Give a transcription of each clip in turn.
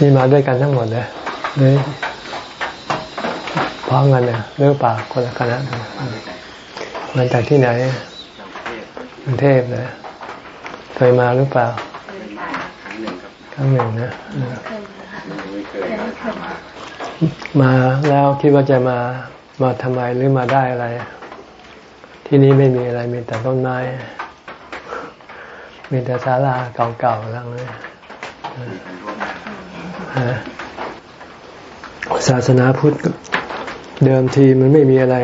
นี่มาด้วยกันทั้งหมดเลยหรือพร้อมกันเนี่ยหรือเปล่าคนละคณะมาจากที่ไหนกรุงเทพนะเคยมาหรือเปล่าครั้งหนึ่งนะมาแล้วคิดว่าจะมามาทำไมหรือมาได้อะไร ที่นี้ไม่มีอะไร มีแต่ต้นไม้ มีแต่ศาลาเก่าๆทั้งนั้น ศาสนาพุทธเดิมทีมันไม่มีอะไร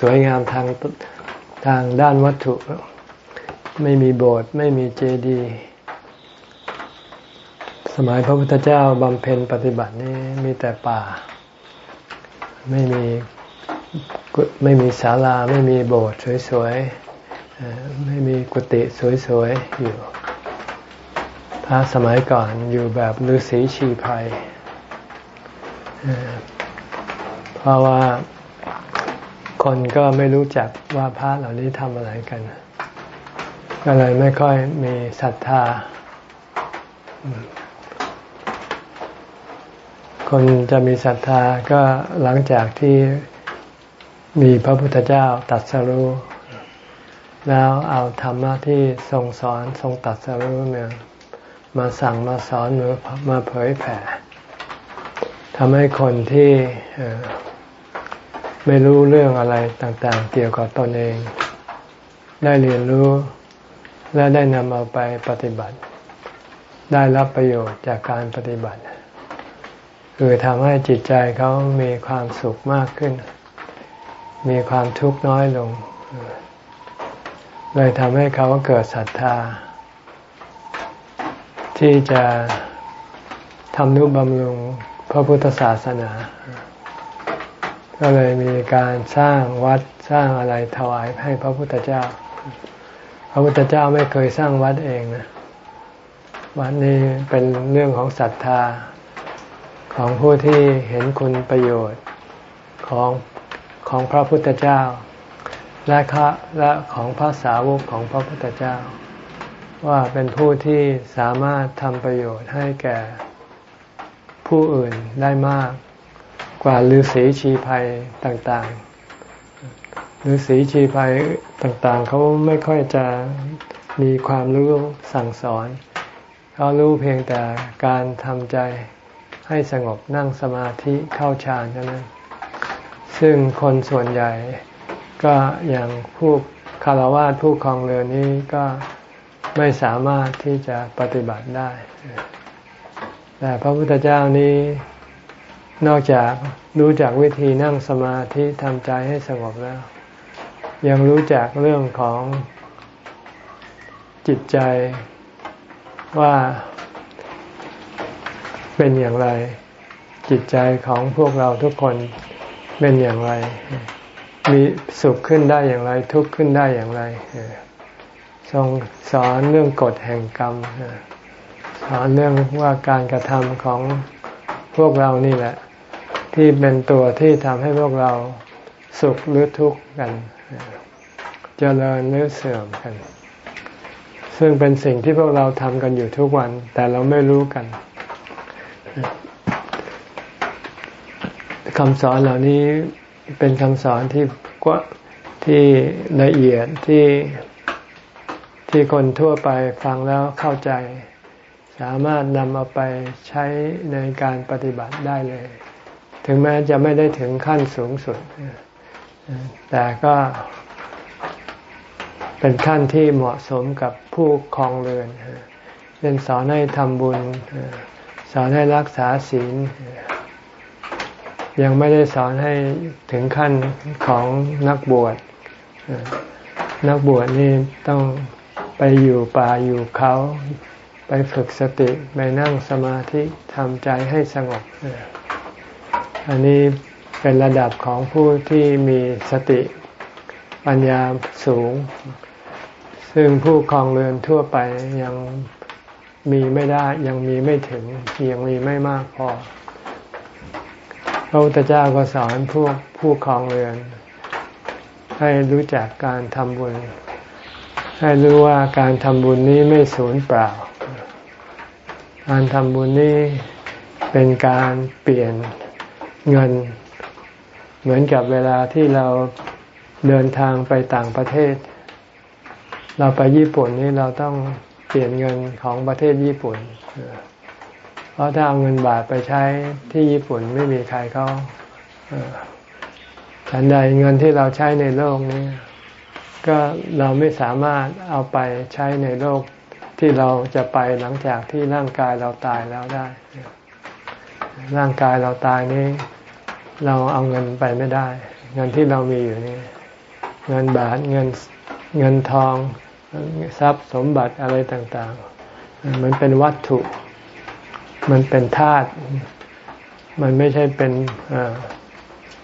สวยงามทางทางด้านวัตถุ ไม่มีโบสถ์ไม่มีเจดีย์สมัยพระพุทธเจ้าบำเพ็ญปฏิบัตินี่มีแต่ป่า ไม่มีไม่มีศาลา ไม่มีโบสถ์สวยๆไม่มีกุฏิสวยๆอยู่ พระสมัยก่อนอยู่แบบฤาษีชีภัย เพราะว่าคนก็ไม่รู้จักว่าพระเหล่านี้ทำอะไรกัน ก็เลยไม่ค่อยมีศรัทธา คนจะมีศรัทธาก็หลังจากที่มีพระพุทธเจ้าตัดสรู้แล้วเอาธรรมะที่ทรงสอนทรงตัดสรู้เนี่ย มาสั่งมาสอนหรือมาเผยแผ่ทำให้คนที่ไม่รู้เรื่องอะไรต่างๆ เกี่ยวกับตนเอง ได้เรียนรู้และได้นำเอาไปปฏิบัติ ได้รับประโยชน์จากการปฏิบัติ คือทำให้จิตใจเขามีความสุขมากขึ้น มีความทุกข์น้อยลง เลยทำให้เขาเกิดศรัทธา ที่จะทำนุบำรุงพระพุทธศาสนา ก็เลยมีการสร้างวัดสร้างอะไรถวายให้พระพุทธเจ้า พระพุทธเจ้าไม่เคยสร้างวัดเองนะ วัดนี้เป็นเรื่องของศรัทธาของผู้ที่เห็นคุณประโยชน์ของของพระพุทธเจ้า และะและของพระสาวกของพระพุทธเจ้า ว่าเป็นผู้ที่สามารถทำประโยชน์ให้แก่ผู้อื่นได้มากกว่าฤาษีชีภัยต่างๆฤาษีชีภัยต่างๆ เขาไม่ค่อยจะมีความรู้สั่งสอน เขารู้เพียงแต่การทำใจให้สงบนั่งสมาธิเข้าฌานเท่านั้น ซึ่งคนส่วนใหญ่ก็อย่างผู้คารวะผู้คลองเรือนี้ก็ ไม่สามารถที่จะปฏิบัติได้ แต่พระพุทธเจ้านี้นอกจากรู้จักวิธีนั่งสมาธิทำใจให้สงบแล้ว ยังรู้จักเรื่องของจิตใจว่าเป็นอย่างไร จิตใจของพวกเราทุกคนเป็นอย่างไร มีสุขขึ้นได้อย่างไร ทุกข์ขึ้นได้อย่างไร ทรงสอนเรื่องกฎแห่งกรรมสอนเรื่องว่าการกระทำของพวกเรานี่แหละ ที่เป็นตัวที่ทำให้พวกเราสุขหรือทุกข์กันเจริญหรือเสื่อมกัน ซึ่งเป็นสิ่งที่พวกเราทำกันอยู่ทุกวัน แต่เราไม่รู้กันคำสอนเหล่านี้เป็นคำสอนที่กว่าที่ละเอียดที่ ที่คนทั่วไปฟังแล้วเข้าใจ สามารถนำเอาไปใช้ในการปฏิบัติได้เลย ถึงแม้จะไม่ได้ถึงขั้นสูงสุด แต่ก็เป็นขั้นที่เหมาะสมกับผู้คลองเรือนเป็นสอนให้ทำบุญ สอนให้รักษาศีล ยังไม่ได้สอนให้ถึงขั้นของนักบวชนักบวชนี่ต้อง ไปอยู่ป่าอยู่เขา ไปฝึกสติไปนั่งสมาธิทำใจให้สงบ อันนี้เป็นระดับของผู้ที่มีสติปัญญาสูง ซึ่งผู้คลองเรือนทั่วไปยังมีไม่ได้ยังมีไม่ถึงยังมีไม่มากพอพระพุทธเจ้าก็สอนพวกผู้คลองเรือน ให้รู้จักการทำบุญ ให้รู้ว่าการทำบุญนี้ไม่สูญเปล่า การทำบุญนี้เป็นการเปลี่ยนเงิน เหมือนกับเวลาที่เราเดินทางไปต่างประเทศ เราไปญี่ปุ่นนี่เราต้องเปลี่ยนเงินของประเทศญี่ปุ่น เพราะถ้าเอาเงินบาทไปใช้ที่ญี่ปุ่นไม่มีใครเขาฉันใดเงินที่เราใช้ในโลกนี้ ก็เราไม่สามารถเอาไปใช้ในโลกที่เราจะไปหลังจากที่ร่างกายเราตายแล้วได้ ร่างกายเราตายนี้ เราเอาเงินไปไม่ได้ เงินที่เรามีอยู่นี่ เงินบาทเงินเงินทองทรัพย์สมบัติอะไรต่างๆ มันเป็นวัตถุ มันเป็นธาตุ มันไม่ใช่เป็น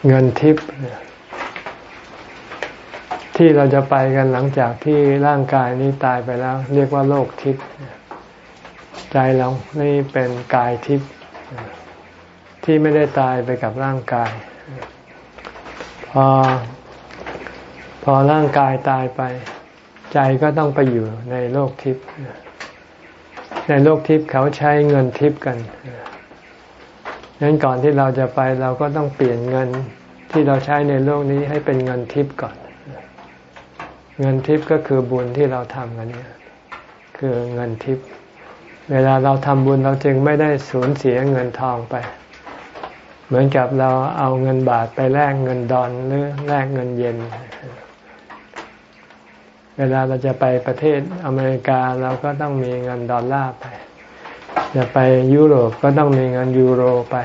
เงินทิพย์ ที่เราจะไปกันหลังจากที่ร่างกายนี้ตายไปแล้ว เรียกว่าโลกทิพย์ใจเรานี่เป็นกายทิพย์ที่ไม่ได้ตายไปกับร่างกาย พอ พอร่างกายตายไป ใจก็ต้องไปอยู่ในโลกทิพย์ในโลกทิพย์เขาใช้เงินทิพย์กันนั้นก่อนที่เราจะไปเราก็ต้องเปลี่ยนเงินที่เราใช้ในโลกนี้ให้เป็นเงินทิพย์ก่อน เงินทิพย์ก็คือบุญที่เราทำกันเนี่ย คือเงินทิพย์เวลาเราทำบุญเราจึงไม่ได้สูญเสียเงินทองไป เหมือนกับเราเอาเงินบาทไปแลกเงินดอนหรือแลกเงินเยนเวลาเราจะไปประเทศอเมริกาเราก็ต้องมีเงินดอลลาร์ไป จะไปยุโรปก็ต้องมีเงินยูโรไป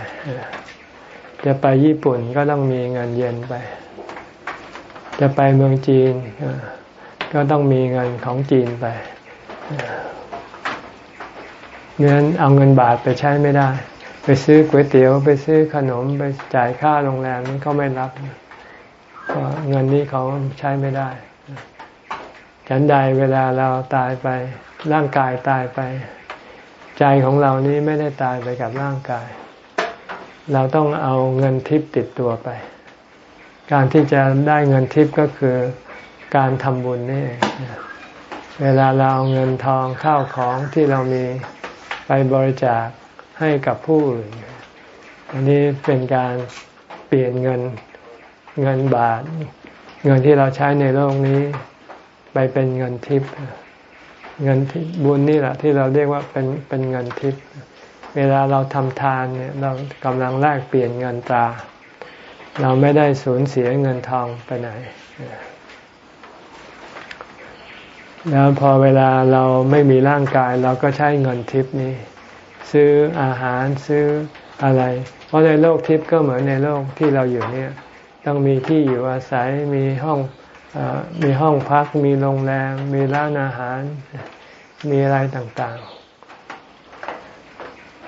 จะไปญี่ปุ่นก็ต้องมีเงินเยนไป จะไปเมืองจีน ก็ต้องมีเงินของจีนไปเงินเอาเงินบาทไปใช้ไม่ได้ ไปซื้อก๋วยเตี๋ยว ไปซื้อขนมไปจ่ายค่าโรงแรมนี้เขาไม่รับเงินนี้เขาใช้ไม่ได้ฉันใดเวลาเราตายไป ร่างกายตายไป ใจของเรานี้ไม่ได้ตายไปกับร่างกาย เราต้องเอาเงินทิพย์ติดตัวไป การที่จะได้เงินทิพย์ก็คือ การทำบุญนี่ เวลาเราเอาเงินทองข้าวของที่เรามีไปบริจาคให้กับผู้อื่นอันนี้เป็นการเปลี่ยนเงินเงินบาท เงินที่เราใช้ในโลกนี้ ไปเป็นเงินทิพย์เงินทิบุญนี่แหละ ที่เราเรียกว่าเป็นเป็นเงินทิพย์เวลาเราทำทานเนี่ยเรากำลังแลกเปลี่ยนเงินตรา เราไม่ได้สูญเสียเงินทองไปไหน แล้วพอเวลาเราไม่มีร่างกายเราก็ใช้เงินทิพนี้ ซื้ออาหารซื้ออะไร เพราะในโลกทิพย์ก็เหมือนในโลกที่เราอยู่เนี่ย ต้องมีที่อยู่อาศัยมีห้องมีห้องพัก มีโรงแรม มีร้านอาหาร มีอะไรต่างๆ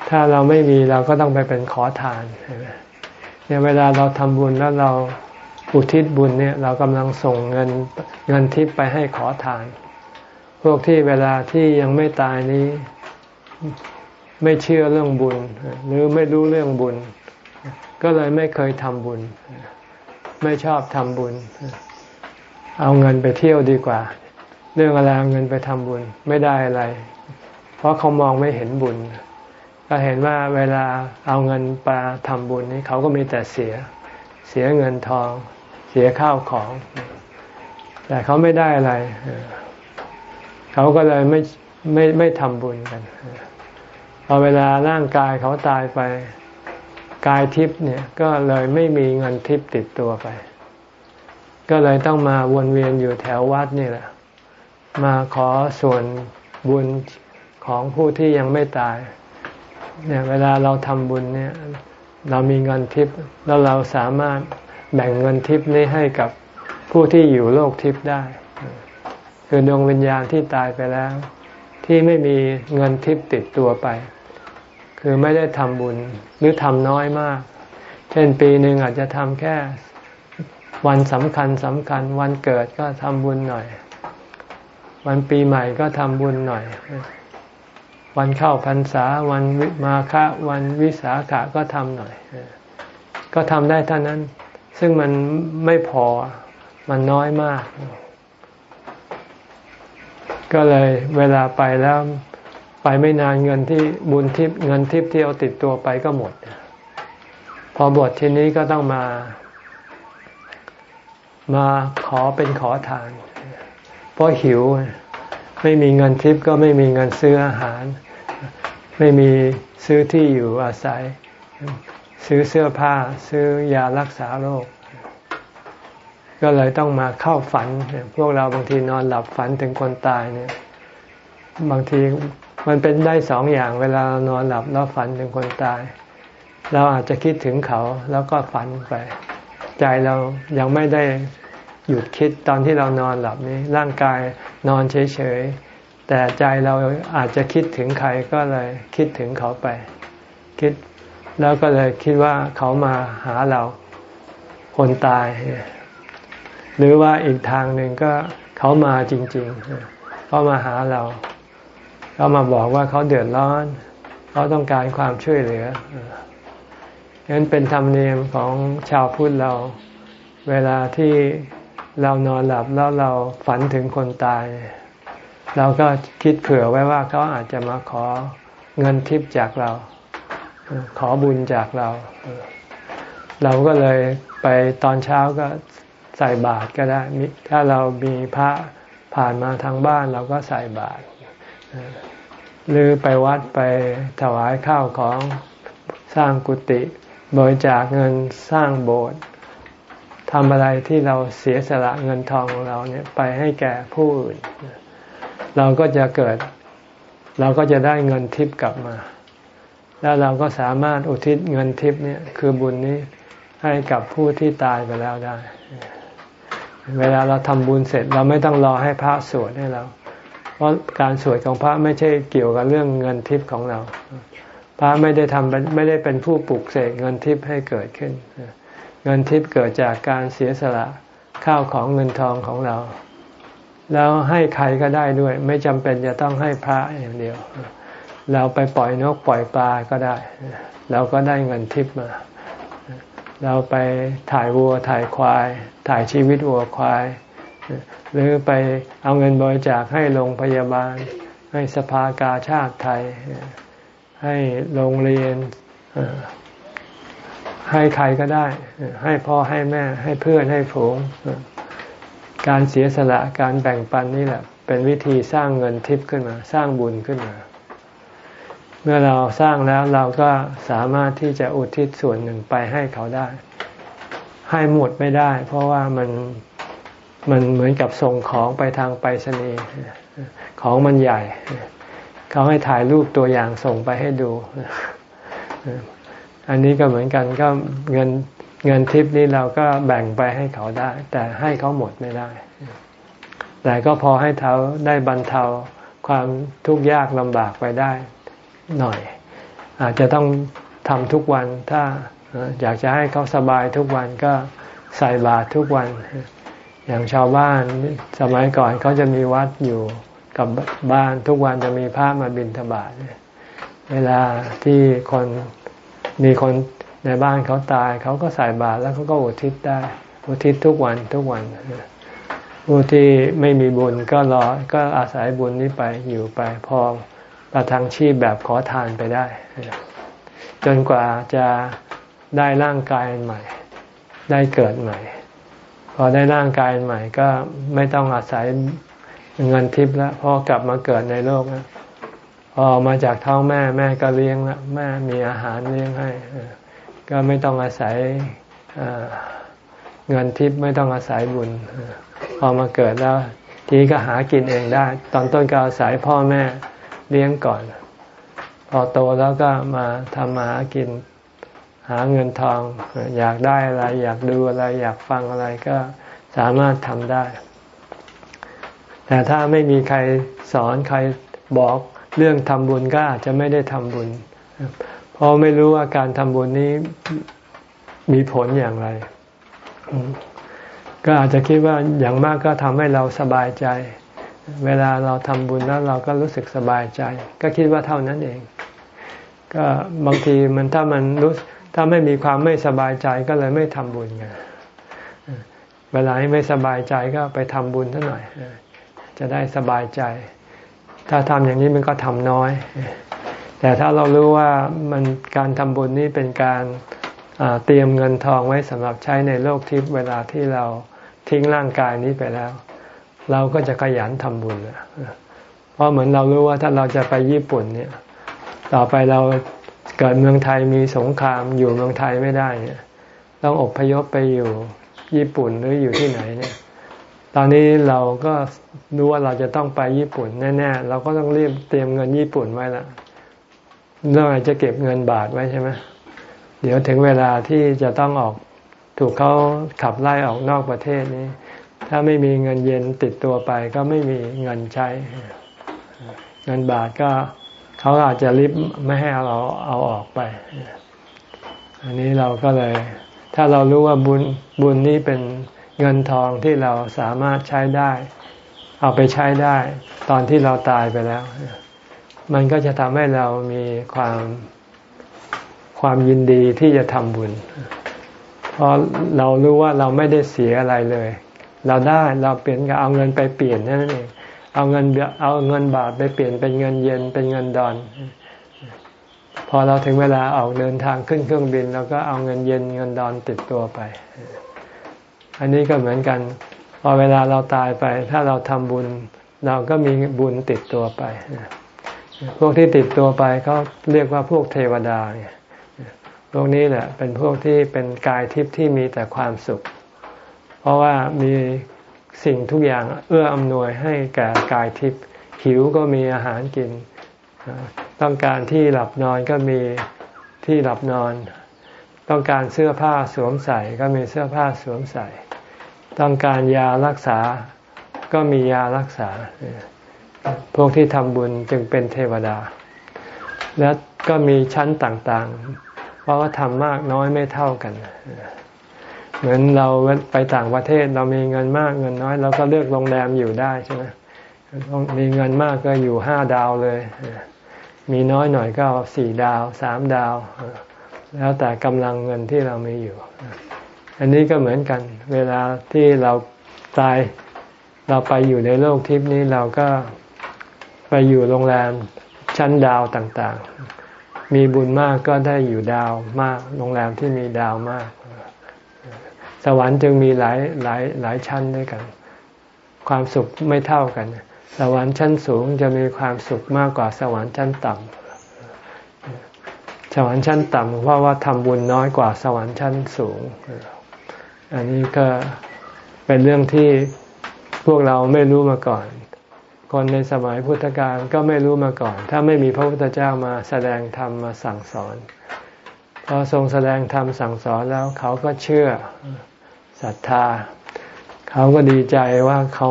ถ้าเราไม่มีเราก็ต้องไปเป็นขอทานเนี่ยเวลาเราทำบุญแล้วเราอุทิศบุญเนี่ย เรากำลังส่งเงินเงินทิพย์ไปให้ขอทาน พวกที่เวลาที่ยังไม่ตายนี้ ไม่เชื่อเรื่องบุญ หรือไม่รู้เรื่องบุญ ก็เลยไม่เคยทำบุญ ไม่ชอบทำบุญ เอาเงินไปเที่ยวดีกว่า เรื่องอะไรเอาเงินไปทำบุญไม่ได้อะไร เพราะเขามองไม่เห็นบุญก็เห็นว่าเวลาเอาเงินไปทำบุญนี้เขาก็มีแต่เสีย เสียเงินทอง เสียข้าวของ แต่เขาไม่ได้อะไร เขาก็เลยไม่ไม่ไม่ทำบุญกันพอเวลาร่างกายเขาตายไปกายทิพย์เนี่ยก็เลยไม่มีเงินทิพย์ติดตัวไป ก็เลยต้องมาวนเวียนอยู่แถววัดนี่แหละ มาขอส่วนบุญของผู้ที่ยังไม่ตาย เนี่ยเวลาเราทำบุญเนี่ย เรามีเงินทิพย์แล้วเราสามารถแบ่งเงินทิพย์นี้ให้กับผู้ที่อยู่โลกทิพย์ได้ คือดวงวิญญาณที่ตายไปแล้ว ที่ไม่มีเงินทิพย์ติดตัวไป คือไม่ได้ทำบุญหรือทำน้อยมาก เช่นปีหนึ่งอาจจะทำแค่วันสำคัญสำคัญ วันเกิดก็ทำบุญหน่อย วันปีใหม่ก็ทำบุญหน่อย วันเข้าพรรษาวันวิมาฆะวันวิสาขะก็ทำหน่อย ก็ทำได้เท่านั้น ซึ่งมันไม่พอมันน้อยมาก ก็เลยเวลาไปแล้วไปไม่นานเงินที่บุญทิพย์เงินทิพย์ที่เอาติดตัวไปก็หมด พอบวชทีนี้ก็ต้องมา มาขอเป็นขอทาน เพราะหิว ไม่มีเงินทิพย์ก็ไม่มีเงินซื้ออาหาร ไม่มีซื้อที่อยู่อาศัย ซื้อเสื้อผ้า ซื้อยารักษาโรค ก็เลยต้องมาเข้าฝัน พวกเราบางทีนอนหลับฝันถึงคนตายเนี่ย บางทีมันเป็นได้สองอย่างเวลาานอนหลับแล้วฝันถึงคนตาย เราอาจจะคิดถึงเขาแล้วก็ฝันไป ใจเรายังไม่ได้หยุดคิดตอนที่เรานอนหลับนี้ร่างกายนอนเฉยๆ แต่ใจเราอาจจะคิดถึงใครก็เลยคิดถึงเขาไป คิดแล้วก็เลยคิดว่าเขามาหาเราคนตาย หรือว่าอีกทางหนึ่งก็เขามาจริงๆเขามาหาเราเขามาบอกว่าเขาเดือดร้อนเขาต้องการความช่วยเหลือฉะนั้นเป็นธรรมเนียมของชาวพุทธเรา เวลาที่เรานอนหลับแล้วเราฝันถึงคนตาย เราก็คิดเผื่อไว้ว่าเขาอาจจะมาขอเงินทิปจากเรา ขอบุญจากเรา เราก็เลยไปตอนเช้าก็ ใส่บาตรก็ได้ ถ้าเรามีพระผ่านมาทางบ้านเราก็ใส่บาตรหรือไปวัดไปถวายข้าวของสร้างกุฏิบริจาคเงินสร้างโบสถ์ทำอะไรที่เราเสียสละเงินทองของเราเนี่ยไปให้แก่ผู้อื่น เราก็จะเกิด เราก็จะได้เงินทิพย์กลับมา แล้วเราก็สามารถอุทิศเงินทิพย์เนี่ยคือบุญนี้ให้กับผู้ที่ตายไปแล้วได้ เวลาเราทำบุญเสร็จเราไม่ต้องรอให้พระสวดให้เรา เพราะการสวดของพระไม่ใช่เกี่ยวกับเรื่องเงินทิพย์ของเรา พระไม่ได้ทำไม่ได้เป็นผู้ปลุกเสกเงินทิพย์ให้เกิดขึ้น เงินทิพย์เกิดจากการเสียสละข้าวของเงินทองของเรา แล้วให้ใครก็ได้ด้วย ไม่จำเป็นจะต้องให้พระอย่างเดียว เราไปปล่อยนกปล่อยปลาก็ได้ เราก็ได้เงินทิพย์มา เราไปถ่ายวัวถ่ายควาย ถ่ายชีวิตวัวควาย หรือไปเอาเงินบริจาคให้โรงพยาบาล ให้สภากาชาติไทย ให้โรงเรียน ให้ใครก็ได้ ให้พ่อให้แม่ให้เพื่อนให้ฝูง การเสียสละการแบ่งปันนี่แหละ เป็นวิธีสร้างเงินทิพย์ขึ้นมา สร้างบุญขึ้นมา มื่อเราสร้างแล้วเราก็สามารถที่จะอุทิศส่วนหนึ่งไปให้เขาได้ ให้หมดไม่ได้ เพราะว่ามันมันเหมือนกับส่งของไปทางไปรษณีย์ของมันใหญ่ เขาให้ถ่ายรูปตัวอย่างส่งไปให้ดู อันนี้ก็เหมือนกันก็เงินเงินทิปนี้เราก็แบ่งไปให้เขาได้ แต่ให้เขาหมดไม่ได้ แต่ก็พอให้เขาได้บรรเทาความทุกข์ยากลำบากไปได้ หน่อย อาจจะต้องทำทุกวันถ้าอยากจะให้เขาสบายทุกวันก็ใส่บาตรทุกวัน อย่างชาวบ้านสมัยก่อนเขาจะมีวัดอยู่กับบ้านทุกวันจะมีพระมาบิณฑบาตเวลาที่คนมีคนในบ้านเขาตายเขาก็ใส่บาตรแล้วเขาก็อุทิศได้ อุทิศทุกวันทุกวันผู้ที่ไม่มีบุญก็รอก็อาศัยบุญนี้ไปอยู่ไป พอ ประทังชีพแบบขอทานไปได้ จนกว่าจะได้ร่างกายใหม่ ได้เกิดใหม่ พอได้ร่างกายใหม่ก็ไม่ต้องอาศัยเงินทิพย์แล้วพอกลับมาเกิดในโลกแล้วพอออกมาจากท้องแม่แม่ก็เลี้ยงแล้วแม่มีอาหารเลี้ยงให้ก็ไม่ต้องอาศัยเงินทิพย์ไม่ต้องอาศัยบุญพอมาเกิดแล้ว ทีก็หากินเองได้ ตอนต้นก็อาศัยพ่อแม่ เลี้ยงก่อน พอโตแล้วก็มาทำมาหากินหาเงินทอง อยากได้อะไร อยากดูอะไร อยากฟังอะไรก็สามารถทำได้ แต่ถ้าไม่มีใครสอนใครบอกเรื่องทำบุญก็อาจจะไม่ได้ทำบุญ เพราะไม่รู้ว่าการทำบุญนี้มีผลอย่างไร ก็อาจจะคิดว่าอย่างมากก็ทำให้เราสบายใจ เวลาเราทำบุญแล้วเราก็รู้สึกสบายใจ ก็คิดว่าเท่านั้นเอง ก็บางทีมันถ้ามันรู้ถ้าไม่มีความไม่สบายใจก็เลยไม่ทำบุญกันเวลาไม่สบายใจก็ไปทำบุญซะหน่อยจะได้สบายใจ ถ้าทำอย่างนี้มันก็ทำน้อย แต่ถ้าเรารู้ว่ามันการทำบุญนี้เป็นการเตรียมเงินทองไว้สำหรับใช้ในโลกทิพย์เวลาที่เราทิ้งร่างกายนี้ไปแล้ว เราก็จะขยันทำบุญเพราะเหมือนเรารู้ว่าถ้าเราจะไปญี่ปุ่นเนี่ย ต่อไปเราเกิดเมืองไทยมีสงครามอยู่เมืองไทยไม่ได้เนี่ยต้องอบพยพไปอยู่ญี่ปุ่นหรืออยู่ที่ไหนเนี่ย ตอนนี้เราก็รู้ว่าเราจะต้องไปญี่ปุ่นแน่ๆเราก็ต้องรีบเตรียมเงินญี่ปุ่นไว้ละเราอาจจะเก็บเงินบาทไว้ใช่ไหมเดี๋ยวถึงเวลาที่จะต้องออกถูกเขาขับไล่ออกนอกประเทศนี้ ถ้าไม่มีเงินเย็นติดตัวไปก็ไม่มีเงินใช้ เงินบาทก็เขาอาจจะริบไม่ให้เราเอาออกไป อันนี้เราก็เลย ถ้าเรารู้ว่าบุญบุญนี้เป็นเงินทองที่เราสามารถใช้ได้ เอาไปใช้ได้ ตอนที่เราตายไปแล้ว มันก็จะทำให้เรามีความความยินดีที่จะทำบุญ เพราะเรารู้ว่าเราไม่ได้เสียอะไรเลย เราได้เราเปลี่ยนกับเอาเงินไปเปลี่ยนนั่นเองเอาเงินเอาเงินบาทไปเปลี่ยนเป็นเงินเยนเป็นเงินดอน พอเราถึงเวลาออกเดินทางขึ้นเครื่องบินเราก็เอาเงินเยนเงินดอนติดตัวไป อันนี้ก็เหมือนกัน พอเวลาเราตายไป ถ้าเราทำบุญ เราก็มีบุญติดตัวไปพวกที่ติดตัวไปเขาเรียกว่าพวกเทวดาเนี่ยพวกนี้แหละเป็นพวกที่เป็นกายทิพย์ที่มีแต่ความสุข ราะว่ามีสิ่งทุกอย่างเอื้ออำนวยให้แก่กายทิพย์หิวก็มีอาหารกิน ต้องการที่หลับนอนก็มีที่หลับนอน ต้องการเสื้อผ้าสวมใส่ก็มีเสื้อผ้าสวมใส่ ต้องการยารักษาก็มียารักษา พวกที่ทำบุญจึงเป็นเทวดา และก็มีชั้นต่างๆ เพราะว่าทำมากน้อยไม่เท่ากัน เหมือนเราไปต่างประเทศเรามีเงินมากเงินน้อยเราก็เลือกโรงแรมอยู่ได้ใช่ไหมมีเงินมากก็อยู่ห้าดาวเลย มีน้อยหน่อยก็สี่ดาวสามดาว แล้วแต่กำลังเงินที่เรามีอยู่ อันนี้ก็เหมือนกัน เวลาที่เราตายเราไปอยู่ในโลกทิพนี้เราก็ไปอยู่โรงแรมชั้นดาวต่างๆ มีบุญมากก็ได้อยู่ดาวมาก โรงแรมที่มีดาวมาก สวรรค์จึงมีหลายหลายหลายชั้นด้วยกัน ความสุขไม่เท่ากัน สวรรค์ชั้นสูงจะมีความสุขมากกว่าสวรรค์ชั้นต่ำสวรรค์ชั้นต่ำเพราะว่าทำบุญน้อยกว่าสวรรค์ชั้นสูง อันนี้ก็เป็นเรื่องที่พวกเราไม่รู้มาก่อน คนในสมัยพุทธกาลก็ไม่รู้มาก่อน ถ้าไม่มีพระพุทธเจ้ามาแสดงธรรมมาสั่งสอน พอทรงแสดงธรรมสั่งสอนแล้วเขาก็เชื่อศรัทธา เขาก็ดีใจว่าเขา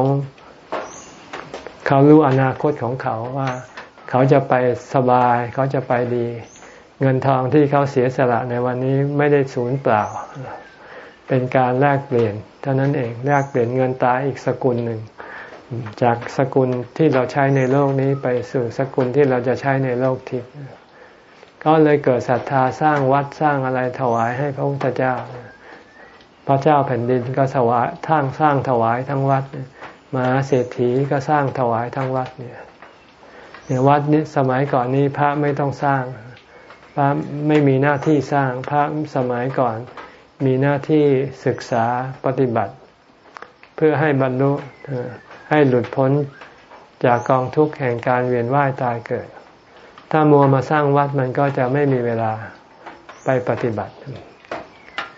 เขารู้อนาคตของเขาว่า เขาจะไปสบาย เขาจะไปดี เงินทองที่เขาเสียสละในวันนี้ไม่ได้สูญเปล่า เป็นการแลกเปลี่ยนเท่านั้นเองแลกเปลี่ยนเงินตาอีกสกุลหนึ่งจากสกุลที่เราใช้ในโลกนี้ไปสู่สกุลที่เราจะใช้ในโลกทิพย์ ก็เลยเกิดศรัทธาสร้างวัดสร้างอะไรถวายให้พระพุทธเจ้า พระเจ้าแผ่นดินก็สวายทั้งสร้างถวายทั้งวัดมหาเศรษฐีก็สร้างถวายทั้งวัดเนี่ยเนี่ยวัดนี้สมัยก่อนนี้พระไม่ต้องสร้าง พระไม่มีหน้าที่สร้างพระสมัยก่อนมีหน้าที่ศึกษาปฏิบัติ เพื่อให้บรรลุให้หลุดพ้นจากกองทุกข์แห่งการเวียนว่ายตายเกิด ถ้ามัวมาสร้างวัดมันก็จะไม่มีเวลาไปปฏิบัติ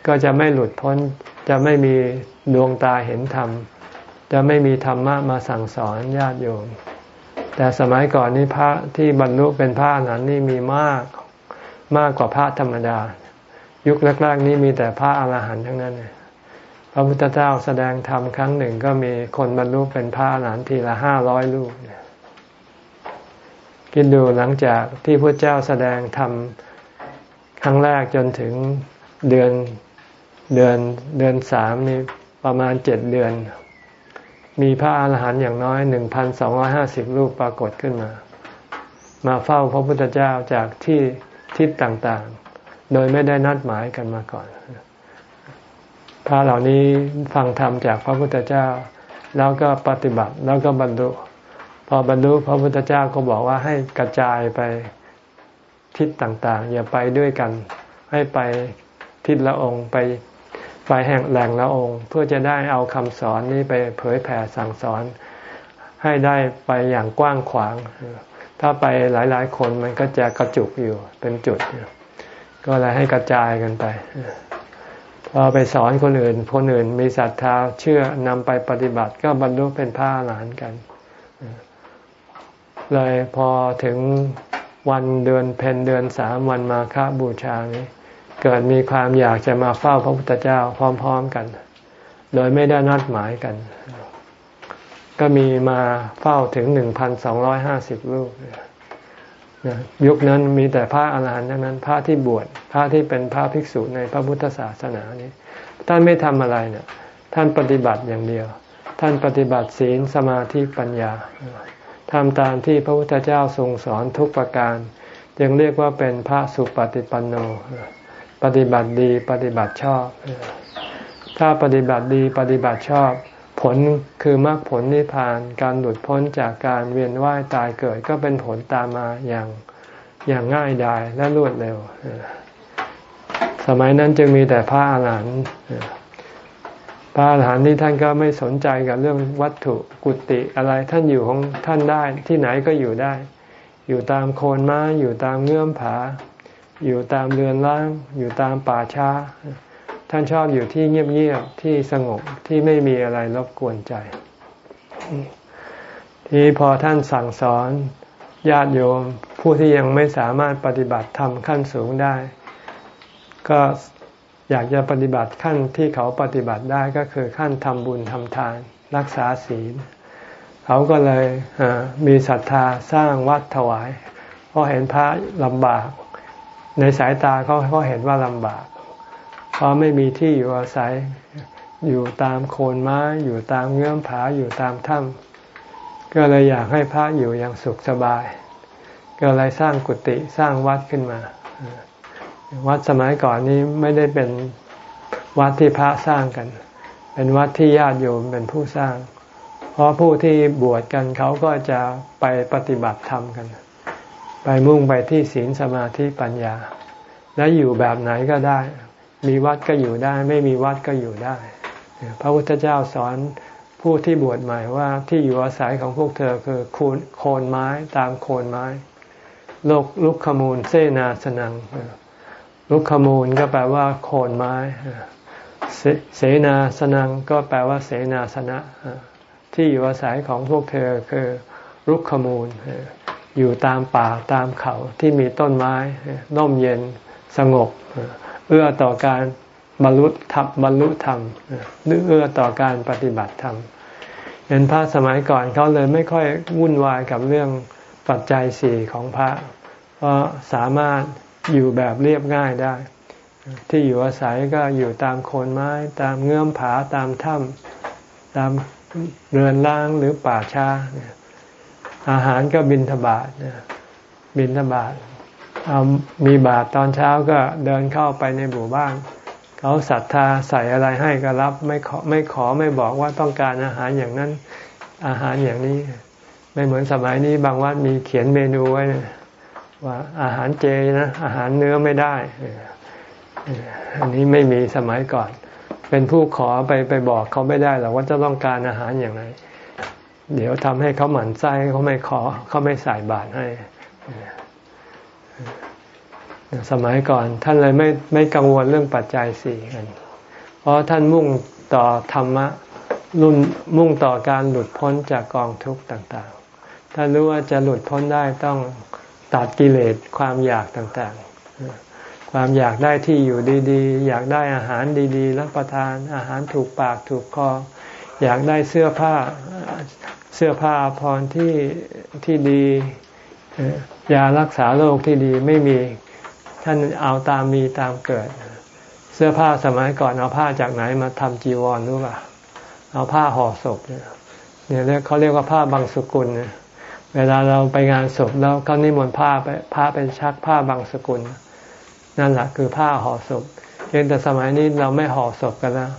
ก็จะไม่หลุดพ้น จะไม่มีดวงตาเห็นธรรม จะไม่มีธรรมะมาสั่งสอนญาติโยม แต่สมัยก่อนนี้พระที่บรรลุเป็นพระนั้นนี่มีมากมากกว่าพระธรรมดา ยุคแรกๆนี้มีแต่พระอาหารหันต์ทั้งนั้นพระพุทธเจ้าแสดงธรรมครั้งหนึ่งก็มีคนบรรลุเป็นพระอาหารหันต์ทีละห้าร้อยลูกเนี่ย คิดดูหลังจากที่พระเจ้าแสดงธรรมครั้งแรกจนถึงเดือนเดือนเดือนสามนี่ประมาณเจ็ดเดือน มีพระอาหารหันต์อย่างน้อยหนึ่งพันสองร้อยห้าสิบรูปปรากฏขึ้นมา มาเฝ้าพระพุทธเจ้าจากที่ทิศต่างๆ โดยไม่ได้นัดหมายกันมาก่อน พระเหล่านี้ฟังธรรมจากพระพุทธเจ้า แล้วก็ปฏิบัติแล้วก็บรรลุ พอบรรลุพระพุทธเจ้าก็บอกว่าให้กระจายไปทิศต่างๆ อย่าไปด้วยกัน ให้ไปทิศละองค์ไปไปแห่งแหล่งละองค์ เพื่อจะได้เอาคำสอนนี้ไปเผยแผ่สั่งสอน ให้ได้ไปอย่างกว้างขวาง ถ้าไปหลายๆ คนมันก็จะกระจุกอยู่เป็นจุด ก็เลยให้กระจายกันไปพอไปสอนคนอื่น คนอื่นมีศรัทธาเชื่อนำไปปฏิบัติก็บรรลุเป็นพระอรหันต์กัน เลยพอถึงวันเดือนเพนเดือนสามวันมาฆบูชานี้ เกิดมีความอยากจะมาเฝ้าพระพุทธเจ้าพร้อม ๆกัน โดยไม่ได้นัดหมายกัน ก็มีมาเฝ้าถึงหนึ่งพันสองร้อยห้าสิบรูปยุคนั้นมีแต่พระอาหารหันต์นั้น พระที่บวชพระที่เป็นพระภิกษุในพระพุทธศาสนานี้ ท่านไม่ทำอะไรเนี่ยท่านปฏิบัติอย่างเดียว ท่านปฏิบัติศีลสมาธิปัญญา ทำตามที่พระพุทธเจ้าทรงสอนทุกประการ จึงเรียกว่าเป็นพระสุปฏิปันโน ปฏิบัติดีปฏิบัติชอบ ถ้าปฏิบัติดีปฏิบัติชอบ ผลคือมรรคผลนิพพานการหลุดพ้นจากการเวียนว่ายตายเกิดก็เป็นผลตามมาอย่างอย่างง่ายดายและรวดเร็ว สมัยนั้นจึงมีแต่พระอาหารหันต์ พระอาหารหันต์นี่ท่านก็ไม่สนใจกับเรื่องวัตถุกุฏิอะไรท่านอยู่ของท่านได้ที่ไหนก็อยู่ได้ อยู่ตามโคนไม้อยู่ตามเงื่อมผา อยู่ตามเรือนร่าง อยู่ตามป่าช้า ท่านชอบอยู่ที่เงียบๆที่สงบที่ไม่มีอะไรรบกวนใจ ที่พอท่านสั่งสอนญาติโยมผู้ที่ยังไม่สามารถปฏิบัติธรรมขั้นสูงได้ ก็ อยากจะปฏิบัติขั้นที่เขาปฏิบัติได้ก็คือขั้นทำบุญทำทาน รักษาศีล เขาก็เลยมีศรัทธาสร้างวัดถวาย เพราะเห็นพระลำบาก ในสายตาเขาเขาเห็นว่าลำบาก เพราะไม่มีที่อยู่อาศัยอยู่ตามโคนไม้อยู่ตามเงื่อมผาอยู่ตามถ้ำก็เลยอยากให้พระอยู่อย่างสุขสบาย ก็เลยสร้างกุฏิสร้างวัดขึ้นมา วัดสมัยก่อนนี้ไม่ได้เป็นวัดที่พระสร้างกัน เป็นวัดที่ญาติโยมเป็นผู้สร้าง เพราะผู้ที่บวชกันเขาก็จะไปปฏิบัติธรรมกัน ไปมุ่งไปที่ศีลสมาธิปัญญา และอยู่แบบไหนก็ได้ มีวัดก็อยู่ได้ ไม่มีวัดก็อยู่ได้ พระพุทธเจ้าสอนผู้ที่บวชใหม่ว่าที่อยู่อาศัยของพวกเธอคือโคนไม้ตามโคนไม้โลกลุกขมูลเสนาสนัง ลุกขมูลก็แปลว่าโคนไม้ เสนาสนังก็แปลว่าเสนาสนะ ที่อยู่อาศัยของพวกเธอคือลุกขมูล อยู่ตามป่าตามเขาที่มีต้นไม้น่มเย็นสงบ เอื้อต่อการบรรลุทับบรรลุธรรมหรือเอื้อต่อการปฏิบัติธรรมเห็นพระสมัยก่อนเขาเลยไม่ค่อยวุ่นวายกับเรื่องปัจจัยสี่ของพระ เพราะสามารถ อยู่แบบเรียบง่ายได้ ที่อยู่อาศัยก็อยู่ตามโคนไม้ ตามเงื่อมผาตามถ้ำตามเรือนล่างหรือป่าช้า อาหารก็บินทบาทบินทบาทเอามีบาทตอนเช้าก็เดินเข้าไปในหมู่บ้าน เขาศรัทธาใส่อะไรให้ก็รับไม่ขอไม่ขอไม่บอกว่าต้องการอาหารอย่างนั้นอาหารอย่างนี้ ไม่เหมือนสมัยนี้บางวัดมีเขียนเมนูไว้ ว่าอาหารเจนะอาหารเนื้อไม่ได้ อันนี้ไม่มีสมัยก่อน เป็นผู้ขอไปไปบอกเขาไม่ได้หรอกว่าจะต้องการอาหารอย่างไร เดี๋ยวทำให้เขาหมั่นไส้เขาไม่ขอเขาไม่ใส่บาตรให้สมัยก่อนท่านเลยไม่ไม่กังวลเรื่องปัจจัยสี่กัน เพราะท่านมุ่งต่อธรรมะรุ่นมุ่งต่อการหลุดพ้นจากกองทุกข์ต่างๆ ถ้ารู้ว่าจะหลุดพ้นได้ต้อง ตัดกิเลสความอยากต่างๆ ความอยากได้ที่อยู่ดีๆ อยากได้อาหารดีๆรับประทานอาหารถูกปากถูกคอ อยากได้เสื้อผ้าเสื้อผ้าพรที่ที่ดียารักษาโรคที่ดีไม่มีท่านเอาตามมีตามเกิด เสื้อผ้าสมัยก่อนเอาผ้าจากไหนมาทำจีวรรู้ป่ะเอาผ้าห่อศพเนี่ยเรียเขาเรียกว่าผ้าบางสกุลเนี่ย เวลาเราไปงานศพแล้วก็นิมนต์ผ้าไปผ้าเป็นชักผ้าบางสกุล นั่นแหละคือผ้าห่อศพเพียงแต่สมัยนี้เราไม่ห่อศพกันแล้ว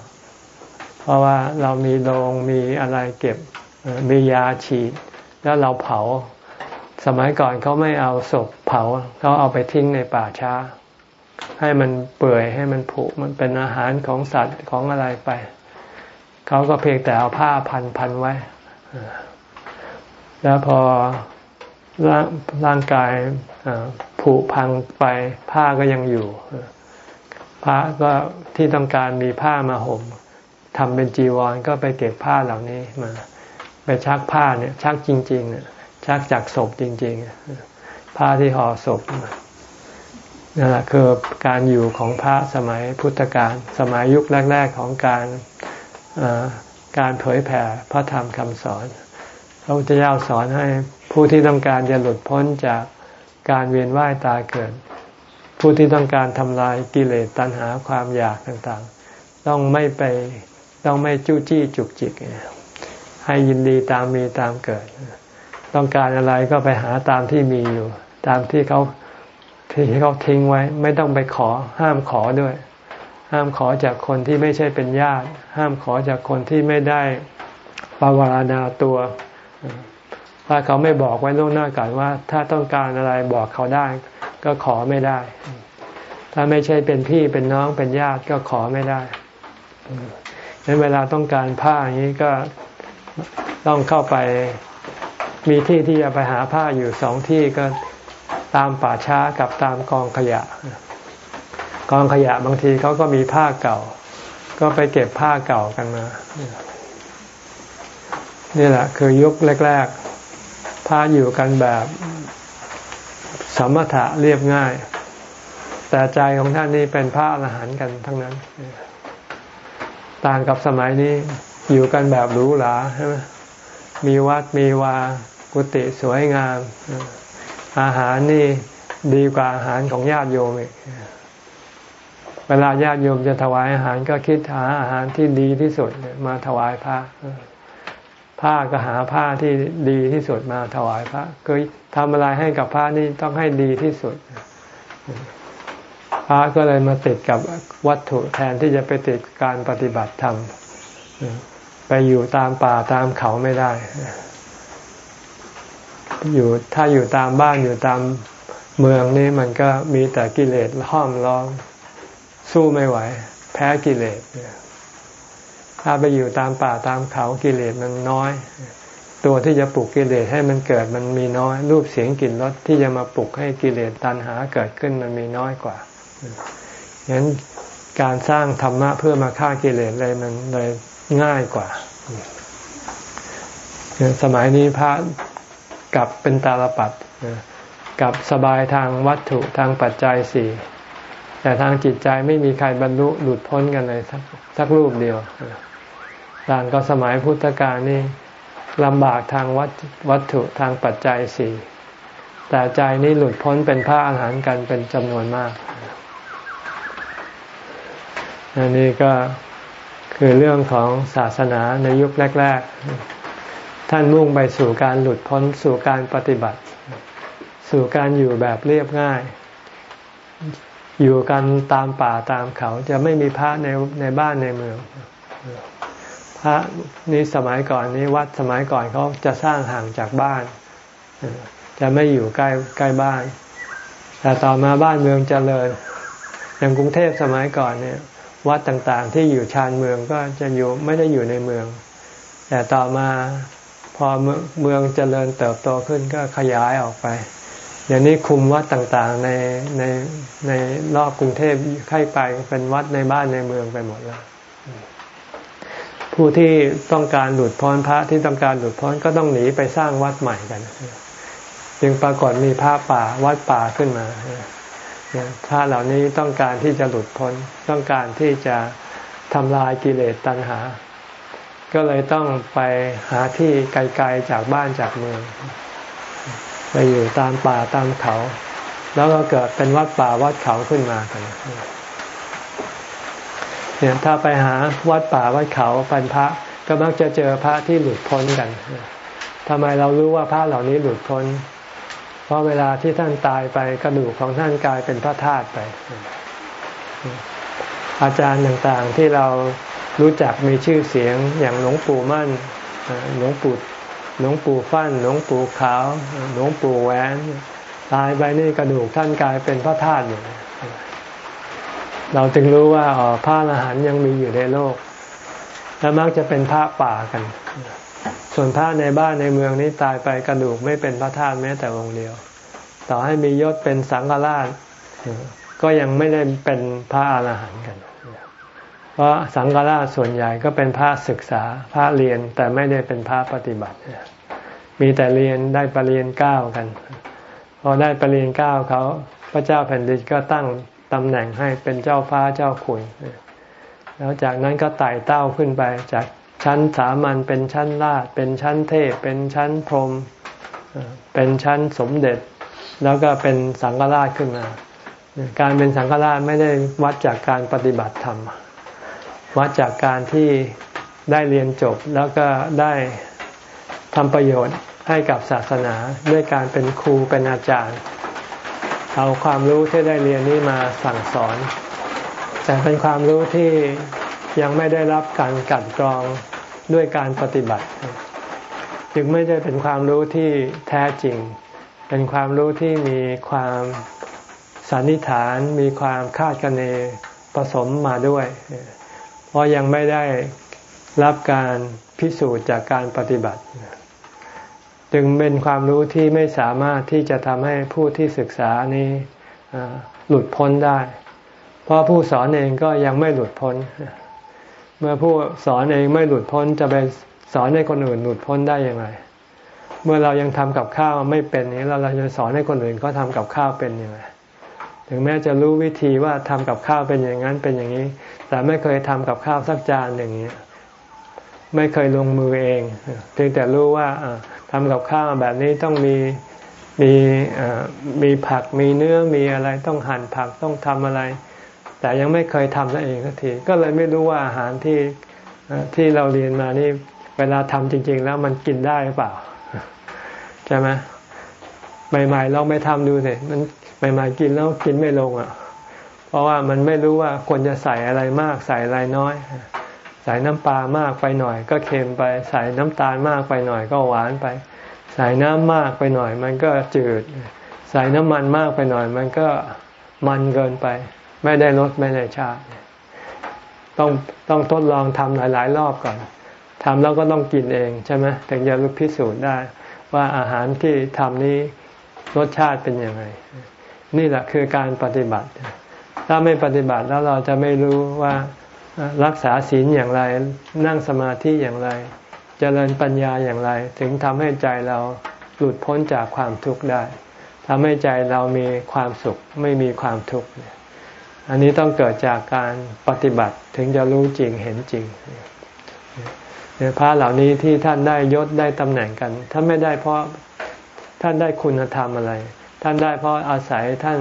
เพราะว่าเรามีโรงมีอะไรเก็บมียาฉีด แล้วเราเผา สมัยก่อนเขาไม่เอาศพเผาเขาเอาไปทิ้งในป่าช้า ให้มันเปื่อยให้มันผุมันเป็นอาหารของสัตว์ของอะไรไป เขาก็เพียงแต่เอาผ้าพันพันไว้ แล้วพอร่างร่างกายผุพังไปผ้าก็ยังอยู่พระก็ที่ต้องการมีผ้ามาห่มทำเป็นจีวรก็ไปเก็บผ้าเหล่านี้มา ไปชักผ้าเนี่ย ชักจริงๆเนี่ยชักจากศพจริง ๆ ผ้าที่ห่อศพนั่นแหละคือการอยู่ของพระสมัยพุทธกาลสมัยยุคแรก ๆของการการเผยแผ่พระธรรมคำสอน ระพุทธเจ้าสอนให้ผู้ที่ต้องการจะหลุดพ้นจากการเวียนว่ายตายเกิด ผู้ที่ต้องการทำลายกิเลสตัณหาความอยากต่างๆ ต้องไม่ไปต้องไม่จู้จี้จุกจิก ให้ยินดีตามมีตามเกิด ต้องการอะไรก็ไปหาตามที่มีอยู่ ตามที่เขาที่เขาทิ้งไว้ ไม่ต้องไปขอห้ามขอด้วย ห้ามขอจากคนที่ไม่ใช่เป็นญาติ ห้ามขอจากคนที่ไม่ได้ปวารณาตัว ถ้าเขาไม่บอกไว้ล่วงหน้าก่อนว่า ถ้าต้องการอะไรบอกเขาได้ ก็ขอไม่ได้ ถ้าไม่ใช่เป็นพี่เป็นน้องเป็นญาติก็ขอไม่ได้ดังนั้นเวลาต้องการผ้าอย่างนี้ก็ต้องเข้าไปมีที่ที่จะไปหาผ้าอยู่สองที่ก็ตามป่าช้ากับตามกองขยะ กองขยะบางทีเขาก็มีผ้าเก่า ก็ไปเก็บผ้าเก่ากันมา นี่แหละคือยุคแรกๆพระอยู่กันแบบสมถะเรียบง่าย แต่ใจของท่านนี่เป็นพระอรหันต์กันทั้งนั้น ต่างกับสมัยนี้อยู่กันแบบหรูหราใช่ไหมมีวัดมีวากุฏิสวยงาม อาหารนี่ดีกว่าอาหารของญาติโยมอีกเวลาญาติโยมจะถวายอาหารก็คิดหาอาหารที่ดีที่สุดมาถวายพระ ผ้าก็หาผ้าที่ดีที่สุดมาถวายพระคือทำอะไรให้กับพระนี่ต้องให้ดีที่สุด พระก็เลยมาติดกับวัตถุแทนที่จะไปติดการปฏิบัติธรรมไปอยู่ตามป่าตามเขาไม่ได้ อยู่ถ้าอยู่ตามบ้านอยู่ตามเมืองนี่มันก็มีแต่กิเลสห้อมล้อมสู้ไม่ไหว แพ้กิเลส ถ้าไปอยู่ตามป่าตามเขากิเลสมันน้อย ตัวที่จะปลุกกิเลสให้มันเกิดมันมีน้อย รูปเสียงกลิ่นรสที่จะมาปลุกให้กิเลสตัณหาเกิดขึ้นมันมีน้อยกว่าฉะนั้นการสร้างธรรมะเพื่อมาฆ่ากิเลสเลยมันเลยง่ายกว่า สมัยนี้พระกลับเป็นตาลปัดกับสบายทางวัตถุทางปัจจัยสี่แต่ทางจิตใจไม่มีใครบรรลุหลุดพ้นกันเลยสักสักรูปเดียว ต่างก็สมัยพุทธกาลนี่ลำบากทางวัตวัตถุทางปัจจัยสี่แต่ใจนี่หลุดพ้นเป็นพระอาหารหันต์กันเป็นจำนวนมากอันนี้ก็คือเรื่องของศาสนาในยุคแรก ๆ ท่านมุ่งไปสู่การหลุดพ้นสู่การปฏิบัติ สู่การอยู่แบบเรียบง่าย อยู่กันตามป่าตามเขาจะไม่มีพระในในบ้านในเมือง พระนี้สมัยก่อนนี้วัดสมัยก่อนเขาจะสร้างห่างจากบ้าน จะไม่อยู่ใกล้ใกล้บ้าน แต่ต่อมาบ้านเมืองจเจริญอย่างกรุงเทพสมัยก่อนเนี่ย วัดต่างๆที่อยู่ชานเมืองก็จะอยู่ไม่ได้อยู่ในเมือง แต่ต่อมาพอเมืองเจริญเติบโตขึ้นก็ขยายออกไปอย่างนี้คุมวัดต่างๆในในในรอบกรุงเทพให้ไปเป็นวัดในบ้านในเมืองไปหมดแล้ว ผู้ที่ต้องการหลุดพ้นพระที่ต้องการหลุดพ้นก็ต้องหนีไปสร้างวัดใหม่กัน จึงปรากฏมีพระป่าวัดป่าขึ้นมาพระเหล่านี้ต้องการที่จะหลุดพ้นต้องการที่จะทำลายกิเลสตัณหา ก็เลยต้องไปหาที่ไกลๆจากบ้านจากเมือง ไปอยู่ตามป่าตามเขา แล้วก็เกิดเป็นวัดป่าวัดเขาขึ้นมากัน เนี่ยถ้าไปหาวัดป่าวัดเขาเป็นพระก็มักจะเจอพระที่หลุดพ้นกันทำไมเรารู้ว่าพระเหล่านี้หลุดพ้น เพราะเวลาที่ท่านตายไปกระดูกของท่านกลายเป็นพระธาตุไป อาจารย์ต่างๆที่เรารู้จักมีชื่อเสียงอย่างหลวงปู่มั่นหลวงปู่หลวงปู่ฟั่นหลวงปู่ขาวหลวงปู่แหวน ตายไปนี่กระดูกท่านกลายเป็นพระธาตุอยู่ เราจึงรู้ว่าอ๋อพระอรหันต์ยังมีอยู่ในโลก และมักจะเป็นพระป่ากัน ส่วนพระในบ้านในเมืองนี้ตายไปกระดูกไม่เป็นพระธาตุแม้แต่องค์เดียว ต่อให้มียศเป็นสังฆราช ก็ยังไม่ได้เป็นพระอรหันต์กัน เพราะสังฆราชส่วนใหญ่ก็เป็นพระศึกษาพระเรียนแต่ไม่ได้เป็นพระปฏิบัติ มีแต่เรียนได้ปรริญญาเก้ากัน พอได้ปรริญญาเก้าเขาพระเจ้าแผ่นดินก็ตั้ง ตำแหน่งให้เป็นเจ้าฟ้าเจ้าขุนแล้วจากนั้นก็ไต่เต้าขึ้นไป จากชั้นสามัญเป็นชั้นราชเป็นชั้นเทพ เป็นชั้นพรหมเป็นชั้นสมเด็จ แล้วก็เป็นสังฆราชขึ้นมา การเป็นสังฆราชไม่ได้วัดจากการปฏิบัติธรรม วัดจากการที่ได้เรียนจบแล้วก็ได้ทำประโยชน์ให้กับศาสนาด้วยการเป็นครูเป็นอาจารย์ เอาความรู้ที่ได้เรียนนี้มาสั่งสอน แต่เป็นความรู้ที่ยังไม่ได้รับการกัดกรองด้วยการปฏิบัติ จึงไม่ได้เป็นความรู้ที่แท้จริง เป็นความรู้ที่มีความสันนิษฐานมีความคาดคะเนผสมมาด้วย เพราะยังไม่ได้รับการพิสูจน์จากการปฏิบัติ จึงเป็นความรู้ที่ไม่สามารถที่จะทำให้ผู้ที่ศึกษานี้หลุดพ้นได้ เพราะผู้สอนเองก็ยังไม่หลุดพ้น เมื่อผู้สอนเองไม่หลุดพ้นจะไปสอนให้คนอื่นหลุดพ้นได้อย่างไร เมื่อเรายังทำกับข้าวไม่เป็นนี้เราเราจะสอนให้คนอื่นเขาทากับข้าวเป็นอยังไงถึงแม้จะรู้วิธีว่าทำกับข้าวเป็นอย่างนั้นเป็นอย่างนี้ แต่ไม่เคยทำกับข้าวสักจานอย่างนี้ ไม่เคยลงมือเอง เพียงแต่รู้ว่าทำกับข้าวแบบนี้ต้องมีมีมีผักมีเนื้อมีอะไรต้องหั่นผักต้องทำอะไร แต่ยังไม่เคยทำนั่นเองสักทีก็เลยไม่รู้ว่าอาหารที่ที่เราเรียนมานี่เวลาทำจริง ๆ แล้วมันกินได้หรือเปล่าใช่ไหมใหม่ๆลองไปทำดูสิมันใหม่ๆกินแล้วกินไม่ลงอะ เพราะว่ามันไม่รู้ว่าควรจะใส่อะไรมากใส่อะไรน้อย ส่น้ำปลามากไปหน่อย ก็เค็มไป ใส่น้ำตาลมากไปหน่อยก็หวานไป ใส่น้ำมากไปหน่อย มันก็จืด ใส่น้ำมันมากไปหน่อย มันก็มันเกินไป ไม่ได้รสไม่ได้ชาติต้องต้องทดลองทำหลาย ๆ รอบก่อนทำแล้วก็ต้องกินเองใช่ไหมถึงจะรู้พิสูจน์ได้ ว่าอาหารที่ทำนี้รสชาติเป็นยังไง นี่แหละคือการปฏิบัติ ถ้าไม่ปฏิบัติแล้วเราจะไม่รู้ว่า รักษาศีลอย่างไร นั่งสมาธิอย่างไรจเจริญปัญญาอย่างไร ถึงทำให้ใจเราหลุดพ้นจากความทุกข์ได้ทำให้ใจเรามีความสุขไม่มีความทุกข์อันนี้ต้องเกิดจากการปฏิบัติถึงจะรู้จริงเห็นจริงพระเหล่านี้ที่ท่านได้ยศได้ตำแหน่งกันท่านไม่ได้เพราะท่านได้คุณธรรมอะไร ท่านได้เพราะอาศัยท่าน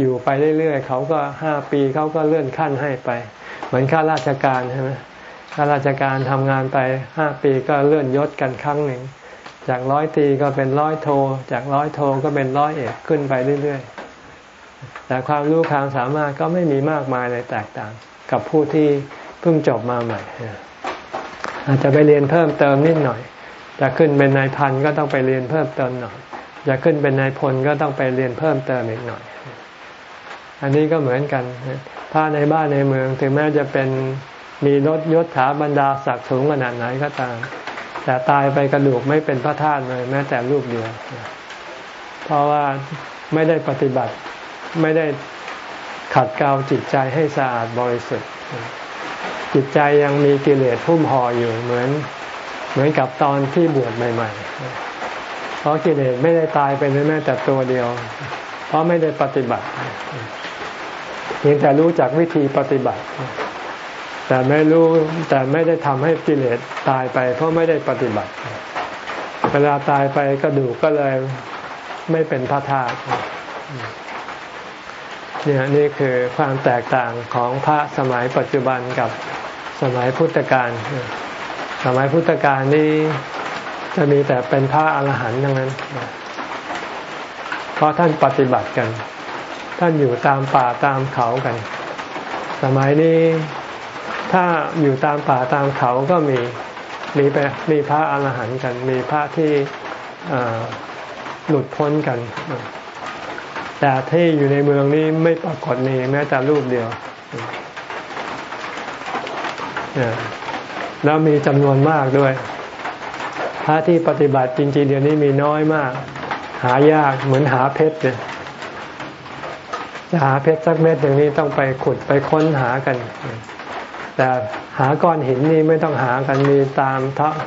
อยู่ไปเรื่อยๆเขาก็ห้าปีเขาก็เลื่อนขั้นให้ไป เหมือนข้าราชการใช่ไหมข้าราชการทำงานไปห้าปีก็เลื่อนยศกันครั้งหนึ่ง จากร้อยตีก็เป็นร้อยโท จากร้อยโทก็เป็นร้อยเอกขึ้นไปเรื่อยๆ แต่ความรู้ความสามารถก็ไม่มีมากมายเลยแตกต่าง กับผู้ที่เพิ่งจบมาใหม่ อาจจะไปเรียนเพิ่มเติมนิดหน่อยจะขึ้นเป็นนายพันก็ต้องไปเรียนเพิ่มเติมหน่อย จะขึ้นเป็นนายพลก็ต้องไปเรียนเพิ่มเติมอีกหน่อย อันนี้ก็เหมือนกันพระในบ้านในเมืองถึงแม้จะเป็นมีรถยศถาบรรดาศักดิ์สูงขนาดไหนก็ตาม แต่ตายไปกระดูกไม่เป็นพระธาตุเลยแม้แต่รูปเดียว เพราะว่าไม่ได้ปฏิบัติไม่ได้ขัดเกลาจิตใจให้สะอาดบริสุทธิ์ จิตใจยังมีกิเลสพุ่มห่ออยู่เหมือน เหมือนกับตอนที่บวชใหม่ ๆ ราะกิเลสไม่ได้ตายไปเลยแม้แต่ตัวเดียว เพราะไม่ได้ปฏิบัติเพียงแต่รู้จักวิธีปฏิบัติ แต่ไม่รู้แต่ไม่ได้ทำให้กิเลสตายไป เพราะไม่ได้ปฏิบัติ เวลาตายไปกระดูกก็เลยไม่เป็นพระธาตุเนี่ยนี่คือความแตกต่างของพระสมัยปัจจุบันกับสมัยพุทธกาลสมัยพุทธกาลนี้ จะมีแต่เป็นพระอรหันต์ทั้งนั้น เพราะท่านปฏิบัติกัน ท่านอยู่ตามป่าตามเขากัน สมัยนี้ถ้าอยู่ตามป่าตามเขาก็มีมีไปมีพระอรหันต์กัน มีพระที่หลุดพ้นกัน แต่ที่อยู่ในเมืองนี้ไม่ปรากฏมีแม้แต่รูปเดียว แล้วมีจำนวนมากด้วย ระที่ปฏิบัติจริงๆเดี๋ยวนี้มีน้อยมาก หายากเหมือนหาเพชรเนี่ยจะหาเพชรสักเม็ดอย่างนี้ต้องไปขุดไปค้นหากัน แต่หาก้อนหินนี่ไม่ต้องหากันมีตาม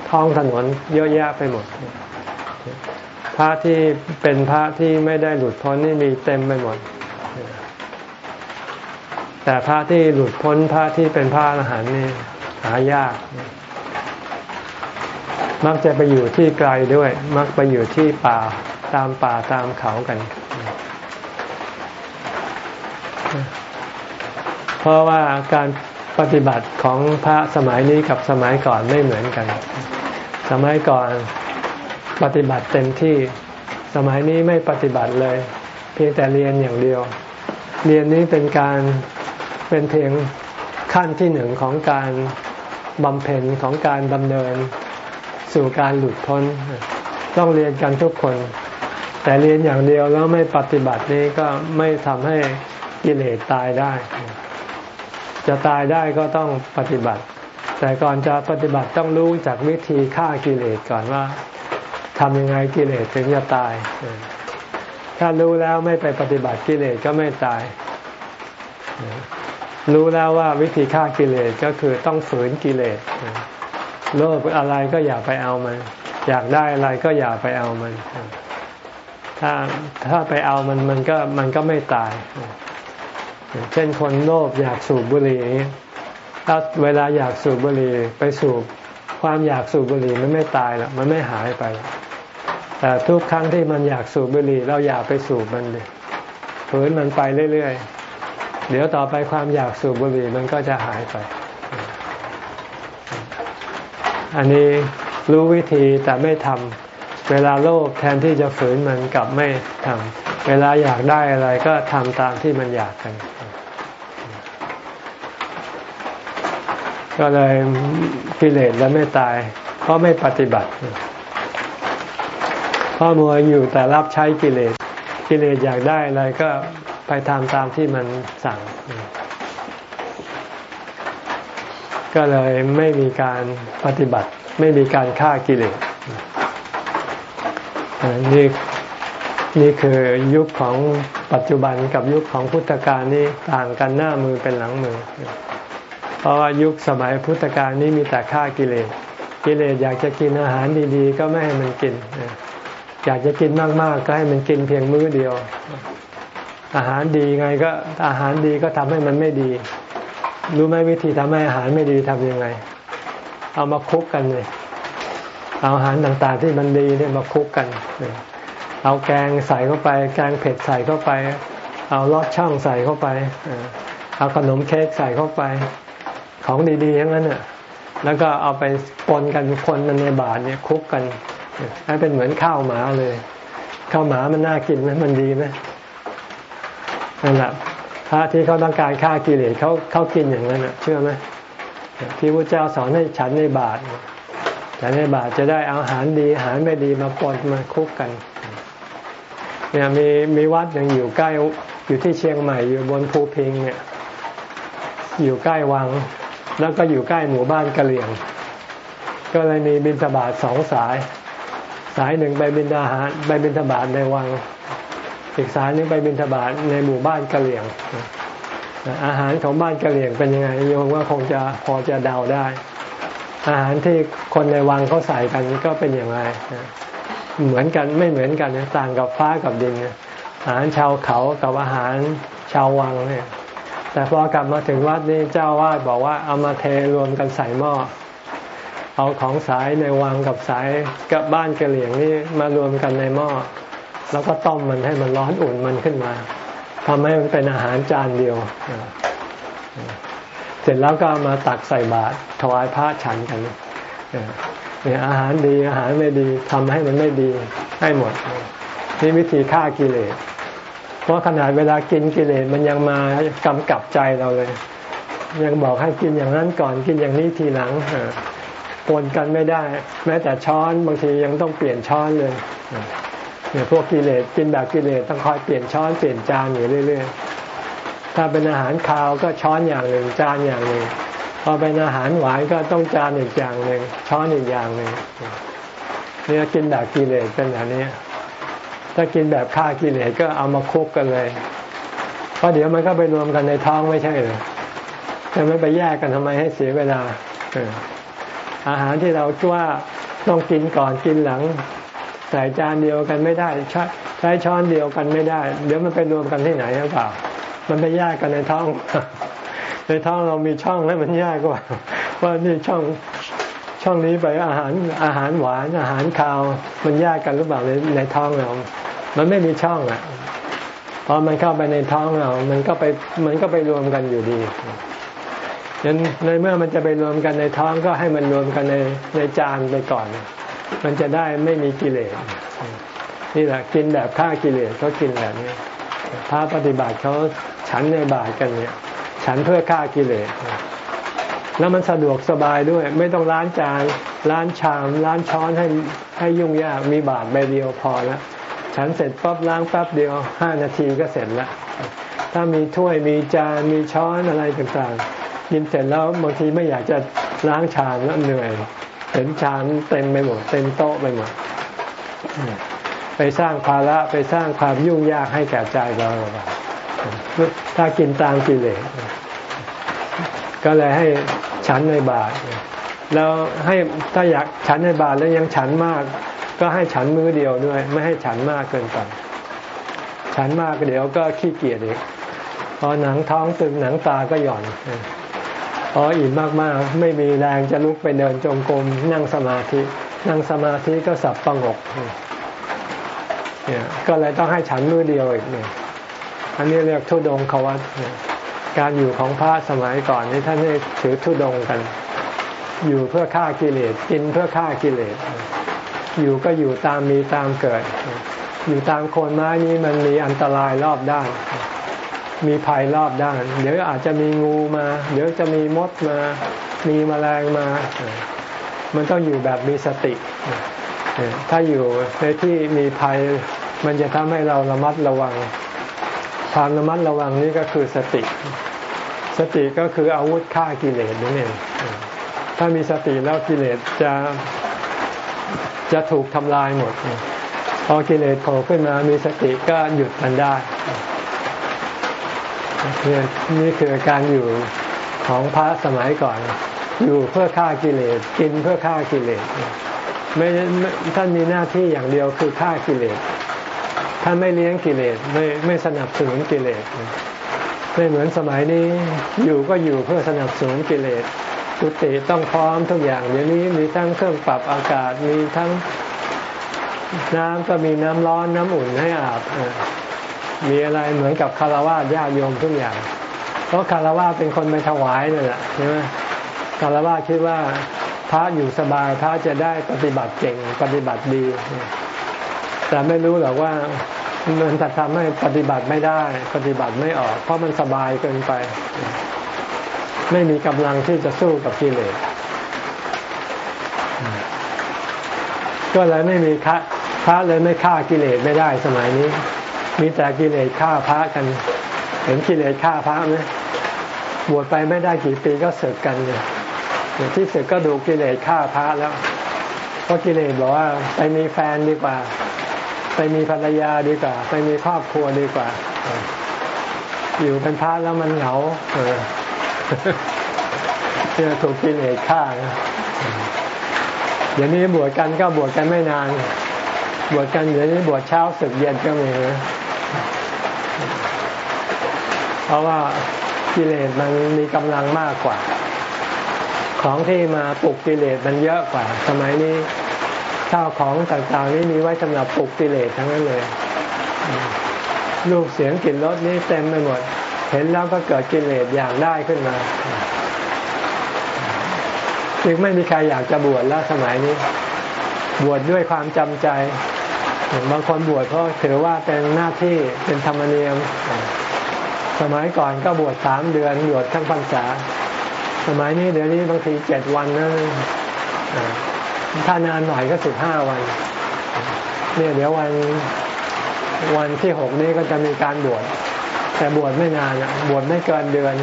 ท้องถนนเยอะแยะไปหมด พระที่เป็นพระที่ไม่ได้หลุดพ้นนี่มีเต็มไปหมด แต่พระที่หลุดพ้นพระที่เป็นพระอรหันต์นี่หายาก มักจะไปอยู่ที่ไกลด้วย มักไปอยู่ที่ป่าตามป่าตามเขากัน เพราะว่าการปฏิบัติของพระสมัยนี้กับสมัยก่อนไม่เหมือนกัน สมัยก่อนปฏิบัติเต็มที่ สมัยนี้ไม่ปฏิบัติเลย เพียงแต่เรียนอย่างเดียว เรียนนี้เป็นการเป็นเพียงขั้นที่หนึ่งของการบำเพ็ญของการดำเนิน สู่การหลุดพ้น ต้องเรียนกันทุกคน แต่เรียนอย่างเดียวแล้วไม่ปฏิบัตินี้ก็ไม่ทำให้กิเลสตายได้ จะตายได้ก็ต้องปฏิบัติ แต่ก่อนจะปฏิบัติต้องรู้จากวิธีฆ่ากิเลสก่อนว่าทำยังไงกิเลสถึงจะตาย ถ้ารู้แล้วไม่ไปปฏิบัติกิเลสก็ไม่ตาย รู้แล้วว่าวิธีฆ่ากิเลสก็คือต้องฝืนกิเลส โลภอะไรก็อย่าไปเอามัน อยากได้อะไรก็อย่าไปเอามัน ถ้าถ้าไปเอามันมันก็มันก็ไม่ตาย เช่นคนโลภอยากสูบบุหรี่ถ้าเวลาอยากสูบบุหรี่ไปสูบความอยากสูบบุหรี่มันไม่ตายหรอกมันไม่หายไป แต่ทุกครั้งที่มันอยากสูบบุหรี่เราอยากไปสูบมันเลยฝืนมันไปเรื่อยๆ เดี๋ยวต่อไปความอยากสูบบุหรี่มันก็จะหายไป อันนี้รู้วิธีแต่ไม่ทำเวลาโลภแทนที่จะฝืนมันกลับไม่ทำเวลาอยากได้อะไรก็ทำตามที่มันอยากกัน ก็เลยกิเลสแล้วไม่ตาย เพราะไม่ปฏิบัติเพราะมัวอยู่แต่รับใช้กิเลส กิเลสอยากได้อะไรก็ไปทำตามที่มันสั่ง ก็เลยไม่มีการปฏิบัติ ไม่มีการฆ่ากิเลสนี่นี่คือยุคของปัจจุบันกับยุคของพุทธกาลนี่ต่างกันหน้ามือเป็นหลังมือ เพราะว่ายุคสมัยพุทธกาลนี่มีแต่ฆ่ากิเลสกิเลสอยากจะกินอาหารดีๆ ก็ไม่ให้มันกิน อยากจะกินมากๆ ก็ให้มันกินเพียงมื้อเดียว อาหารดีไงก็อาหารดีก็ทำให้มันไม่ดี รู้ไหมวิธีทำให้อาหารไม่ดีทำยังไง เอามาคุกกันเลย เอาอาหารต่างๆที่มันดีเนี่ยมาคุกกัน เอาแกงใส่เข้าไป แกงเผ็ดใส่เข้าไป เอาลอดช่องใส่เข้าไป เอาขนมเค้กใส่เข้าไป ของดีๆทั้งนั้นน่ะ แล้วก็เอาไปปนกันคนในบาทเนี่ยคุกกัน ให้เป็นเหมือนข้าวหมาเลย ข้าวหมามันน่ากินไหมมันดีไหมนั่นแหละ พระที่เขาต้องการฆ่ากิเลสเขาเขากินอย่างนั้นเชื่อไหมที่พระเจ้าสอนให้ฉันในบาตรฉันในบาตรจะได้อาหารดีอาหารไม่ดีมาปนมาคุกกันเนี่ยมีมีวัดยังอยู่ใกล้อยู่ที่เชียงใหม่อยู่บนภูพิงเนี่ย อยู่ใกล้วัง แล้วก็อยู่ใกล้หมู่บ้านกะเหลี่ยง ก็เลยมีบิณฑบาตสองสาย สายหนึ่งไปบิณฑบาตไปบิณฑบาตในวัง อีกสายนึงไปบิณฑบาตในหมู่บ้านกะเหลี่ยง อาหารของบ้านกะเหลี่ยงเป็นยังไงโยมว่าคงจะพอจะเดาได้ อาหารที่คนในวังเขาใส่กันก็เป็นอย่างไรเหมือนกันไม่เหมือนกันต่างกับฟ้ากับดินอาหารชาวเขากับอาหารชาววังเนี่ยแต่พอกลับมาถึงวัดนี่เจ้าวาดบอกว่าเอามาเทรวมกันใส่หม้อเอาของสายในวังกับสายกับบ้านกะเหลี่ยงนี่มารวมกันในหม้อ แล้วก็ต้มมันให้มันร้อนอุ่นมันขึ้นมาทำให้มันเป็นอาหารจานเดียว เสร็จแล้วก็มาตักใส่บาตรถวายพระฉันกันเนี่ยอาหารดีอาหารไม่ดีทำให้มันไม่ดีให้หมด นี่วิธีฆ่ากิเลสเพราะขนาดเวลากินกิเลสมันยังมากำกับใจเราเลย ยังบอกให้กินอย่างนั้นก่อนกินอย่างนี้ทีหลังปนกันไม่ได้ แม้แต่ช้อนบางทียังต้องเปลี่ยนช้อนเลย เนี่ยพวกกิเลสกินแบบกิเลสต้องคอยเปลี่ยนช้อนเปลี่ยนจานอยู่เรื่อยๆ ถ้าเป็นอาหารคาวก็ช้อนอย่างหนึ่งจานอย่างหนึ่งพอเป็นอาหารหวานก็ต้องจานอีกอย่างหนึ่งช้อนอีกอย่างหนึ่งเนี่ยกินแบบกิเลสเป็นอย่างนี้ ถ้ากินแบบฆ่ากิเลสก็เอามาคุกกันเลยเพราะเดี๋ยวมันก็ไปรวมกันในท้องไม่ใช่หรือจะไม่ไปแยกกันทำไมให้เสียเวลาอาหารที่เราว่าต้องกินก่อนกินหลัง ใส่จานเดียวกันไม่ได้ใช้ใช้ช้อนเดียวกันไม่ได้ เดี๋ยวมันไปรวมกันที่ไหนหรือเปล่า มันไปแยกกันในท้อง ในท้องเรามีช่องให้มันแยกกว่าว่านี่ช่องช่องนี้ไปอาหารอาหารหวานอาหารคาวมันแยกกันหรือเปล่าในในท้องเรา มันไม่มีช่องอะพอมันเข้าไปในท้องเรา มันก็ไป มันก็ไปรวมกันอยู่ดียันในเมื่อมันจะไปรวมกันในท้องก็ให้มันรวมกันในในจานไปก่อน มันจะได้ไม่มีกิเลสนี่แหละกินแบบฆ่ากิเลสเขากินแบบนี้พระปฏิบัติเขาฉันในบาตกันเนี่ย ฉันเพื่อฆ่ากิเลสแล้วมันสะดวกสบายด้วย ไม่ต้องล้างจานล้างชามล้างช้อนให้ให้ยุ่งยากมีบาตรใบเดียวพอแล้วฉันเสร็จปั๊บล้างแป๊บเดียวห้านาทีก็เสร็จล้วถ้ามีถ้วยมีจานมีช้อนอะไรต่างๆกินเสร็จแล้วบางทีไม่อยากจะล้างชามแล้วเหนื่อย เห็นชามเต็มไปหมดเต็มโต๊ะไปหมดไปสร้างภาระไปสร้างความยุ่งยากให้แก่ใจเราถ้ากินตามกิเลสก็เลยให้ฉันในบาตรแล้วให้ถ้าอยากฉันในบาตรแล้วยังฉันมาก ก็ให้ฉันมือเดียวด้วย ไม่ให้ฉันมากเกินไปฉันมากเดี๋ยวก็ขี้เกียจอีกพอหนังท้องตึงหนังตาก็หย่อน พออิ่มมากๆ ไม่มีแรงจะลุกไปเดินจงกรมนั่งสมาธิ นั่งสมาธิก็สับประงกเนี่ยก็เลยต้องให้ฉันมือเดียวอีกเนี่ยอันนี้เรียกทุดงควัตการอยู่ของพระสมัยก่อนนี่ท่านได้ถือทุดงกัน อยู่เพื่อฆ่ากิเลสกินเพื่อฆ่ากิเลสอยู่ก็อยู่ตามมีตามเกิด อยู่ตามโคนไม้นี้มันมีอันตรายรอบด้าน มีภัยรอบด้าน เดี๋ยวอาจจะมีงูมา เดี๋ยวจะมีมดมา มีแมลงมา มันต้องอยู่แบบมีสติ ถ้าอยู่ในที่มีภัย มันจะทำให้เราระมัดระวัง ความระมัดระวังนี้ก็คือสติ สติก็คืออาวุธฆ่ากิเลสนั่นเอง ถ้ามีสติแล้วกิเลสจะจะถูกทำลายหมด พอกิเลสโผล่ขึ้นมา มีสติก็หยุดมันได้ นี่คือการอยู่ของพระสมัยก่อน อยู่เพื่อฆ่ากิเลส กินเพื่อฆ่ากิเลสไม่ท่านมีหน้าที่อย่างเดียวคือฆ่ากิเลสท่านไม่เลี้ยงกิเลสไม่ไม่สนับสนุนกิเลสไม่เหมือนสมัยนี้อยู่ก็อยู่เพื่อสนับสนุนกิเลสกุฏิต้องพร้อมทุกอย่างเดี๋ยวนี้มีทั้งเครื่องปรับอากาศมีทั้งน้ำก็มีน้ำร้อนน้ำอุ่นให้อาบ มีอะไรเหมือนกับคารวะญาติโยมทุกอย่าง เพราะคารวะเป็นคนไปถวายนั่นแหละใช่ไหมคารวะคิดว่าพระอยู่สบายพระจะได้ปฏิบัติเก่งปฏิบัติดี แต่ไม่รู้หรอกว่ามันจะทำให้ปฏิบัติไม่ได้ ปฏิบัติไม่ออก เพราะมันสบายเกินไป ไม่มีกำลังที่จะสู้กับกิเลสก็เลยไม่มีพระเลยไม่ฆ่ากิเลสไม่ได้สมัยนี้ มีแต่กิเลสฆ่าพระกัน เห็นกิเลสฆ่าพระไหมบวชไปไม่ได้กี่ปีก็เสกกันเลยที่เสกก็ดูกิเลสฆ่าพระแล้วเพราะกิเลสบอกว่าไปมีแฟนดีกว่า ไปมีภรรยาดีกว่า ไปมีครอบครัวดีกว่า อยู่เป็นพระแล้วมันเหงาเออถูกกิเลสฆ่าเดี๋ยวนี้บวชกันก็บวชกันไม่นาน บวชกันเดี๋ยวนี้บวชเช้าสึกเย็นก็มีนะ เพราะว่ากิเลสมันมีกำลังมากกว่า ของที่มาปลุกกิเลสมันเยอะกว่า สมัยนี้ข้าวของต่างๆนี้มีไว้สำหรับปลุกกิเลสทั้งนั้นเลยรูปเสียงกลิ่นรสนี้เต็มไปหมด เห็นแล้วก็เกิดกิเลสอยากได้ขึ้นมาจึงไม่มีใครอยากจะบวชแล้วสมัยนี้ บวชดด้วยความจำใจบางคนบวชเพราะถือว่าเป็นหน้าที่เป็นธรรมเนียม สมัยก่อนก็บวชสามเดือนบวชทั้งพรรษา สมัยนี้เดี๋ยวนี้บางทีเจ็ดวันนะถ้านานหน่อยก็สิบห้าวัน เนี่ยเดี๋ยววันวันที่หกนี้ก็จะมีการบวชแต่บวชไม่นานบวชไม่เกินเดือน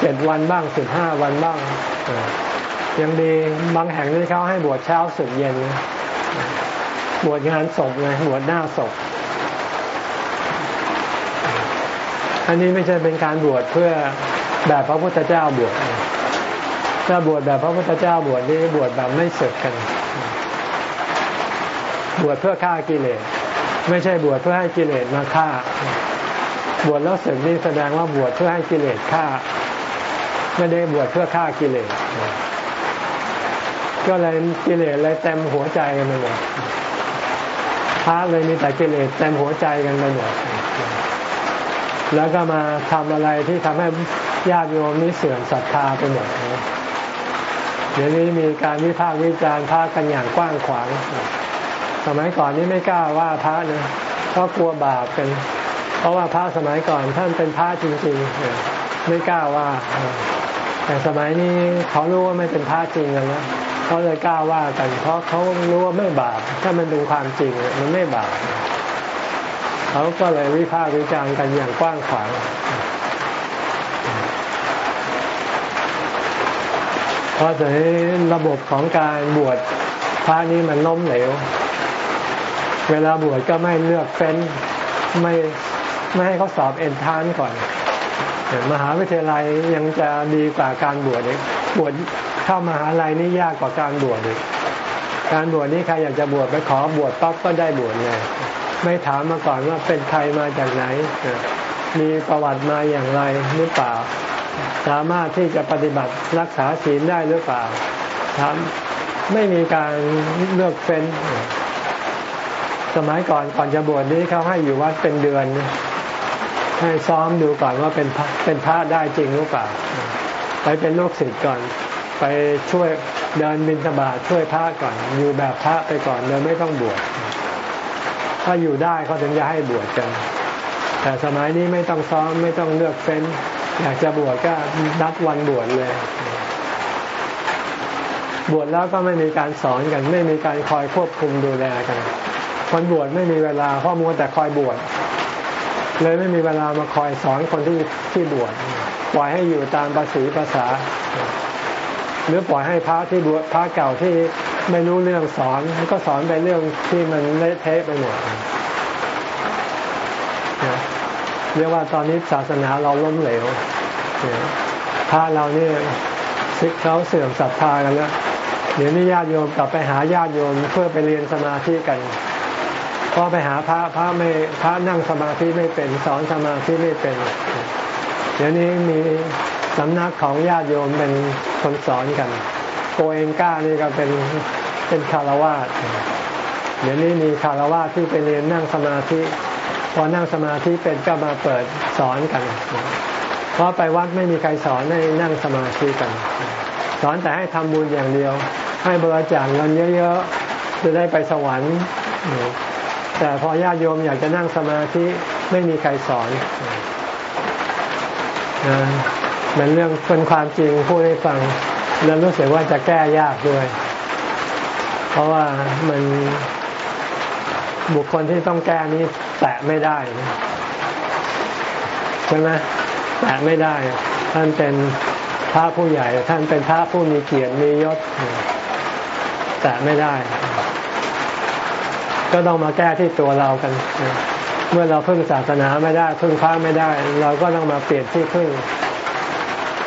เจ็ดวันบ้างสิบห้าวันบ้างยังดีบางแห่งนี่เขาให้บวชเช้าสุดเย็น บวชงานศพไงบวชหน้าศพ อันนี้ไม่ใช่เป็นการบวชเพื่อแบบพระพุทธเจ้าบวชถ้าบวชแบบพระพุทธเจ้าบวชนี่บวชแบบไม่สึกกัน บวชเพื่อฆ่ากิเลส ไม่ใช่บวชเพื่อให้กิเลสมาฆ่า บวชแล้วสึกนี่แสดงว่าบวชเพื่อให้กิเลสฆ่า ไม่ได้บวชเพื่อฆ่ากิเลส ก็เลยกิเลสเลยเต็มหัวใจกันไปหมดพระเลยมีแต่กิเลสเต็มหัวใจกันไปหมด แล้วก็มาทำอะไรที่ทำให้ญาติโยมนี้เสื่อมศรัทธาไปหมดเดี๋ยวนี้มีการวิพากษ์วิจารณ์พระกันอย่างกว้างขวาง สมัยก่อนนี้ไม่กล้าว่าพระนะเพราะกลัวบาปกัน เพราะว่าพระสมัยก่อนท่านเป็นพระจริงๆไม่กล้าว่า แต่สมัยนี้เขารู้ว่าไม่เป็นพระจริงกันแล้วเขาเลยกล้าว่ากัน เพราะเขารู้ว่าไม่บาปถ้ามันเป็นความจริงมันไม่บาป เขาก็เลยวิพากษ์วิจารณ์กันอย่างกว้างขวางเพราะฉะนั้นระบบของการบวชพระนี้มันล้มเหลว เวลาบวชก็ไม่เลือกเฟ้นไม่ไม่ให้เขาสอบเอ็นทานก่อนมหาวิทยาลัยยังจะดีกว่าการบวชเองบวชเข้ามหาลัยนี่ยากกว่าการบวชอีกการบวชนี่ใครอยากจะบวชไปขอบวชปั๊บก็ได้บวชเลย ไม่ถามมาก่อนว่าเป็นใครมาจากไหน มีประวัติมาอย่างไรหรือเปล่า สามารถที่จะปฏิบัติรักษาศีลได้หรือเปล่าถามไม่มีการเลือกเฟ้น สมัยก่อนก่อนจะบวชนี้เขาให้อยู่วัดเป็นเดือน ให้ซ้อมดูก่อนว่าเป็นเป็นพระได้จริงหรือเปล่า ไปเป็นลูกศิษย์ก่อน ไปช่วยเดินบิณฑบาตช่วยพระก่อน อยู่แบบพระไปก่อนเลยไม่ต้องบวช ถ้าอยู่ได้เขาถึงจะให้บวชกัน แต่สมัยนี้ไม่ต้องซ้อมไม่ต้องเลือกเฟ้น อยากจะบวชก็นัดวันบวชเลย บวชแล้วก็ไม่มีการสอนกัน ไม่มีการคอยควบคุมดูแลกันคนบวชไม่มีเวลาเพราะมัวแต่คอยบวชเลยไม่มีเวลามาคอยสอนคนที่ที่บวชปล่อยให้อยู่ตามภาษีภาษา หรือปล่อยให้พระที่บวชพระเก่าที่ไม่รู้เรื่องสอนก็สอนไปเรื่องที่มันเละเทะไปหมดเรียกว่าตอนนี้ศาสนาเราล้มเหลวพระเราเนี่ยซิกเขาเสื่อมศรัทธากันแล้วเดี๋ยวนี้ญาติโยมกลับไปหาญาติโยมเพื่อไปเรียนสมาธิกันพอไปหาพระพระไม่พระนั่งสมาธิไม่เป็นสอนสมาธิไม่เป็น เดี๋ยวนี้มี สำนักของญาติโยมเป็นคนสอนกัน โกเองก้านี่ก็เป็นเป็นคารวาสเดี๋ยวนี้มีคารวาสที่ไปเรียนนั่งสมาธิพอนั่งสมาธิเป็นก็มาเปิดสอนกัน เพราะไปวัดไม่มีใครสอนให้นั่งสมาธิกัน สอนแต่ให้ทำบุญอย่างเดียว ให้บริจาคเงินเยอะๆ จะได้ไปสวรรค์แต่พอญาติโยมอยากจะนั่งสมาธิไม่มีใครสอน เป็นเรื่องเป็นความจริงพูดให้ฟัง แล้วรู้สึกว่าจะแก้ยากด้วย เพราะว่ามันบุคคลที่ต้องแก้นี้แตะไม่ได้ใช่ไหมแตะไม่ได้ ท่านเป็นพระผู้ใหญ่ ท่านเป็นพระผู้มีเกียรติมียศแตะไม่ได้ ก็ต้องมาแก้ที่ตัวเรากัน เมื่อเราพึ่งศาสนาไม่ได้ พึ่งพระไม่ได้ เราก็ต้องมาเปลี่ยนที่พึ่ง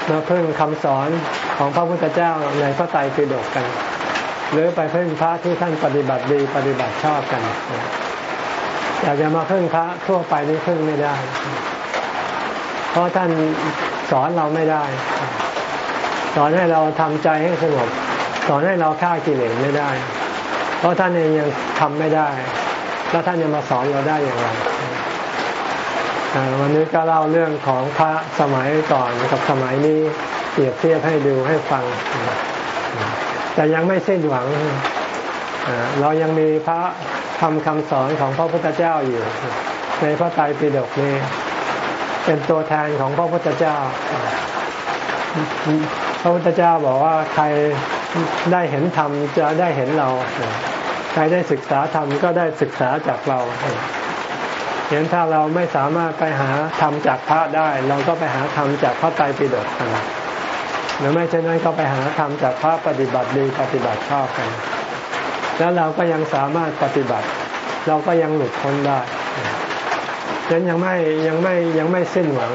มาพึ่งคำสอนของพระพุทธเจ้าในพระไตรปิฎกกัน หรือไปพึ่งพระที่ท่านปฏิบัติดีปฏิบัติชอบกันอยากจะมาพึ่งพระทั่วไปนี่พึ่งไม่ได้ เพราะท่านสอนเราไม่ได้ สอนให้เราทำใจให้สงบสอนให้เราฆ่ากิเลสไม่ได้ เพราะท่านเองยังทำไม่ได้ แล้วท่านจะมาสอนเราได้อย่างไร วันนี้ก็เล่าเรื่องของพระสมัยก่อนกับสมัยนี้เปรียบเทียบให้ดูให้ฟัง แต่ยังไม่สิ้นหวัง เรายังมีพระทำคำสอนของพระพุทธเจ้าอยู่ ในพระไตรปิฎกนี้เป็นตัวแทนของพระพุทธเจ้า พระพุทธเจ้าบอกว่าใครได้เห็นธรรมจะได้เห็นเรา ใครได้ศึกษาธรรมก็ได้ศึกษาจากเรา เห็นถ้าเราไม่สามารถไปหาธรรมจากพระได้ เราก็ไปหาธรรมจากพระไตรปิฎกกันหรือไม่เช่นนั้นก็ไปหาธรรมจากพระปฏิบัติดีปฏิบัติชอบกัน แล้วเราก็ยังสามารถปฏิบัติ เราก็ยังหลุดพ้นได้ฉะนั้นยังไม่ยังไม่ยังไม่สิ้นหวัง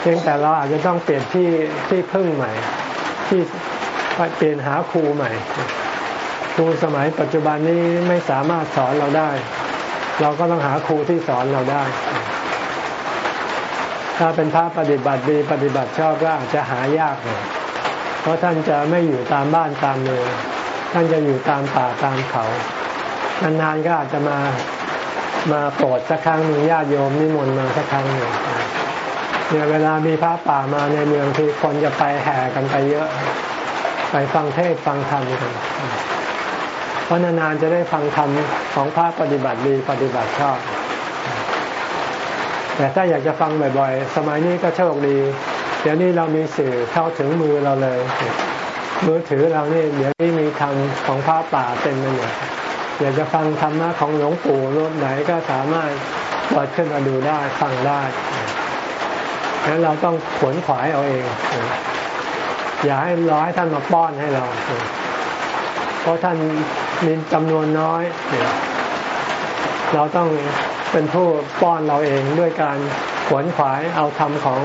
เพียงแต่เราอาจจะต้องเปลี่ยนที่ที่พึ่งใหม่ ที่เปลี่ยนหาครูใหม่ครูสมัยปัจจุบันนี้ไม่สามารถสอนเราได้ เราก็ต้องหาครูที่สอนเราได้ ถ้าเป็นพระปฏิบัติดีปฏิบัติชอบก็อาจจะหายากหน่อยเพราะท่านจะไม่อยู่ตามบ้านตามเมืองท่านจะอยู่ตามป่าตามเขานานๆก็อาจจะมามาโปรดสักครั้งหนึ่งญาติโยมนิมนต์มาสักครั้งหนึ่งเนี่ยเวลามีพระป่ามาในเมืองที่คนจะไปแห่กันไปเยอะ ไปฟังเทศฟังธรรมกัน เพราะนานๆจะได้ฟังธรรมของพระปฏิบัติดีปฏิบัติชอบ แต่ถ้าอยากจะฟังบ่อยๆ สมัยนี้ก็โชคดี เดี๋ยวนี้เรามีสื่อเข้าถึงมือเราเลย มือถือเรานี่เดี๋ยวนี้มีธรรมของพระป่าเต็มไปหมดอยากจะฟังธรรมะของหลวงปู่รูปไหนก็สามารถเปิดขึ้นมาดูได้ฟังได้งั้นเราต้องขวนขวายเอาเอง อย่าให้รอให้ท่านมาป้อนให้เรา เพราะท่านมีจำนวนน้อย เราต้องเป็นผู้ป้อนเราเองด้วยการขวนขวายเอาธรรมของ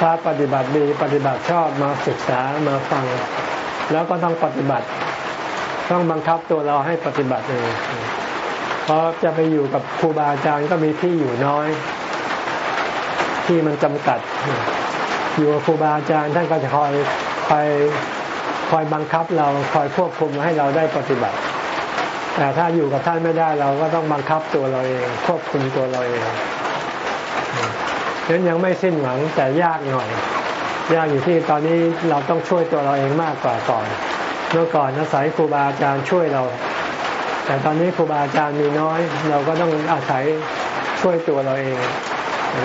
พระปฏิบัติดีปฏิบัติชอบมาศึกษามาฟัง แล้วก็ต้องปฏิบัติ ต้องบังคับตัวเราให้ปฏิบัติเองเพราะจะไปอยู่กับครูบาอาจารย์ก็มีที่อยู่น้อย ที่มันจำกัด อยู่กับครูบาอาจารย์ท่านก็จะคอยคอย คอยบังคับเราคอยควบคุมให้เราได้ปฏิบัติ แต่ถ้าอยู่กับท่านไม่ได้เราก็ต้องบังคับตัวเราเอง ควบคุมตัวเราเองฉะนั้นยังไม่สิ้นหวังแต่ยากหน่อย ยากอยู่ที่ตอนนี้เราต้องช่วยตัวเราเองมากกว่าก่อนเมื่อก่อนอาศัยครูบาอาจารย์ช่วยเรา แต่ตอนนี้ครูบาอาจารย์มีน้อย เราก็ต้องอาศัยช่วยตัวเราเอง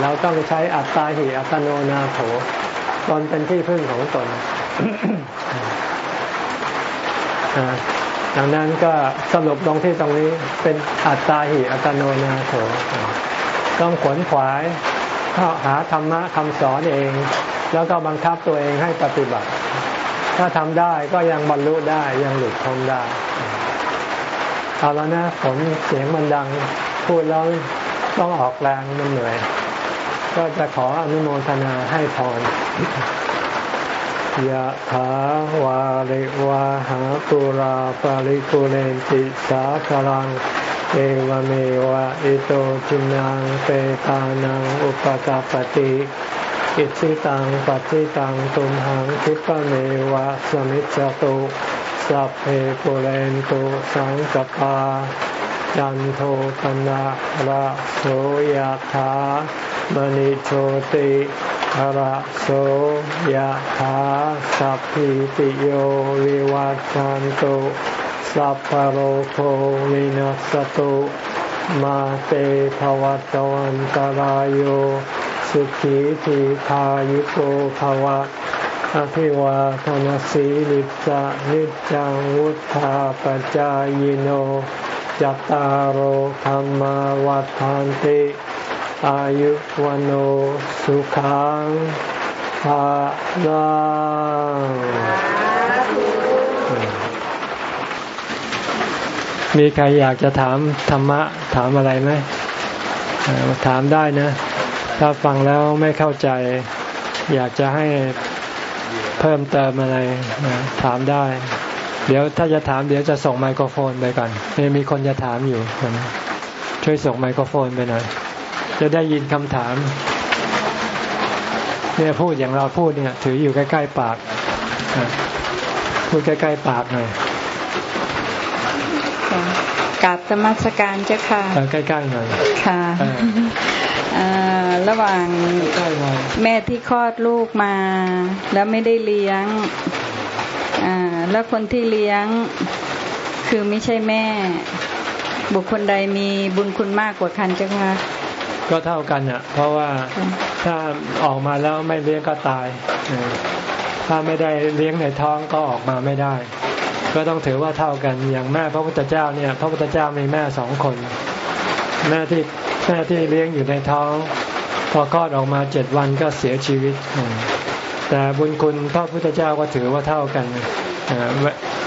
เราต้องใช้อัตตาหิอัตโนนาโถตนเป็นที่พึ่งของตน ดังนั้นก็สรุปลงที่ตรงนี้เป็นอัตตาหิอัตโนนาโถต้องขวนขวายหาธรรมะคำสอนเอง แล้วก็บังคับตัวเองให้ปฏิบัติ ถ้าทำได้ก็ยังบรรลุได้ยังหลุดพ้นได้เอาแล้วนะผมเสียงมันดังพูดแล้วต้องออกแรงมันเหนื่อย ก็จะขออนุโมทนาให้พร ยะถาวาริวาหาปุราปาริกุเรนติสาคลัง เอวเมวะอิโตจินังเปตานังอุปกาปติอิชิตังปฏิตังตุมหังคิปะเมวะสมิจจตุสัพเพปุเรนตุสังกปาจันโทปนะระโสยถามณิโชติ ระโสยถาสัพพิติโยวิวัจจันตุสัพพโรโควินัสตุมาเตภวัตวันตารโยสุขีทีขายุโกภวะอภิวาทนสีลิสะนิจังวุธาปจายโนจัตตารโอธรรมวัฏานติ อายุวันโอสุขังภาลังมีใครอยากจะถามธรรมะถามอะไรไหมถามได้นะ ถ้าฟังแล้วไม่เข้าใจ อยากจะให้เพิ่มเติมอะไรถามได้ เดี๋ยวถ้าจะถามเดี๋ยวจะส่งไมโครโฟนไปก่อนมีคนจะถามอยู่ ช่วยส่งไมโครโฟนไปหน่อย จะได้ยินคำถามเนี่ยพูดอย่างเราพูดเนี่ย ถืออยู่ใกล้ๆปากพูดใกล้ๆปากหน่อยกราบสมัสการเจ้าค่ะใกล้ๆหน่อยค่ะระหว่างแม่ที่คลอดลูกมา แล้วไม่ได้เลี้ยงแล้วคนที่เลี้ยงคือไม่ใช่แม่ บุคคลใดมีบุญคุณมากกว่ากันเจ้าค่ะ ก็เท่ากันอะ เพราะว่าถ้าออกมาแล้วไม่เลี้ยงก็ตาย ถ้าไม่ได้เลี้ยงในท้องก็ออกมาไม่ได้ ก็ต้องถือว่าเท่ากันอย่างแม่พระพุทธเจ้าเนี่ย พระพุทธเจ้ามีแม่สองคน แม่ที่แม่ที่เลี้ยงอยู่ในท้อง พอคลอดออกมาเจ็ดวันก็เสียชีวิต แต่บุญคุณพระพุทธเจ้าก็ถือว่าเท่ากัน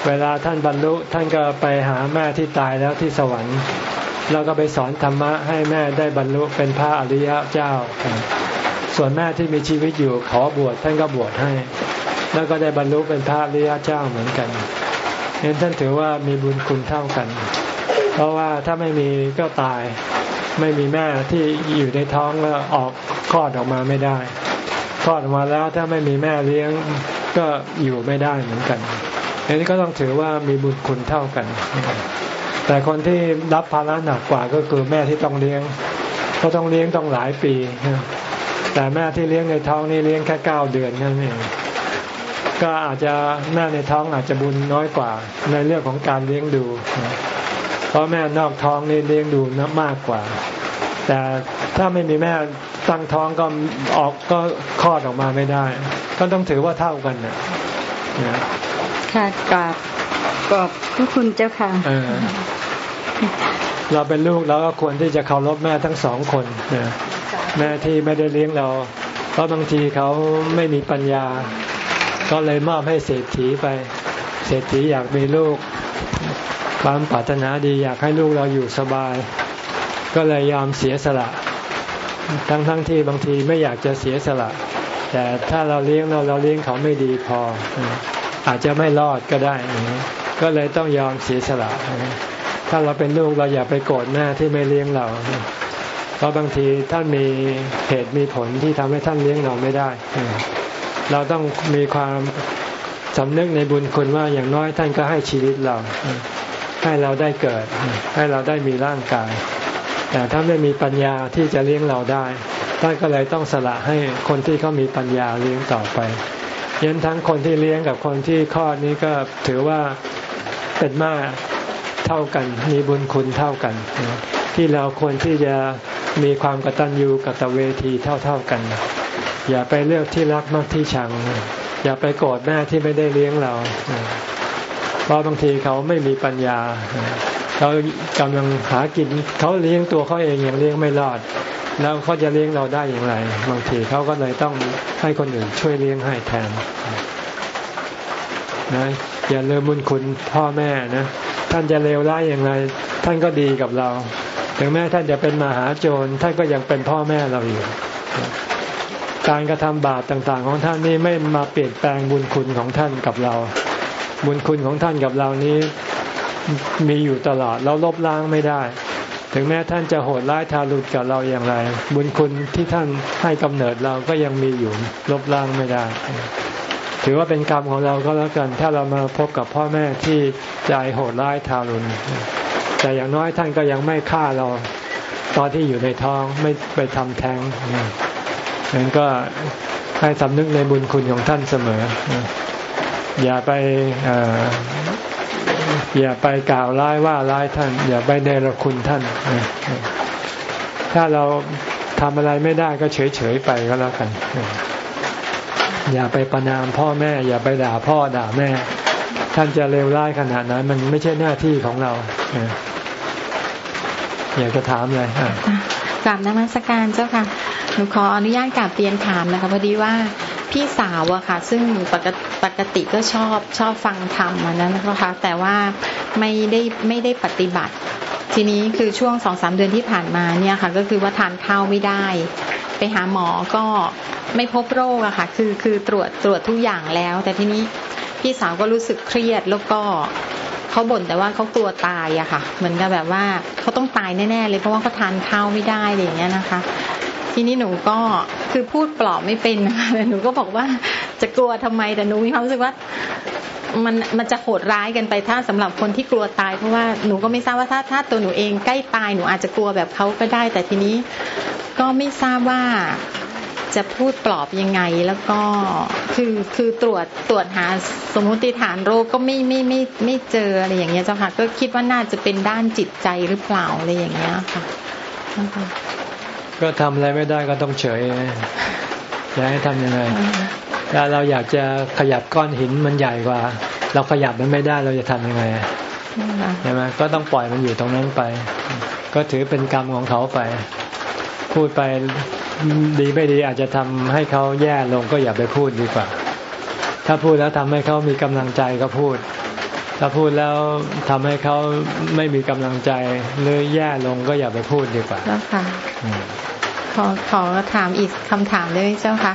เวลาท่านบรรลุท่านก็ไปหาแม่ที่ตายแล้วที่สวรรค์ แล้วก็ไปสอนธรรมะให้แม่ได้บรรลุเป็นพระอริยเจ้า ส่วนแม่ที่มีชีวิตอยู่ขอบวชท่านก็บวชให้ แล้วก็ได้บรรลุเป็นพระอริยเจ้าเหมือนกันเห็นท่านถือว่ามีบุญคุณเท่ากัน เพราะว่าถ้าไม่มีก็ตาย ไม่มีแม่ที่อยู่ในท้องแล้วออกคลอดออกมาไม่ได้คลอดออกมาแล้วถ้าไม่มีแม่เลี้ยงก็อยู่ไม่ได้เหมือนกันอันนี้ก็ต้องถือว่ามีบุญคุณเท่ากัน แต่คนที่รับภาระหนักกว่าก็คือแม่ที่ต้องเลี้ยงก็ต้องเลี้ยงต้องหลายปี แต่แม่ที่เลี้ยงในท้องนี่เลี้ยงแค่เก้าเดือนนั่นเองก็อาจจะแม่ในท้องอาจจะบุญน้อยกว่า ในเรื่องของการเลี้ยงดู เพราะแม่นอกท้องนี่เลี้ยงดูนับมากกว่า แต่ถ้าไม่มีแม่ตั้งท้องก็ออกก็คลอดออกมาไม่ได้ ก็ต้องถือว่าเท่ากันนะค่ะกราบกราบทุกคุณเจ้าค่ะ เราเป็นลูกเราก็ควรที่จะเคารพแม่ทั้งสองคนนะแม่ที่ไม่ได้เลี้ยงเรา เพราะบางทีเขาไม่มีปัญญา ก็เลยมอบให้เศรษฐีไป เศรษฐีอยากมีลูก ความปรารถนาดีอยากให้ลูกเราอยู่สบาย ก็เลยยอมเสียสละ ทั้งทั้งที่บางทีไม่อยากจะเสียสละ แต่ถ้าเราเลี้ยงเราเราเลี้ยงเขาไม่ดีพอ อาจจะไม่รอดก็ได้ ก็เลยต้องยอมเสียสละ ถ้าเราเป็นลูกเราอย่าไปโกรธแม่ที่ไม่เลี้ยงเรา เพราะบางทีท่านมีเหตุมีผลที่ทำให้ท่านเลี้ยงเราไม่ได้ เราต้องมีความสำนึกในบุญคุณว่าอย่างน้อยท่านก็ให้ชีวิตเรา ให้เราได้เกิด ให้เราได้มีร่างกาย แต่ถ้าไม่มีปัญญาที่จะเลี้ยงเราได้ท่านก็เลยต้องสละให้คนที่เขามีปัญญาเลี้ยงต่อไปยันทั้งคนที่เลี้ยงกับคนที่คลอดนี้ก็ถือว่าเป็นมาก เท่ากัน มีบุญคุณเท่ากัน ที่เราควรที่จะมีความกตัญญูกตเวทีเท่าๆกัน อย่าไปเลือกที่รักมากที่ชัง อย่าไปโกรธแม่ที่ไม่ได้เลี้ยงเรา เพราะบางทีเขาไม่มีปัญญา เขากำลังหากินเขาเลี้ยงตัวเขาเองยังเลี้ยงไม่รอด แล้วเขาจะเลี้ยงเราได้อย่างไร บางทีเขาก็เลยต้องให้คนอื่นช่วยเลี้ยงให้แทนนะอย่าลืมบุญคุณพ่อแม่นะ ท่านจะเลวร้ายอย่างไร ท่านก็ดีกับเรา ถึงแม้ท่านจะเป็นมหาโจรท่านก็ยังเป็นพ่อแม่เราอยู่ การกระทำบาปต่างๆ ของท่านนี่ไม่มาเปลี่ยนแปลงบุญคุณของท่านกับเรา บุญคุณของท่านกับเรานี้มีอยู่ตลอดเราลบล้างไม่ได้ ถึงแม้ท่านจะโหดร้ายทารุณกับเราอย่างไร บุญคุณที่ท่านให้กำเนิดเราก็ยังมีอยู่ลบล้างไม่ได้ ถือว่าเป็นกรรมของเราก็แล้วกัน ถ้าเรามาพบกับพ่อแม่ที่ใจโหดร้ายทารุณแต่อย่างน้อยท่านก็ยังไม่ฆ่าเราตอนที่อยู่ในท้องไม่ไปทำแท้งนั้นก็ให้สำนึกในบุญคุณของท่านเสมอ อย่าไปอย่าไปกล่าวร้ายว่าร้ายท่าน อย่าไปเนรคุณท่าน ถ้าเราทำอะไรไม่ได้ก็เฉยๆไปก็แล้วกัน อย่าไปประนามพ่อแม่ อย่าไปด่าพ่อด่าแม่ ท่านจะเลวร้ายขนาดนั้น มันไม่ใช่หน้าที่ของเราอยากจะถามเลยกราบนมัสการเจ้าค่ะหนูขออนุญาตกราบเรียนถามนะคะพอดีว่าพี่สาวอะค่ะ ซึ่งปกติปกติก็ชอบชอบฟังธรรมนั้นนะคะแต่ว่าไม่ได้ไม่ได้ปฏิบัติ ทีนี้คือช่วงสองสามเดือนที่ผ่านมาเนี่ยค่ะ ก็คือว่าทานข้าวไม่ได้ ไปหาหมอก็ไม่พบโรคอะค่ะ คือคือตรวจตรวจทุกอย่างแล้ว แต่ทีนี้พี่สาวก็รู้สึกเครียดแล้วก็เขาบ่นแต่ว่าเขากลัวตายอะค่ะ เหมือนกับแบบว่าเขาต้องตายแน่ๆเลยเพราะว่าเขาทานข้าวไม่ได้อะไรอย่างเงี้ยนะคะ ทีนี้หนูก็คือพูดปลอบไม่เป็นนะคะแต่หนูก็บอกว่าจะกลัวทำไมแต่หนูมีความรู้สึกว่า มันมันจะโหดร้ายกันไปถ้าสำหรับคนที่กลัวตายเพราะว่าหนูก็ไม่ทราบว่าถ้าถ้าตัวหนูเองใกล้ตายหนูอาจจะกลัวแบบเขาก็ได้ แต่ทีนี้ก็ไม่ทราบว่าจะพูดปลอบยังไงแล้วก็คือคือตรวจตรวจหาสมมติฐานโรคก็ไม่ไม่ไม่ไม่เจออะไรอย่างเงี้ยเจ้าค่ะก็คิดว่าน่าจะเป็นด้านจิตใจหรือเปล่าอะไรอย่างเงี้ยค่ะก็ทำอะไรไม่ได้ก็ต้องเฉยจะให้ทำยังไง ถ้าเราอยากจะขยับก้อนหินมันใหญ่กว่า เราขยับมันไม่ได้เราจะทำยังไงใช่ไหมก็ต้องปล่อยมันอยู่ตรงนั้นไป ก็ถือเป็นกรรมของเขาไป พูดไปดีไม่ดีอาจจะทำให้เขาแย่ลงก็อย่าไปพูดดีกว่า ถ้าพูดแล้วทำให้เขามีกำลังใจก็พูด ถ้าพูดแล้วทำให้เขาไม่มีกำลังใจหรือแย่ลงก็อย่าไปพูดดีกว่าแล้วค่ะขอขอถามอีกคำถามเลยเจ้าค่ะ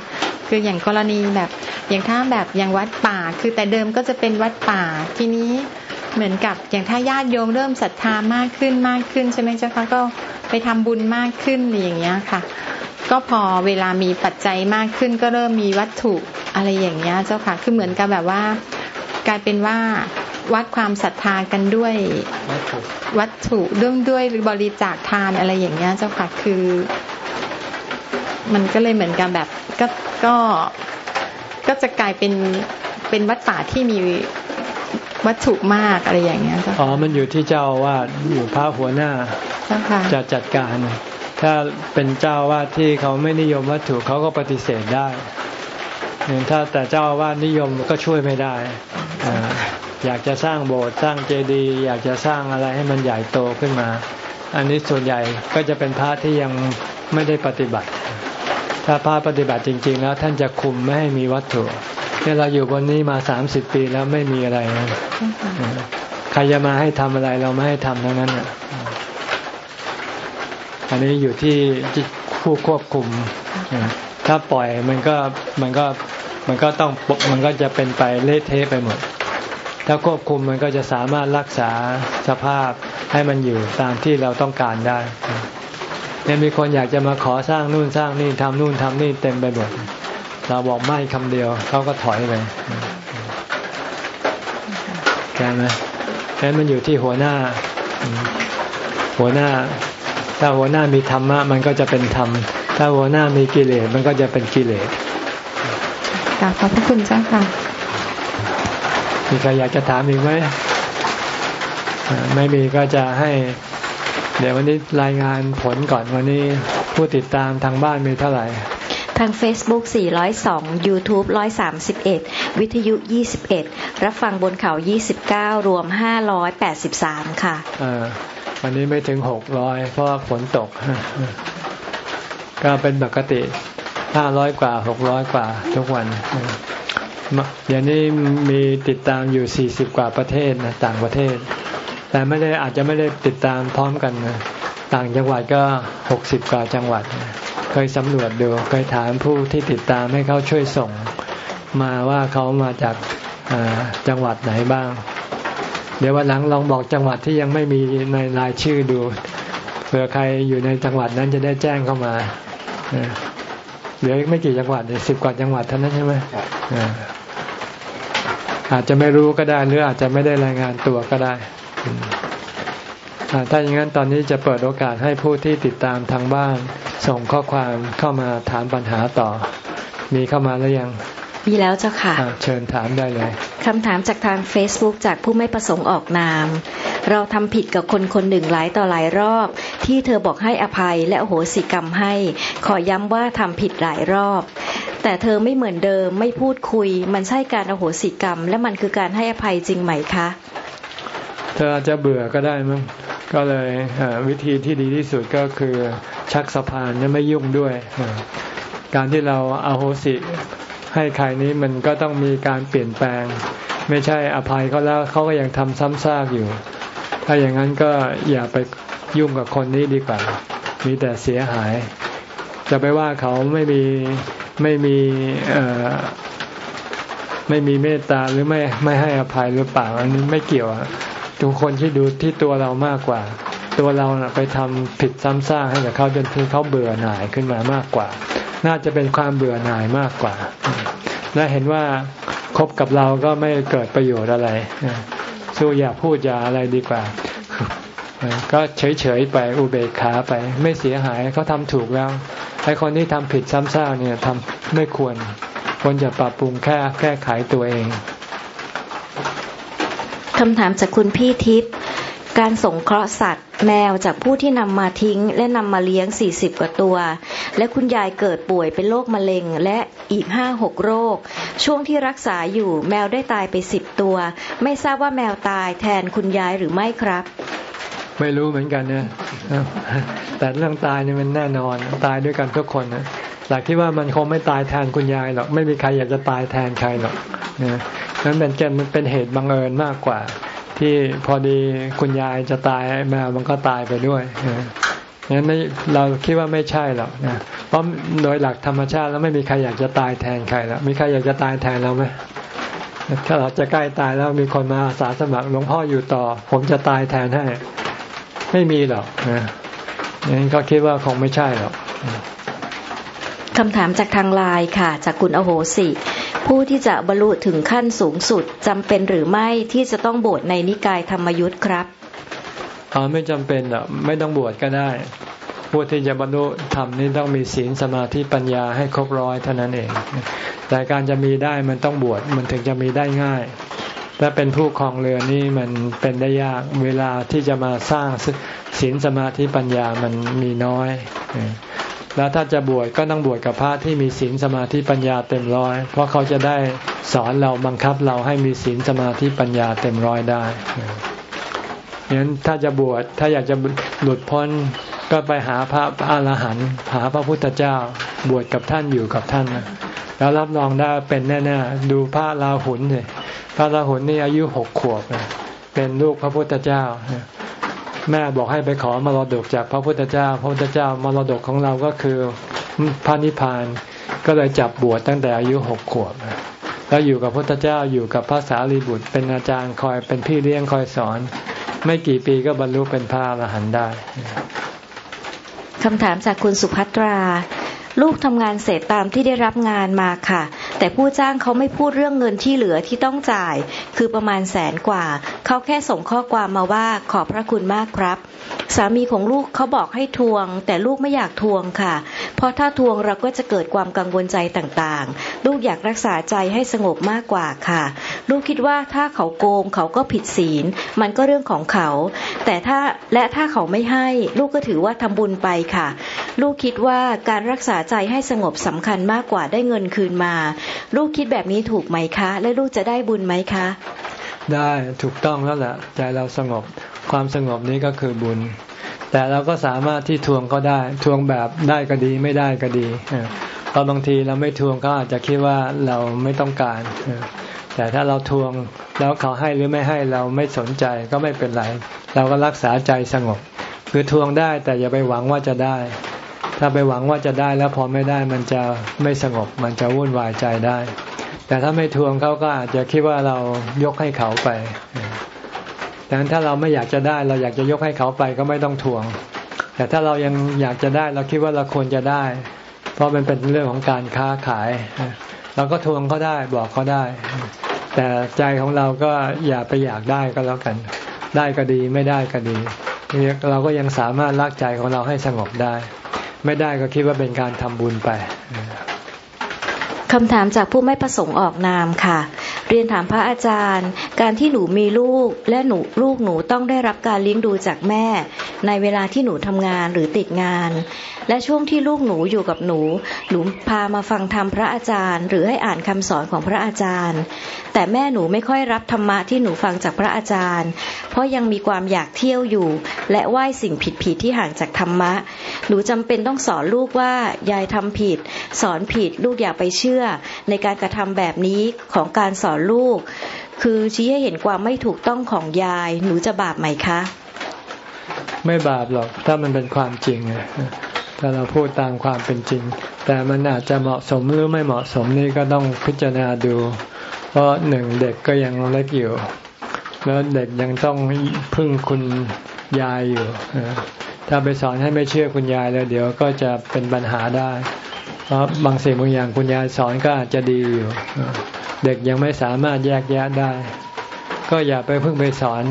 คืออย่างกรณีแบบอย่างถ้าแบบอย่างวัดป่า คือแต่เดิมก็จะเป็นวัดป่าทีนี้เหมือนกับอย่างถ้าญาติโยมเริ่มศรัทธามากขึ้นมากขึ้นใช่ไหมเจ้าคะก็ไปทำบุญมากขึ้นอย่างเงี้ยค่ะ ก็พอเวลามีปัจจัยมากขึ้น ก็เริ่มมีวัตถุอะไรอย่างเงี้ยเจ้าค่ะ คือเหมือนกับแบบว่า กลายเป็นว่าวัดความศรัทธากันด้วยวัตถุด้วยด้วยบริจาคทานอะไรอย่างเงี้ยเจ้าค่ะคือ มันก็เลยเหมือนกันแบบก็ก็ก็จะกลายเป็นเป็นวัดป่าที่มีวัตถุมากอะไรอย่างเงี้ยอ๋อ มันอยู่ที่เจ้าว่าอยู่พระหัวหน้าจะจัดการ ถ้าเป็นเจ้าว่าที่เขาไม่นิยมวัตถุเขาก็ปฏิเสธได้ถ้าแต่เจ้าว่านิยมก็ช่วยไม่ได้อยากจะสร้างโบสถ์สร้างเจดีย์อยากจะสร้างอะไรให้มันใหญ่โตขึ้นมา อันนี้ส่วนใหญ่ก็จะเป็นพระที่ยังไม่ได้ปฏิบัติ ถ้าพระปฏิบัติจริง ๆ แล้ว ท่านจะคุมไม่ให้มีวัตถุเนี่ยเราอยู่บนนี้มาสามสิบปีแล้วไม่มีอะไรนะใครจะมาให้ทำอะไรเราไม่ให้ทำทั้งนั้นอันนี้อยู่ที่ผู้ควบคุม ถ้าปล่อยมันก็มันก็มันก็ต้องมันก็จะเป็นไปเละเทะไปหมด ถ้าควบคุมมันก็จะสามารถรักษาสภาพให้มันอยู่ตามที่เราต้องการได้ เนี่ยมีคนอยากจะมาขอสร้างนู่นสร้างนี่ทำนู่นทำนี่เต็มไปหมดเราบอกไม่คำเดียวเขาก็ถอยไปใช่ไหมฉะนั้นมันอยู่ที่หัวหน้า หัวหน้า ถ้าหัวหน้ามีธรรมะมันก็จะเป็นธรรม ถ้าหัวหน้ามีกิเลสมันก็จะเป็นกิเลสกราบขอบพระคุณเจ้าค่ะ มีใครอยากจะถามอีกไหม ไม่มีก็จะให้ เดี๋ยววันนี้รายงานผลก่อนวันนี้ผู้ติดตามทางบ้านมีเท่าไหร่ ทาง Facebook 402 YouTube 131 วิทยุ 21 รับฟังบนเขา 29 รวม 583 ค่ะวันนี้ไม่ถึง 600 เพราะฝนตก ก็เป็นปกติ 500 กว่า 600 กว่าทุกวันเดี๋ยวนี้มีติดตามอยู่ 40 กว่าประเทศนะต่างประเทศ แต่ไม่ได้อาจจะไม่ได้ติดตามพร้อมกันนะต่างจังหวัดก็60กว่าจังหวัด เคยสำรวจดูเคยถามผู้ที่ติดตามให้เขาช่วยส่ง มาว่าเขามาจากจังหวัดไหนบ้าง เดี๋ยววันหลังลองบอกจังหวัดที่ยังไม่มีในรายชื่อดูเผื่อใครอยู่ในจังหวัดนั้นจะได้แจ้งเข้ามาเหลือไม่กี่จังหวัดสิบกว่าจังหวัดเท่านั้นใช่ไหมอาจจะไม่รู้ก็ได้หรืออาจจะไม่ได้รายงานตัวก็ได้ ถ้าอย่างนั้นตอนนี้จะเปิดโอกาสให้ผู้ที่ติดตามทางบ้าน ส่งข้อความเข้ามาถามปัญหาต่อ มีเข้ามาแล้วยัง มีแล้วเจ้าค่ะ เชิญถามได้เลยคำถามจากทาง Facebook จากผู้ไม่ประสงค์ออกนาม เราทำผิดกับคนคนหนึ่งหลายต่อหลายรอบ ที่เธอบอกให้อภัยและโหสิกรรมให้ ขอย้ำว่าทำผิดหลายรอบแต่เธอไม่เหมือนเดิมไม่พูดคุย มันใช่การโหสิกรรม และมันคือการให้อภัยจริงไหมคะ เธออาจจะเบื่อก็ได้มั้งก็เลยวิธีที่ดีที่สุดก็คือชักสะพานไม่ยุ่งด้วย การที่เราอาโหสิให้ใครนี้มันก็ต้องมีการเปลี่ยนแปลง ไม่ใช่อภัยเขาแล้วเขาก็ยังทำซ้ำซากอยู่ ถ้าอย่างนั้นก็อย่าไปยุ่งกับคนนี้ดีกว่า มีแต่เสียหาย จะไปว่าเขาไม่มีไม่มีไม่มีเมตตาหรือไม่ไม่ให้อภัยหรือเปล่าอันนี้ไม่เกี่ยว ทุกคนที่ดูที่ตัวเรามากกว่า ตัวเราไปทำผิดซ้ำซากให้กับเขาจนที่เขาเบื่อหน่ายขึ้นมามากกว่า น่าจะเป็นความเบื่อหน่ายมากกว่า และเห็นว่าคบกับเราก็ไม่เกิดประโยชน์อะไรสู้อย่าพูดอย่าอะไรดีกว่า ก็เฉยๆไปอุเบกขาไป ไม่เสียหายเขาทำถูกแล้วไอ้คนที่ทำผิดซ้ำซากเนี่ยทำไม่ควรควรจะปรับปรุงแค่แก้ไขตัวเอง คำถามจากคุณพี่ทิพย์การสงเคราะห์สัตว์ แมวจากผู้ที่นำมาทิ้ง และนำมาเลี้ยง 40 กว่าตัว และคุณยายเกิดป่วยเป็นโรคมะเร็งและอีกห้าหกโรค ช่วงที่รักษาอยู่แมวได้ตายไปสิบตัว ไม่ทราบว่าแมวตายแทนคุณยายหรือไม่ครับ ไม่รู้เหมือนกันนะแต่เรื่องตายเนี่ยมันแน่นอนตายด้วยกันทุกคนนะหลักที่ว่ามันคงไม่ตายแทนคุณยายหรอกไม่มีใครอยากจะตายแทนใครหรอกนะนั้นเป็นแกมันเป็นเหตุบังเอิญมากกว่า ที่พอดีคุณยายจะตายแมวมันก็ตายไปด้วยนะงั้นเราคิดว่าไม่ใช่หรอกนะเพราะโดยหลักธรรมชาติแล้วไม่มีใครอยากจะตายแทนใครแล้วมีใครอยากจะตายแทนเราไหมถ้าเราจะใกล้ตายแล้วมีคนมาอาสาสมัครหลวงพ่ออยู่ต่อ ผมจะตายแทนให้ ไม่มีหรอกนะงั้นก็คิดว่าคงไม่ใช่หรอกคำถามจากทางไลน์ค่ะ จากคุณอโหสิผู้ที่จะบรรลุถึงขั้นสูงสุดจำเป็นหรือไม่ที่จะต้องบวชในนิกายธรรมยุทธ์ครับอ๋อไม่จำเป็นหรอกไม่ต้องบวชก็ได้ผู้ที่จะบรรลุธรรมนี่ต้องมีศีลสมาธิปัญญาให้ครบร้อยเท่านั้นเอง แต่การจะมีได้มันต้องบวชมันถึงจะมีได้ง่าย ถ้าเป็นผู้ครองเรือนี่มันเป็นได้ยากเวลาที่จะมาสร้างศีลสมาธิปัญญามันมีน้อย แล้วถ้าจะบวชก็ต้องบวชกับพระที่มีศีลสมาธิปัญญาเต็มร้อย เพราะเขาจะได้สอนเราบังคับเราให้มีศีลสมาธิปัญญาเต็มร้อยได้งั้นถ้าจะบวชถ้าอยากจะหลุดพ้นก็ไปหาพระอรหันต์หาพระพุทธเจ้าบวชกับท่านอยู่กับท่าน แล้วรับรองได้เป็นแน่ๆดูพระราหุลเลยพระราหุลนี่อายุหกขวบเป็นลูกพระพุทธเจ้า แม่บอกให้ไปขอมรดกจากพระพุทธเจ้า พระพุทธเจ้ามรดกของเราก็คือพระนิพพานก็เลยจับบวชตั้งแต่อายุหกขวบแล้วอยู่กับพระพุทธเจ้าอยู่กับพระสารีบุตร เป็นอาจารย์คอยเป็นพี่เลี้ยงคอยสอน ไม่กี่ปีก็บรรลุเป็นพระอรหันต์ได้คำถามจากคุณสุภัตรา ลูกทำงานเสร็จตามที่ได้รับงานมาค่ะ แต่ผู้จ้างเขาไม่พูดเรื่องเงินที่เหลือที่ต้องจ่าย คือประมาณแสนกว่า เขาแค่ส่งข้อความมาว่าขอบพระคุณมากครับ สามีของลูกเขาบอกให้ทวง แต่ลูกไม่อยากทวงค่ะ เพราะถ้าทวงเราก็จะเกิดความกังวลใจต่างๆ ลูกอยากรักษาใจให้สงบมากกว่าค่ะ ลูกคิดว่าถ้าเขาโกงเขาก็ผิดศีล มันก็เรื่องของเขา แต่ถ้าและถ้าเขาไม่ให้ลูกก็ถือว่าทำบุญไปค่ะ ลูกคิดว่าการรักษาใจให้สงบสำคัญมากกว่าได้เงินคืนมาลูกคิดแบบนี้ถูกไหมคะ และลูกจะได้บุญไหมคะ ได้ถูกต้องแล้วแหละใจเราสงบความสงบนี้ก็คือบุญ แต่เราก็สามารถที่ทวงก็ได้ ทวงแบบได้ก็ดีไม่ได้ก็ดีเพราะบางทีเราไม่ทวงก็อาจจะคิดว่าเราไม่ต้องการแต่ถ้าเราทวงแล้วเขาให้หรือไม่ให้เราไม่สนใจก็ไม่เป็นไร เราก็รักษาใจสงบ คือทวงได้แต่อย่าไปหวังว่าจะได้ ถ้าไปหวังว่าจะได้แล้วพอไม่ได้มันจะไม่สงบมันจะวุ่นวายใจได้ แต่ถ้าไม่ทวงเขาก็อาจจะคิดว่าเรายกให้เขาไปดังนั้นถ้าเราไม่อยากจะได้เราอยากจะยกให้เขาไปก็ไม่ต้องทวง แต่ถ้าเรายังอยากจะได้เราคิดว่าเราควรจะได้ เพราะมันเป็นเรื่องของการค้าขาย เราก็ทวงเขาได้บอกเขาได้ แต่ใจของเราก็อย่าไปอยากได้ก็แล้วกัน ได้ก็ดีไม่ได้ก็ดีเราก็ยังสามารถรักใจของเราให้สงบได้ ไม่ได้ก็คิดว่าเป็นการทำบุญไปคำถามจากผู้ไม่ประสงค์ออกนามค่ะ เรียนถามพระอาจารย์ การที่หนูมีลูกและหนูลูกหนูต้องได้รับการเลี้ยงดูจากแม่ ในเวลาที่หนูทำงานหรือติดงาน และช่วงที่ลูกหนูอยู่กับหนู หนูพามาฟังธรรมพระอาจารย์ หรือให้อ่านคำสอนของพระอาจารย์ แต่แม่หนูไม่ค่อยรับธรรมะที่หนูฟังจากพระอาจารย์ เพราะยังมีความอยากเที่ยวอยู่ และไหว้สิ่งผิดๆที่ห่างจากธรรมะ หนูจำเป็นต้องสอนลูกว่ายายทำผิด สอนผิดลูกอย่าไปเชื่อ ในการกระทำแบบนี้ของการสอนลูก คือชี้ให้เห็นความไม่ถูกต้องของยาย หนูจะบาปไหมคะ ไม่บาปหรอกถ้ามันเป็นความจริง ถ้าเราพูดตามความเป็นจริง แต่มันอาจจะเหมาะสมหรือไม่เหมาะสมนี่ก็ต้องพิจารณาดู เพราะหนึ่งเด็กก็ยังเล็กอยู่ แล้วเด็กยังต้องพึ่งคุณยายอยู่ถ้าไปสอนให้ไม่เชื่อคุณยายแล้วเดี๋ยวก็จะเป็นปัญหาได้ เพราะบางสิ่งบางอย่างคุณยายสอนก็อาจจะดีอยู่ เด็กยังไม่สามารถแยกแยะได้ ก็อย่าไปพึ่งไปสอน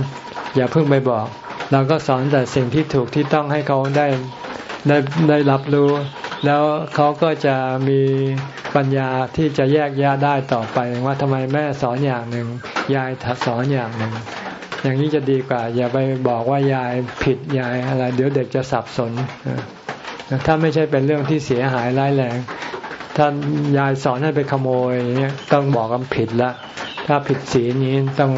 อย่าพึ่งไปบอก เราก็สอนแต่สิ่งที่ถูกที่ต้องให้เขาได้ ได้ได้รับรู้ แล้วเขาก็จะมีปัญญาที่จะแยกแยะได้ต่อไปว่าทำไมแม่สอนอย่างหนึ่ง ยายสอนอย่างหนึ่ง อย่างนี้จะดีกว่า อย่าไปบอกว่ายายผิดยายอะไร เดี๋ยวเด็กจะสับสน ถ้าไม่ใช่เป็นเรื่องที่เสียหายร้ายแรง ถ้ายายสอนให้ไปขโมยเนี่ยต้องบอกกันผิดละ ถ้าผิดศีลนี้ต้อง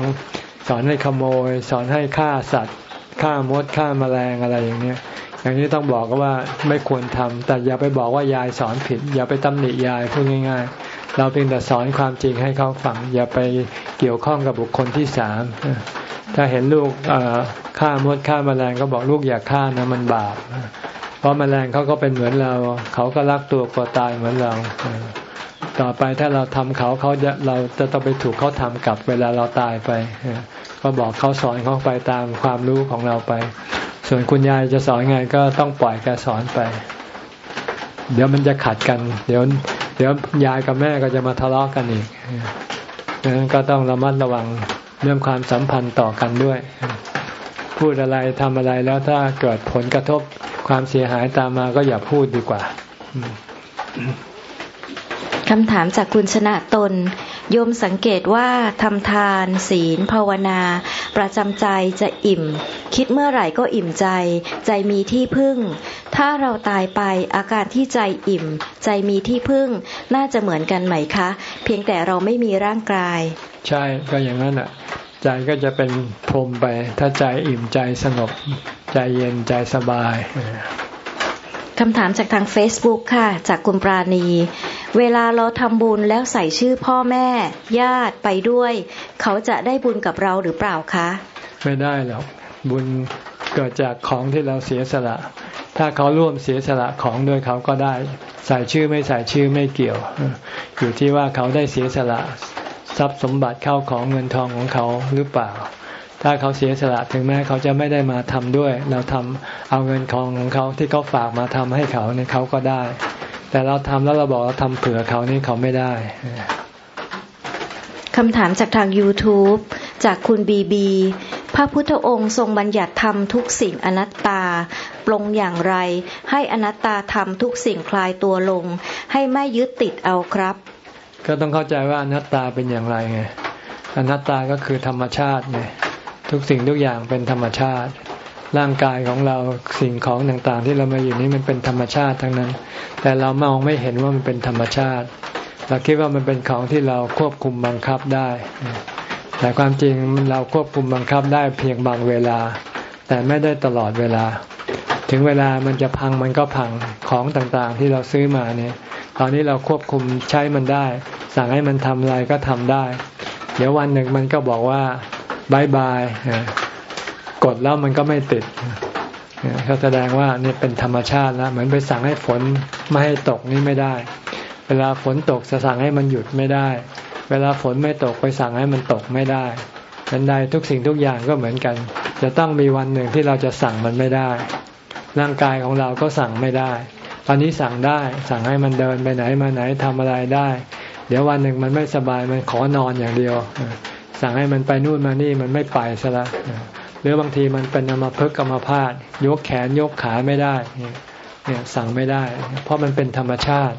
สอนให้ขโมย สอนให้ฆ่าสัตว์ฆ่ามดฆ่าแมลงอะไรอย่างเนี้ย อย่างนี้ต้องบอกว่าไม่ควรทำแต่อย่าไปบอกว่ายายสอนผิด อย่าไปตำหนิยายพูดง่าย ๆ เราเพียงแต่สอนความจริงให้เขาฟัง อย่าไปเกี่ยวข้องกับบุคคลที่สามถ้าเห็นลูกฆ่ามดฆ่าแมลงก็บอกลูกอย่าฆ่านะมันบาปเพราะแมลงเขาก็เป็นเหมือนเรา เขาก็รักตัวกลัวตายเหมือนเรา ต่อไปถ้าเราทำเขาเขาจะเราจะต้องไปถูกเขาทำกลับเวลาเราตายไป ก็บอกเขาสอนเขาไปตามความรู้ของเราไป ส่วนคุณยายจะสอนไงก็ต้องปล่อยแกสอนไป เดี๋ยวมันจะขัดกัน เดี๋ยว เดี๋ยวยายกับแม่ก็จะมาทะเลาะกกันอีกดังนั้นก็ต้องระมัดระวังเรื่องความสัมพันธ์ต่อกันด้วย พูดอะไรทำอะไรแล้วถ้าเกิดผลกระทบความเสียหายตามมาก็อย่าพูดดีกว่าคำถามจากคุณชนะตน โยมสังเกตว่าทำทาน ศีล ภาวนา ประจำใจจะอิ่ม คิดเมื่อไหร่ก็อิ่มใจ ใจมีที่พึ่ง ถ้าเราตายไปอาการที่ใจอิ่ม ใจมีที่พึ่ง น่าจะเหมือนกันไหมคะ เพียงแต่เราไม่มีร่างกาย ใช่ก็อย่างนั้นอะ ใจก็จะเป็นพรมไป ถ้าใจอิ่มใจสงบ ใจเย็นใจสบาย คำถามจากทาง Facebook ค่ะ จากคุณปราณี เวลาเราทำบุญแล้วใส่ชื่อพ่อแม่ ญาติไปด้วย เขาจะได้บุญกับเราหรือเปล่าคะ ไม่ได้หรอกบุญเกิดจากของที่เราเสียสละ ถ้าเขาร่วมเสียสละของด้วยเขาก็ได้ ใส่ชื่อไม่ใส่ชื่อไม่เกี่ยว อยู่ที่ว่าเขาได้เสียสละ ทรัพย์สมบัติเข้าของเงินทองของเขาหรือเปล่า ถ้าเขาเสียสละถึงแม้เขาจะไม่ได้มาทำด้วย เราทำเอาเงินของของเขาที่เขาฝากมาทำให้เขาเนี่ยเขาก็ได้ แต่เราทำแล้วเราบอกเราทำเผื่อเขานี่เขาไม่ได้คำถามจากทาง YouTube จากคุณบีบีพระพุทธองค์ทรงบัญญัติธรรมทุกสิ่งอนัตตาปลงอย่างไร ให้อนัตตาธรรมทุกสิ่งคลายตัวลง ให้ไม่ยึดติดเอาครับ ก็ต้องเข้าใจว่าอนัตตาเป็นอย่างไรไง อนัตตาก็คือธรรมชาติไง ทุกสิ่งทุกอย่างเป็นธรรมชาติ ร่างกายของเราสิ่งของต่างๆ ที่เรามาอยู่นี้มันเป็นธรรมชาติทั้งนั้น แต่เรามองไม่เห็นว่ามันเป็นธรรมชาติ เราคิดว่ามันเป็นของที่เราควบคุมบังคับได้ แต่ความจริงเราควบคุมบังคับได้เพียงบางเวลา แต่ไม่ได้ตลอดเวลา ถึงเวลามันจะพังมันก็พังของต่างๆ ที่เราซื้อมาเนี่ย ตอนนี้เราควบคุมใช้มันได้ สั่งให้มันทำอะไรก็ทำได้ เดี๋ยววันหนึ่งมันก็บอกว่า บายบายกดแล้วมันก็ไม่ติดเขาแสดงว่านี่เป็นธรรมชาติแล้วเหมือนไปสั่งให้ฝนไม่ให้ตกนี่ไม่ได้ เวลาฝนตกจะสั่งให้มันหยุดไม่ได้ เวลาฝนไม่ตกไปสั่งให้มันตกไม่ได้ฉันใดทุกสิ่งทุกอย่างก็เหมือนกัน จะต้องมีวันหนึ่งที่เราจะสั่งมันไม่ได้ ร่างกายของเราก็สั่งไม่ได้ ตอนนี้สั่งได้สั่งให้มันเดินไปไหนมาไหนทำอะไรได้ เดี๋ยววันหนึ่งมันไม่สบายมันขอนอนอย่างเดียว สั่งให้มันไปนู่นมานี่มันไม่ไปซะละหรือบางทีมันเป็นอมาพึกกรรมพาดยกแขนยกขาไม่ได้เนี่ยสั่งไม่ได้ เพราะมันเป็นธรรมชาติ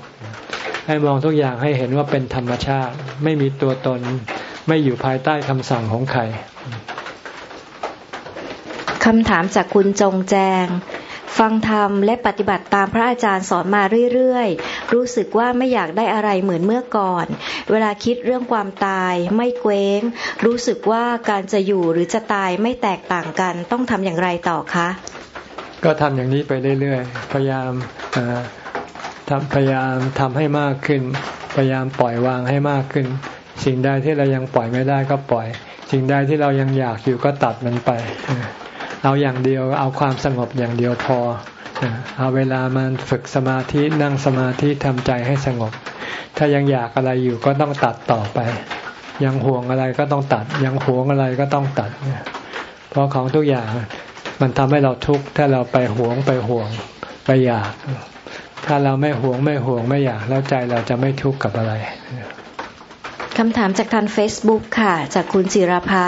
ให้มองทุกอย่างให้เห็นว่าเป็นธรรมชาติ ไม่มีตัวตนไม่อยู่ภายใต้คำสั่งของใครคำถามจากคุณจงแจง ฟังธรรมและปฏิบัติตามพระอาจารย์สอนมาเรื่อยๆ รู้สึกว่าไม่อยากได้อะไรเหมือนเมื่อก่อน เวลาคิดเรื่องความตายไม่เกว้ง รู้สึกว่าการจะอยู่หรือจะตายไม่แตกต่างกัน ต้องทำอย่างไรต่อคะ ก็ทำอย่างนี้ไปเรื่อยๆ พยายามทำพยายามทำให้มากขึ้น พยายามปล่อยวางให้มากขึ้น สิ่งใดที่เรายังปล่อยไม่ได้ก็ปล่อย สิ่งใดที่เรายังอยากอยู่ก็ตัดมันไป เอาอย่างเดียวเอาความสงบอย่างเดียวพอ เอาเวลามันฝึกสมาธินั่งสมาธิทำใจให้สงบ ถ้ายังอยากอะไรอยู่ก็ต้องตัดต่อไป ยังห่วงอะไรก็ต้องตัด ยังหวงอะไรก็ต้องตัด เพราะของทุกอย่างมันทำให้เราทุกข์ถ้าเราไปหวงไปห่วงไปอยาก ถ้าเราไม่หวงไม่ห่วงไม่อยากแล้วใจเราจะไม่ทุกข์กับอะไร คำถามจากทาง Facebook ค่ะ จากคุณจิรภา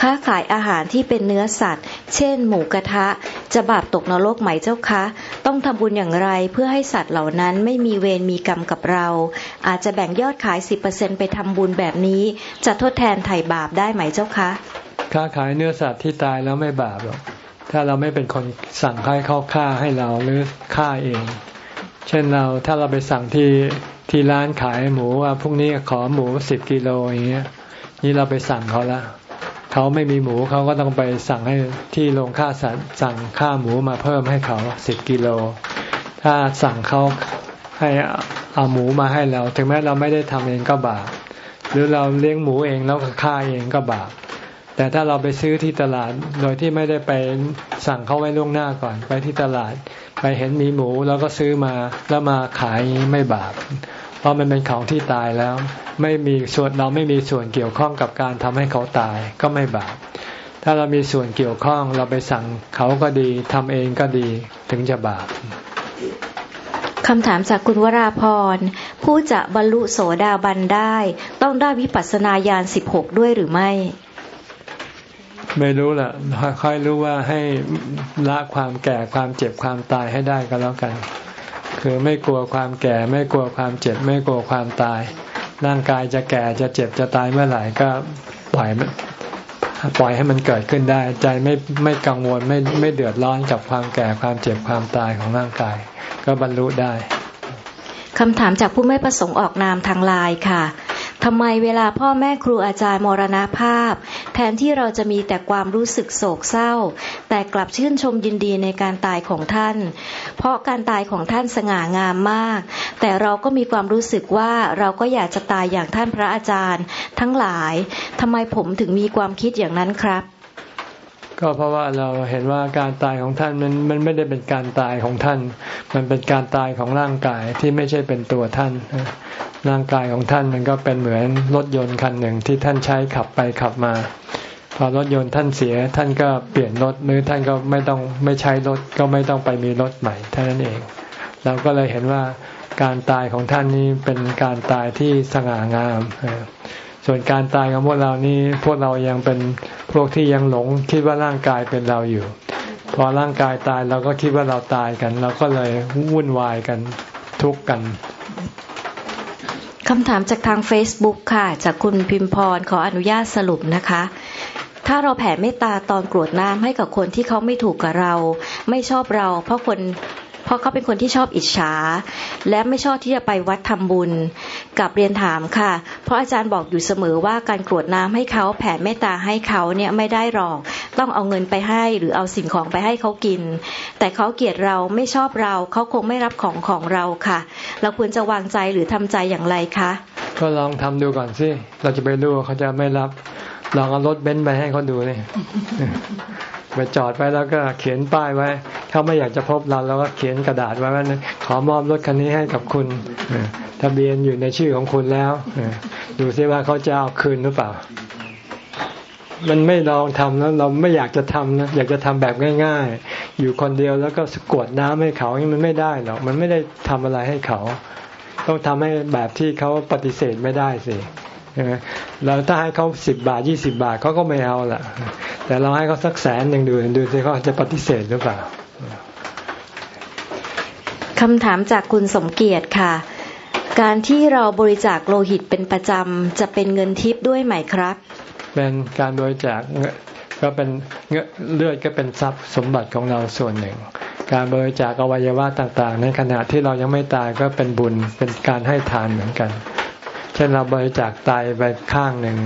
ค้าขายอาหารที่เป็นเนื้อสัตว์ เช่น หมูกระทะ จะบาปตกนรกไหมเจ้าคะ ต้องทำบุญอย่างไรเพื่อให้สัตว์เหล่านั้นไม่มีเวรมีกรรมกับเรา อาจจะแบ่งยอดขาย 10%ไปทำบุญแบบนี้ จะทดแทนไถ่บาปได้ไหมเจ้าคะ ค้าขายเนื้อสัตว์ที่ตายแล้วไม่บาปหรอก ถ้าเราไม่เป็นคนสั่งให้เขาฆ่าให้เราหรือฆ่าเอง เช่นเราถ้าเราไปสั่งที่ ที่ร้านขายหมูว่าพรุ่งนี้ขอหมูสิบกิโลอย่างเงี้ย นี่เราไปสั่งเขาแล้วเขาไม่มีหมูเขาก็ต้องไปสั่งให้ที่โรงฆ่าสัตว์สั่งฆ่าหมูมาเพิ่มให้เขาสิบกิโล ถ้าสั่งเขาให้เอาหมูมาให้เรา ถึงแม้เราไม่ได้ทำเองก็บาปหรือเราเลี้ยงหมูเองแล้วก็ฆ่าเองก็บาปแต่ถ้าเราไปซื้อที่ตลาดโดยที่ไม่ได้ไปสั่งเขาไว้ล่วงหน้าก่อน ไปที่ตลาด ไปเห็นมีหมูแล้วก็ซื้อมาแล้วมาขายไม่บาป เพราะมันเป็นของที่ตายแล้ว ไม่มีส่วนเราไม่มีส่วนเกี่ยวข้องกับการทำให้เขาตายก็ไม่บาปถ้าเรามีส่วนเกี่ยวข้องเราไปสั่งเขาก็ดีทำเองก็ดีถึงจะบาปคำถามจากคุณวราพร ผู้จะบรรลุโสดาบันได้ ต้องได้วิปัสสนาญาณสิบหกด้วยหรือไม่ ไม่รู้แหละค่อยรู้ว่าให้ละความแก่ความเจ็บความตายให้ได้ก็แล้วกัน คือไม่กลัวความแก่ ไม่กลัวความเจ็บ ไม่กลัวความตาย ร่างกายจะแก่จะเจ็บจะตายเมื่อไหร่ก็ปล่อยปล่อยให้มันเกิดขึ้นได้ ใจไม่ไม่กังวลไม่ไม่เดือดร้อนกับความแก่ความเจ็บความตายของร่างกาย ก็บรรลุได้คำถามจากผู้ไม่ประสงค์ออกนามทางไลน์ค่ะ ทำไมเวลาพ่อแม่ครูอาจารย์มรณภาพ แทนที่เราจะมีแต่ความรู้สึกโศกเศร้า แต่กลับชื่นชมยินดีในการตายของท่าน เพราะการตายของท่านสง่างามมาก แต่เราก็มีความรู้สึกว่าเราก็อยากจะตายอย่างท่านพระอาจารย์ ทั้งหลายทำไมผมถึงมีความคิดอย่างนั้นครับ ก็เพราะว่าเราเห็นว่าการตายของท่านมันมันไม่ได้เป็นการตายของท่าน มันเป็นการตายของร่างกายที่ไม่ใช่เป็นตัวท่านร่างกายของท่านมันก็เป็นเหมือนรถยนต์คันหนึ่งที่ท่านใช้ขับไปขับมา พอรถยนต์ท่านเสียท่านก็เปลี่ยนรถหรือท่านก็ไม่ต้องไม่ใช้รถก็ไม่ต้องไปมีรถใหม่เท่านั้นเอง เราก็เลยเห็นว่าการตายของท่านนี้เป็นการตายที่สง่างาม ส่วนการตายของพวกเรานี้พวกเรายังเป็นพวกที่ยังหลงคิดว่าร่างกายเป็นเราอยู่ พอร่างกายตายเราก็คิดว่าเราตายกัน เราก็เลยวุ่นวายกันทุกข์กันคำถามจากทาง Facebook ค่ะ จากคุณพิมพรขออนุญาตสรุปนะคะ ถ้าเราแผ่เมตตาตอนกรวดน้ำให้กับคนที่เขาไม่ถูกกับเรา ไม่ชอบเรา เพราะคน เพราะเขาเป็นคนที่ชอบอิจฉา และไม่ชอบที่จะไปวัดทำบุญกับเรียนถามค่ะ เพราะอาจารย์บอกอยู่เสมอว่าการกรวดน้ำให้เขาแผ่เมตตาให้เขาเนี่ยไม่ได้หรอก ต้องเอาเงินไปให้หรือเอาสิ่งของไปให้เขากิน แต่เขาเกลียดเราไม่ชอบเราเขาคงไม่รับของของเราค่ะ เราควรจะวางใจหรือทำใจอย่างไรคะ ก็ลองทำดูก่อนสิเราจะไปรู้เขาจะไม่รับลองเอารถเบนซ์ไปให้เขาดูเลย ไปจอดไปแล้วก็เขียนป้ายไว้ เขาไม่อยากจะพบเราเราก็เขียนกระดาษไว้ว่าขอมอบรถคันนี้ให้กับคุณทะเบียนอยู่ในชื่อของคุณแล้วดูซิว่าเขาจะเอาคืนหรือเปล่า มันไม่ลองทำแล้วเราไม่อยากจะทำนะอยากจะทำแบบง่าย ๆ อยู่คนเดียวแล้วก็สกวดน้ำให้เขาอย่างนี่มันไม่ได้หรอกมันไม่ได้ทำอะไรให้เขา ต้องทำให้แบบที่เขาปฏิเสธไม่ได้สิ เราถ้าให้เขาสิบบาทยี่สิบาทเขาก็ไม่เอาล่ะ แต่เราให้เขาสักแสนหนึ่งดูดูสิเขาจะปฏิเสธหรือเปล่าคำถามจากคุณสมเกียรติค่ะ การที่เราบริจาคโลหิตเป็นประจำจะเป็นเงินทิพย์ด้วยไหมครับ เป็นการบริจาคก็เป็นเลือดก็เป็นทรัพย์สมบัติของเราส่วนหนึ่ง การบริจาคอวัยวะต่างๆ ในขณะที่เรายังไม่ตายก็เป็นบุญเป็นการให้ทานเหมือนกัน เช่นเราบริจาคไตไปข้างหนึ่ง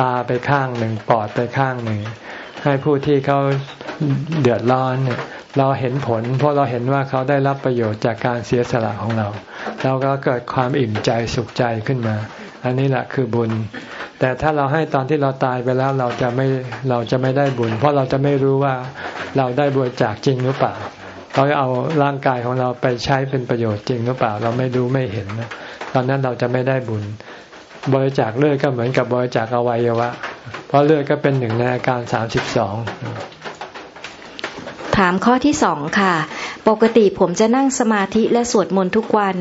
ตาไปข้างหนึ่งปอดไปข้างหนึ่ง ให้ผู้ที่เขาเดือดร้อนเนี่ยเราเห็นผล เพราะเราเห็นว่าเขาได้รับประโยชน์จากการเสียสละของเรา เราก็เกิดความอิ่มใจสุขใจขึ้นมา อันนี้แหละคือบุญ แต่ถ้าเราให้ตอนที่เราตายไปแล้วเราจะไม่เราจะไม่ได้บุญ เพราะเราจะไม่รู้ว่าเราได้บริจาคจริงหรือเปล่าเขาเอาร่างกายของเราไปใช้เป็นประโยชน์จริงหรือเปล่า เราไม่รู้ไม่เห็นนะ ตอนนั้นเราจะไม่ได้บุญ บริจาคเลือดก็เหมือนกับบริจาคอวัยวะ เพราะเลือดก็เป็นหนึ่งในอาการสามสิบสองถามข้อที่สองค่ะ ปกติผมจะนั่งสมาธิและสวดมนต์ทุกวัน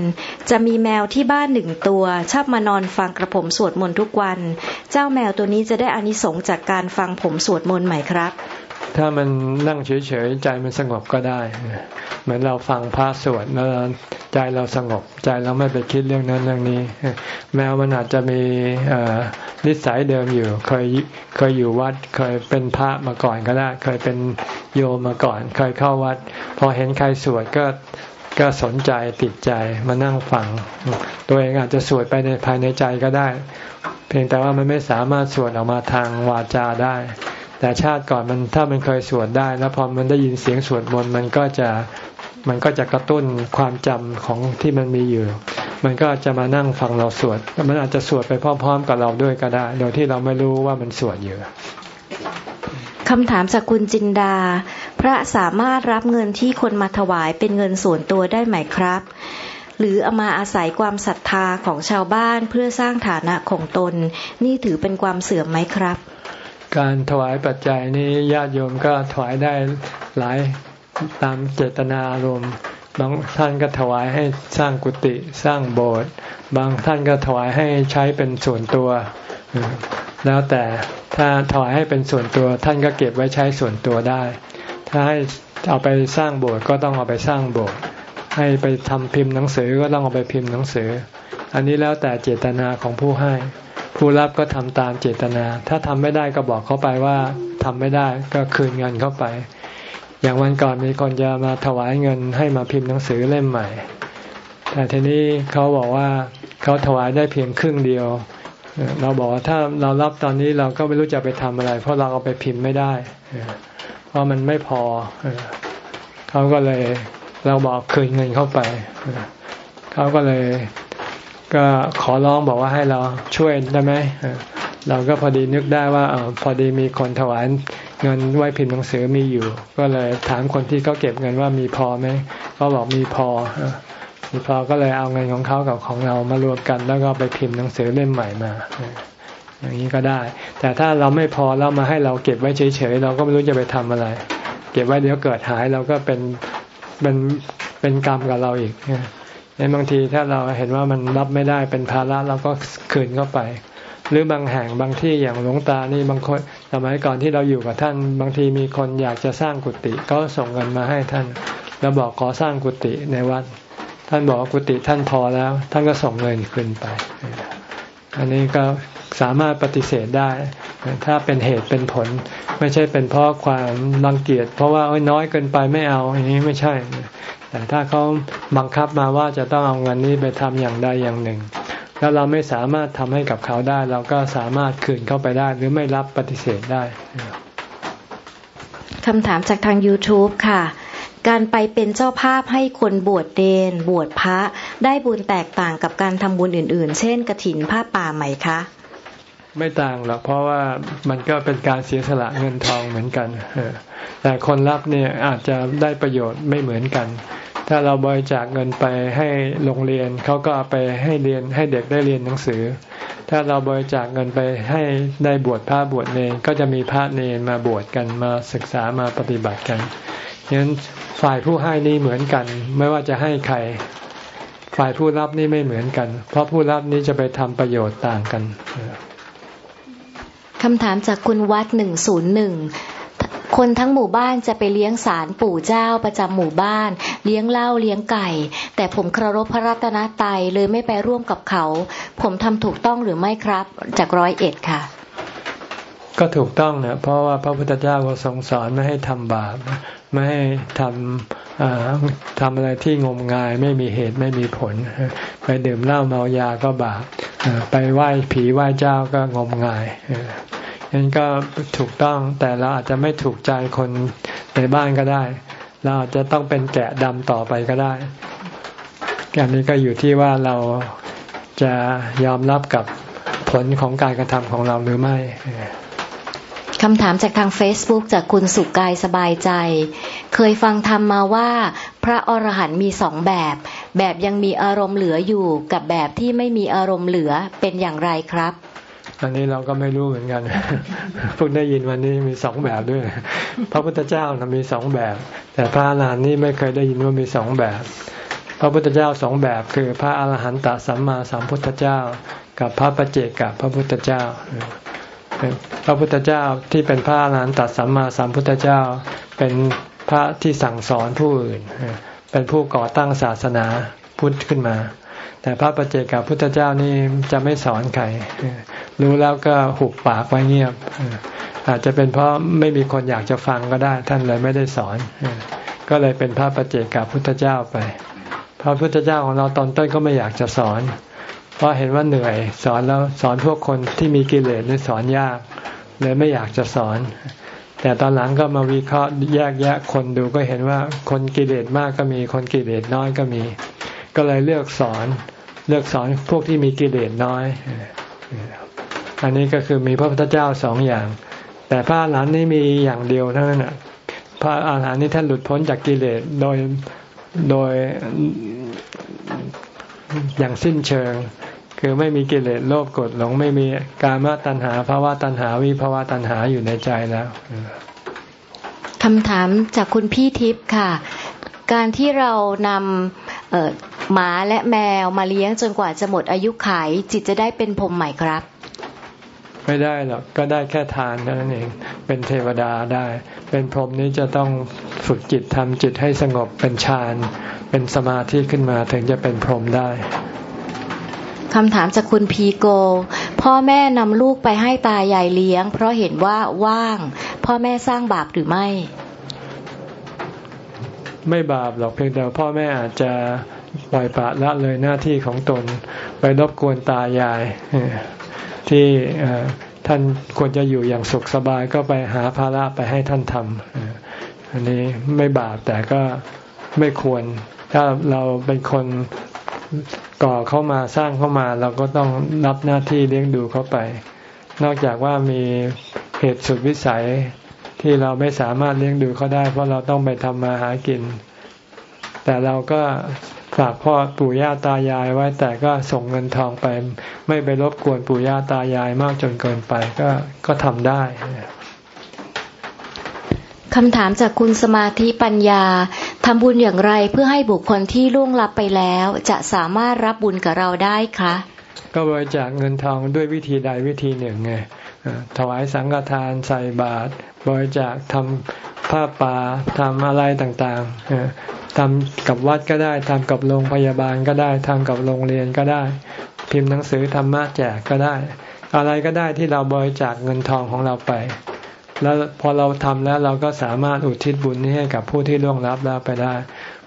จะมีแมวที่บ้านหนึ่งตัวชอบมานอนฟังกระผมสวดมนต์ทุกวัน เจ้าแมวตัวนี้จะได้อานิสงส์จากการฟังผมสวดมนต์ไหมครับ ถ้ามันนั่งเฉยๆใจมันสงบก็ได้ เหมือนเราฟังพระสวดแล้วใจเราสงบ ใจเราไม่ไปคิดเรื่องนั้นเรื่องนี้ แมวมันอาจจะมีนิสัยเดิมอยู่ เคยเคยอยู่วัด เคยเป็นพระมาก่อนก็ได้ เคยเป็นโยมมาก่อน เคยเข้าวัด พอเห็นใครสวดก็ก็สนใจติดใจมานั่งฟัง ตัวเองอาจจะสวดไปในภายในใจก็ได้ เพียงแต่ว่ามันไม่สามารถสวดออกมาทางวาจาได้ แต่ชาติก่อนมันถ้ามันเคยสวดได้ แล้วพอมันได้ยินเสียงสวดมนต์มันก็จะมันก็จะกระตุ้นความจำของที่มันมีอยู่ มันก็จะมานั่งฟังเราสวด มันอาจจะสวดไปพร้อม ๆ กับเราด้วยก็ได้ โดยที่เราไม่รู้ว่ามันสวดอยู่คำถามจากคุณจินดา พระสามารถรับเงินที่คนมาถวายเป็นเงินส่วนตัวได้ไหมครับ หรือเอามาอาศัยความศรัทธาของชาวบ้านเพื่อสร้างฐานะของตน นี่ถือเป็นความเสื่อมไหมครับ การถวายปัจจัยนี้ญาติโยมก็ถวายได้หลายตามเจตนารมณ์บางท่านก็ถวายให้สร้างกุฏิสร้างโบสถ์บางท่านก็ถวายให้ใช้เป็นส่วนตัว แล้วแต่ถ้าถวายให้เป็นส่วนตัว ท่านก็เก็บไว้ใช้ส่วนตัวได้ ถ้าให้เอาไปสร้างโบสถ์ก็ต้องเอาไปสร้างโบสถ์ให้ไปทำพิมพ์หนังสือก็ต้องเอาไปพิมพ์หนังสือ อันนี้แล้วแต่เจตนาของผู้ให้ ผู้รับก็ทำตามเจตนา ถ้าทำไม่ได้ก็บอกเขาไปว่าทำไม่ได้ก็คืนเงินเข้าไป อย่างวันก่อนมีคนจะมาถวายเงินให้มาพิมพ์หนังสือเล่มใหม่ แต่ทีนี้เขาบอกว่าเขาถวายได้เพียงครึ่งเดียว เราบอกว่าถ้าเรารับตอนนี้เราก็ไม่รู้จะไปทำอะไร เพราะเราเอาไปพิมพ์ไม่ได้ เพราะมันไม่พอเขาก็เลยเราบอกคืนเงินเข้าไป เขาก็เลย ก็ขอร้องบอกว่าให้เราช่วยได้ไหมเราก็พอดีนึกได้ว่าอพอดีมีคนถวายเงินไว้พิมพ์หนังสือมีอยู่ ก็เลยถามคนที่เขาเก็บเงินว่ามีพอไหมเขาบอกมีพอมีพอก็เลยเอาเงินของเขากับของเรามารวมกัน แล้วก็ไปพิมพ์หนังสือเล่มใหม่มาอย่างนี้ก็ได้ แต่ถ้าเราไม่พอแล้วมาให้เราเก็บไว้เฉยๆเราก็ไม่รู้จะไปทำอะไร เก็บไว้เดี๋ยวเกิดหายเราก็เป็นเป็นเป็นกรรมกับเราอีก ในบางทีถ้าเราเห็นว่ามันรับไม่ได้เป็นภาระเราก็คืนเข้าไป หรือบางแห่งบางที่อย่างหลวงตานี่บางคนสมัยก่อนที่เราอยู่กับท่าน บางทีมีคนอยากจะสร้างกุฏิก็ส่งเงินมาให้ท่าน แล้วบอกขอสร้างกุฏิในวัด ท่านบอกกุฏิท่านพอแล้ว ท่านก็ส่งเงินขึ้นไป อันนี้ก็สามารถปฏิเสธได้ ถ้าเป็นเหตุเป็นผล ไม่ใช่เป็นเพราะความรังเกียจเพราะว่าน้อยเกินไปไม่เอาอย่างนี้ไม่ใช่ แต่ถ้าเขาบังคับมาว่าจะต้องเอาเงินนี้ไปทำอย่างใดอย่างหนึ่ง แล้วเราไม่สามารถทำให้กับเขาได้ เราก็สามารถคืนเข้าไปได้ หรือไม่รับปฏิเสธได้คำถามจากทาง YouTube ค่ะ การไปเป็นเจ้าภาพให้คนบวชเดน บวชพระ ได้บุญแตกต่างกับการทำบุญอื่น ๆ เช่นกระถินผ้าป่าไหมคะ ไม่ต่างหรอกเพราะว่ามันก็เป็นการเสียสละเงินทองเหมือนกันแต่คนรับเนี่ยอาจจะได้ประโยชน์ไม่เหมือนกัน ถ้าเราบริจาคเงินไปให้โรงเรียนเขาก็ไปให้เรียนให้เด็กได้เรียนหนังสือ ถ้าเราบริจาคเงินไปให้ได้บวชพระบวชเนรก็จะมีพระเนรมาบวชกันมาศึกษามาปฏิบัติกันฉะนั้นฝ่ายผู้ให้นี่เหมือนกัน ไม่ว่าจะให้ใครฝ่ายผู้รับนี่ไม่เหมือนกัน เพราะผู้รับนี้จะไปทำประโยชน์ต่างกัน คำถามจากคุณวัดหนึ่งศูนย์หนึ่งคนทั้งหมู่บ้านจะไปเลี้ยงสารปู่เจ้าประจำหมู่บ้าน เลี้ยงเหล้าเลี้ยงไก่ แต่ผมคารพพระรัตนตรัยเลยไม่ไปร่วมกับเขา ผมทำถูกต้องหรือไม่ครับ จากร้อยเอ็ดค่ะ ก็ถูกต้องเนี่ยเพราะว่าพระพุทธเจ้าก็ทรงสอนไม่ให้ทำบาป ไม่ให้ทำทำอะไรที่งมงายไม่มีเหตุไม่มีผล ไปดื่มเหล้าเมายาก็บาปไปไหว้ผีไหว้เจ้าก็งมงายนั้นก็ถูกต้องแต่เราอาจจะไม่ถูกใจคนในบ้านก็ได้ เราอาจจะต้องเป็นแกะดำต่อไปก็ได้อันนี้ก็อยู่ที่ว่าเราจะยอมรับกับผลของการกระทำของเราหรือไม่ คำถามจากทาง Facebook จากคุณสุกกายสบายใจ เคยฟังธรรมมาว่า พระอรหันต์มีสองแบบ แบบยังมีอารมณ์เหลืออยู่กับแบบที่ไม่มีอารมณ์เหลือเป็นอย่างไรครับ อันนี้เราก็ไม่รู้เหมือนกันเพิ่งได้ยินวันนี้มีสองแบบด้วย พระพุทธเจ้านะมีสองแบบ แต่พระอรหันต์นี่ไม่เคยได้ยินว่ามีสองแบบ พระพุทธเจ้าสองแบบคือพระอรหันตสัมมาสัมพุทธเจ้า กับพระปัจเจกับพระพุทธเจ้า พระพุทธเจ้าที่เป็นพระอรหันตัดสัมมาสัมพุทธเจ้า เป็นพระที่สั่งสอนผู้อื่น เป็นผู้ก่อตั้งศาสนาพุทธขึ้นมา แต่พระปัจเจกับพุทธเจ้านี่จะไม่สอนใครรู้แล้วก็หุบปากไว้เงียบ อาจจะเป็นเพราะไม่มีคนอยากจะฟังก็ได้ ท่านเลยไม่ได้สอน ก็เลยเป็นพระปัจเจกับพุทธเจ้าไป พระพุทธเจ้าของเราตอนต้นก็ไม่อยากจะสอน เพราะเห็นว่าเหนื่อย สอนแล้วสอนพวกคนที่มีกิเลสนี่สอนยาก เลยไม่อยากจะสอน แต่ตอนหลังก็มาวิเคราะห์แยกแยะคนดูก็เห็นว่าคนกิเลสมากก็มีคนกิเลสน้อยก็มี ก็เลยเลือกสอน เลือกสอนพวกที่มีกิเลสน้อย อันนี้ก็คือมีพระพุทธเจ้าสองอย่าง แต่พระอรหันต์นี่มีอย่างเดียวเท่านั้นนะพระอาหารหันต์นี่ท่านหลุดพ้นจากกิเลสโดยโดยอย่างสิ้นเชิง คือไม่มีกิเลสโลภกดหลงไม่มีกามตัณหาภาวะตัณหาวิภาวะตัณหาอยู่ในใจแล้วคำถามจากคุณพี่ทิพย์ค่ะ การที่เรานำหมาและแมวมาเลี้ยงจนกว่าจะหมดอายุขัยจิตจะได้เป็นพรมใหม่ครับ ไม่ได้หรอกก็ได้แค่ทานเท่านั้นเอง เป็นเทวดาได้ เป็นพรหมนี้จะต้องฝึกจิตทำจิตให้สงบเป็นฌานเป็นสมาธิขึ้นมาถึงจะเป็นพรหมได้ คำถามจากคุณพีโก พ่อแม่นำลูกไปให้ตายายเลี้ยง เพราะเห็นว่าว่าง พ่อแม่สร้างบาปหรือไม่ ไม่บาปหรอกเพียงแต่พ่อแม่อาจจะปล่อยปละละเลยหน้าที่ของตน ไปรบกวนตายาย ที่ท่านควรจะอยู่อย่างสุขสบายก็ไปหาภาระไปให้ท่านทำอันนี้ไม่บาปแต่ก็ไม่ควร ถ้าเราเป็นคนก่อเข้ามาสร้างเข้ามา เราก็ต้องรับหน้าที่เลี้ยงดูเขาไป นอกจากว่ามีเหตุสุดวิสัยที่เราไม่สามารถเลี้ยงดูเขาได้ เพราะเราต้องไปทำมาหากิน แต่เราก็ฝากพ่อปู่ย่าตายายไว้แต่ก็ส่งเงินทองไป ไม่ไปรบกวนปู่ย่าตายายมากจนเกินไปก็ก็ทำได้ คำถามจากคุณสมาธิปัญญาทำบุญอย่างไรเพื่อให้บุคคลที่ล่วงลับไปแล้ว จะสามารถรับบุญกับเราได้คะ ก็บริจาคเงินทองด้วยวิธีใดวิธีหนึ่งไงถวายสังฆทานใส่บาตรบริจาคทำผ้าป่าทำอะไรต่างๆทำกับวัดก็ได้ทำกับโรงพยาบาลก็ได้ทำกับโรงเรียนก็ได้ พิมพ์หนังสือธรรมะแจกก็ได้ อะไรก็ได้ที่เราบริจาคเงินทองของเราไป แล้วพอเราทำแล้วเราก็สามารถอุทิศบุญนี้ให้กับผู้ที่ล่วงลับแล้วไปได้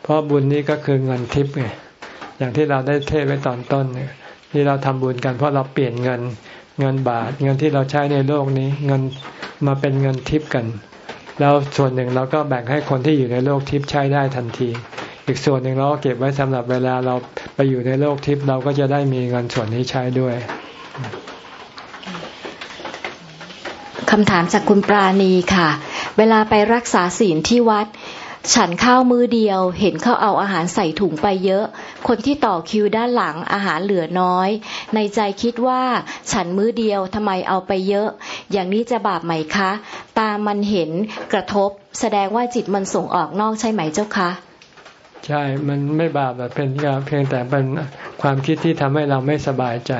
เพราะบุญนี้ก็คือเงินทิพย์ไงอย่างที่เราได้เทศไว้ตอนต้นเนี่ยที่เราทำบุญกันเพราะเราเปลี่ยนเงินเงินบาท เงินที่เราใช้ในโลกนี้ เงินมาเป็นเงินทิพย์กันแล้วส่วนหนึ่งเราก็แบ่งให้คนที่อยู่ในโลกทิพย์ใช้ได้ทันที อีกส่วนหนึ่งเราก็เก็บไว้สำหรับเวลาเราไปอยู่ในโลกทิพย์เราก็จะได้มีเงินส่วนนี้ใช้ด้วย คำถามจากคุณปราณีค่ะ เวลาไปรักษาศีลที่วัด ฉันข้าวมือเดียว เห็นเขาเอาอาหารใส่ถุงไปเยอะ คนที่ต่อคิวด้านหลังอาหารเหลือน้อย ในใจคิดว่า ฉันมือเดียวทำไมเอาไปเยอะ อย่างนี้จะบาปไหมคะ ตามันเห็นกระทบ แสดงว่าจิตมันส่งออกนอกใช่ไหมเจ้าคะใช่ มันไม่บาปแต่เป็นเพียงแต่เป็นความคิดที่ทำให้เราไม่สบายใจ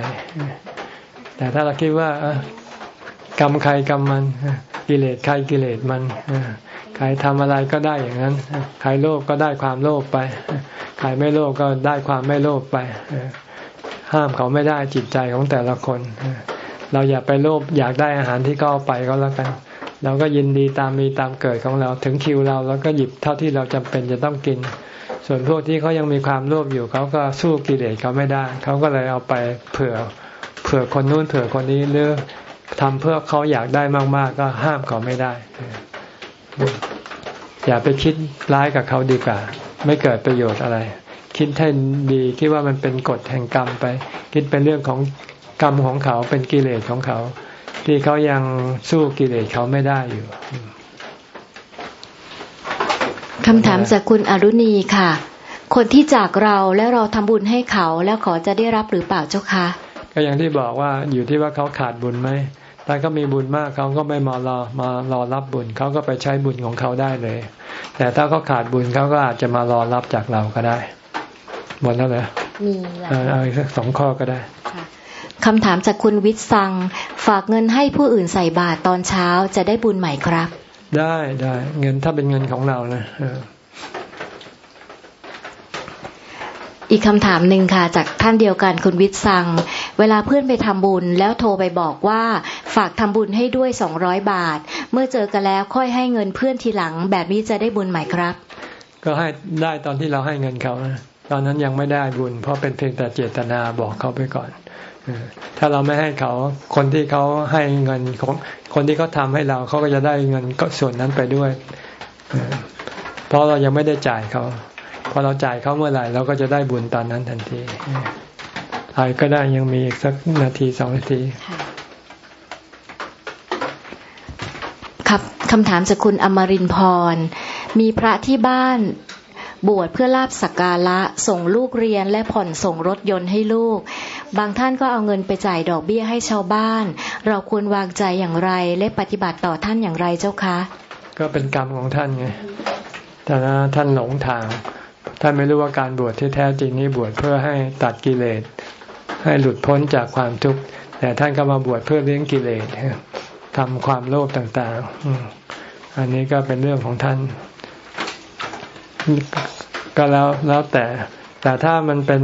แต่ถ้าเราคิดว่า กรรมใครกรรมมันกิเลสใครกิเลสมันใครทำอะไรก็ได้อย่างนั้นใครโลภก็ได้ความโลภไปใครไม่โลภก็ได้ความไม่โลภไปห้ามเขาไม่ได้จิตใจของแต่ละคน เราอย่าไปโลภอยากได้อาหารที่เขาเอาไปก็แล้วกัน เราก็ยินดีตามมีตามเกิดของเราถึงคิวเราแล้วก็หยิบเท่าที่เราจำเป็นจะต้องกิน ส่วนพวกที่เขายังมีความโลภอยู่เขาก็สู้กิเลสเขาไม่ได้ เขาก็เลยเอาไปเผื่อเผื่อคนนู้นเผื่อคนนี้หรือ ทำเพื่อเขาอยากได้มาก ๆ ก็ห้ามเขาไม่ได้ อย่าไปคิดร้ายกับเขาดีกว่า ไม่เกิดประโยชน์อะไร คิดให้ดีคิดว่ามันเป็นกฎแห่งกรรมไป คิดเป็นเรื่องของกรรมของเขาเป็นกิเลสของเขา ที่เขายังสู้กิเลสเขาไม่ได้อยู่คำถามจากคุณอรุณีค่ะ คนที่จากเราและเราทำบุญให้เขาแล้วขอจะได้รับหรือเปล่าเจ้าคะก็อย่างที่บอกว่าอยู่ที่ว่าเขาขาดบุญไหม ถ้าเขามีบุญมากเขาก็ไม่มารอมารอรับบุญเขาก็ไปใช้บุญของเขาได้เลย แต่ถ้าเขาขาดบุญเขาก็อาจจะมารอรับจากเราก็ได้หมดแล้วเหรอมีเอาอีกสักสองข้อก็ได้คำถามจากคุณวิทย์สัง ฝากเงินให้ผู้อื่นใส่บาตรตอนเช้าจะได้บุญใหม่ครับ ได้ได้เงินถ้าเป็นเงินของเรานะอีกคำถามหนึ่งค่ะ จากท่านเดียวกันคุณวิทย์สัง เวลาเพื่อนไปทำบุญแล้วโทรไปบอกว่าฝากทำบุญให้ด้วยสองร้อยบาท เมื่อเจอกันแล้วค่อยให้เงินเพื่อนทีหลัง แบบนี้จะได้บุญไหมครับ ก็ให้ได้ตอนที่เราให้เงินเขาตอนนั้นยังไม่ได้บุญ เพราะเป็นเพียงแต่เจตนาบอกเขาไปก่อนถ้าเราไม่ให้เขาคนที่เขาให้เงินคนที่เขาทาให้เราเขาก็จะได้เงินส่วนนั้นไปด้วย เพราะเรายังไม่ได้จ่ายเขาพอเราจ่ายเขาเมื่อไหร่เราก็จะได้บุญตอนนั้นทันที ใครก็ได้ยังมีอีกสักนาทีสองนาทีครับคำถามจากคุณอมรินพร มีพระที่บ้านบวชเพื่อลาบสักการะส่งลูกเรียนและผ่อนส่งรถยนต์ให้ลูก บางท่านก็เอาเงินไปจ่ายดอกเบี้ยให้ชาวบ้าน เราควรวางใจอย่างไรและปฏิบัติต่อท่านอย่างไรเจ้าคะ ก็เป็นกรรมของท่านไงแต่ท่านหลงทางท่านไม่รู้ว่าการบวชที่แท้จริงนี้บวชเพื่อให้ตัดกิเลส ให้หลุดพ้นจากความทุกข์แต่ท่านก็มาบวชเพื่อเลี้ยงกิเลสทำความโลภต่างๆ อันนี้ก็เป็นเรื่องของท่าน ก็แล้วแล้วแต่ แต่ถ้ามันเป็น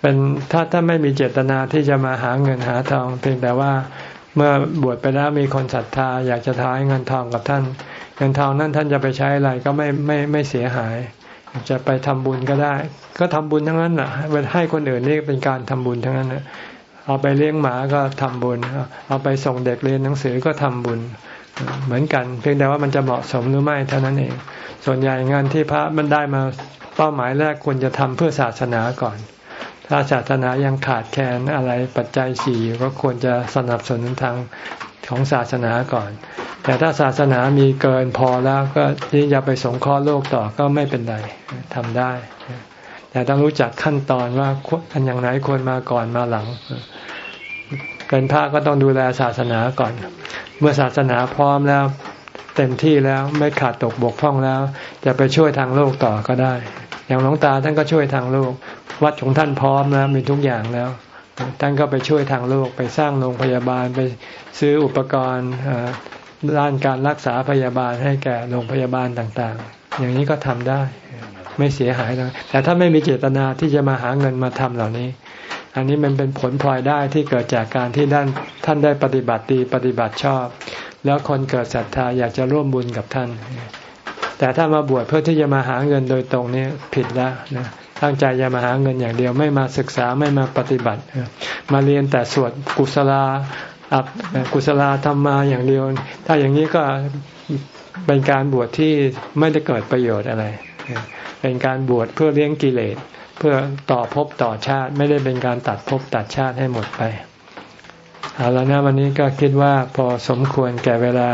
เป็นถ้าถ้าไม่มีเจตนาที่จะมาหาเงินหาทองเพียงแต่ว่าเมื่อบวชไปแล้วมีคนศรัทธา อยากจะทายเงินทองกับท่าน เงินทองนั้นท่านจะไปใช้อะไรก็ไม่ไม่ไม่เสียหาย จะไปทำบุญก็ได้ ก็ทำบุญทั้งนั้นแหละให้คนอื่นนี่เป็นการทำบุญทั้งนั้นนะเอาไปเลี้ยงหมาก็ทำบุญ เอาไปส่งเด็กเรียนหนังสือก็ทำบุญเหมือนกัน เพียงแต่ว่ามันจะเหมาะสมหรือไม่เท่านั้นเอง ส่วนใหญ่งานที่พระมันได้มาเป้าหมายแรกควรจะทำเพื่อศาสนาก่อน ถ้าศาสนายังขาดแคลนอะไรปัจจัยสี่ก็ควรจะสนับสนุนทาง ของศาสนาก่อน แต่ถ้าศาสนามีเกินพอแล้วก็ที่จะไปสงเคราะห์โลกต่อก็ไม่เป็นไรทำได้ แต่ต้องรู้จักขั้นตอนว่าอันอย่างไหนควรมาก่อนมาหลัง เป็นพระก็ต้องดูแลศาสนาก่อน เมื่อศาสนาพร้อมแล้วเต็มที่แล้วไม่ขาดตกบกพร่องแล้ว จะไปช่วยทางโลกต่อก็ได้ อย่างหลวงตาท่านก็ช่วยทางโลก วัดของท่านพร้อมแล้วมีทุกอย่างแล้ว ท่านก็ไปช่วยทางโลกไปสร้างโรงพยาบาลไปซื้ออุปกรณ์ด้านการรักษาพยาบาลให้แก่โรงพยาบาลต่างๆ อย่างนี้ก็ทำได้ไม่เสียหายเลยแต่ถ้าไม่มีเจตนาที่จะมาหาเงินมาทำเหล่านี้ อันนี้มันเป็นผลพลอยได้ที่เกิดจากการที่ด้านท่านได้ปฏิบัติดีปฏิบัติชอบ แล้วคนเกิดศรัทธาอยากจะร่วมบุญกับท่าน แต่ถ้ามาบวชเพื่อที่จะมาหาเงินโดยตรงนี้ผิดแล้วนะ ตั้งใจจะมาหาเงินอย่างเดียวไม่มาศึกษาไม่มาปฏิบัติ มาเรียนแต่สวดกุศลาอับกุศลาธรรมมาอย่างเดียว ถ้าอย่างนี้ก็เป็นการบวชที่ไม่ได้เกิดประโยชน์อะไร เป็นการบวชเพื่อเลี้ยงกิเลส เพื่อต่อภพต่อชาติ ไม่ได้เป็นการตัดภพตัดชาติให้หมดไปเอาแล้วนะวันนี้ก็คิดว่าพอสมควรแก่เวลา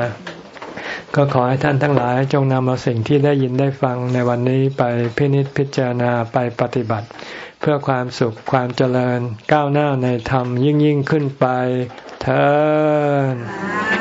ก็ขอให้ท่านทั้งหลายจงนำเอาสิ่งที่ได้ยินได้ฟังในวันนี้ไปพินิจพิจารณาไปปฏิบัติ เพื่อความสุขความเจริญก้าวหน้าในธรรมยิ่งยิ่งขึ้นไปเธอ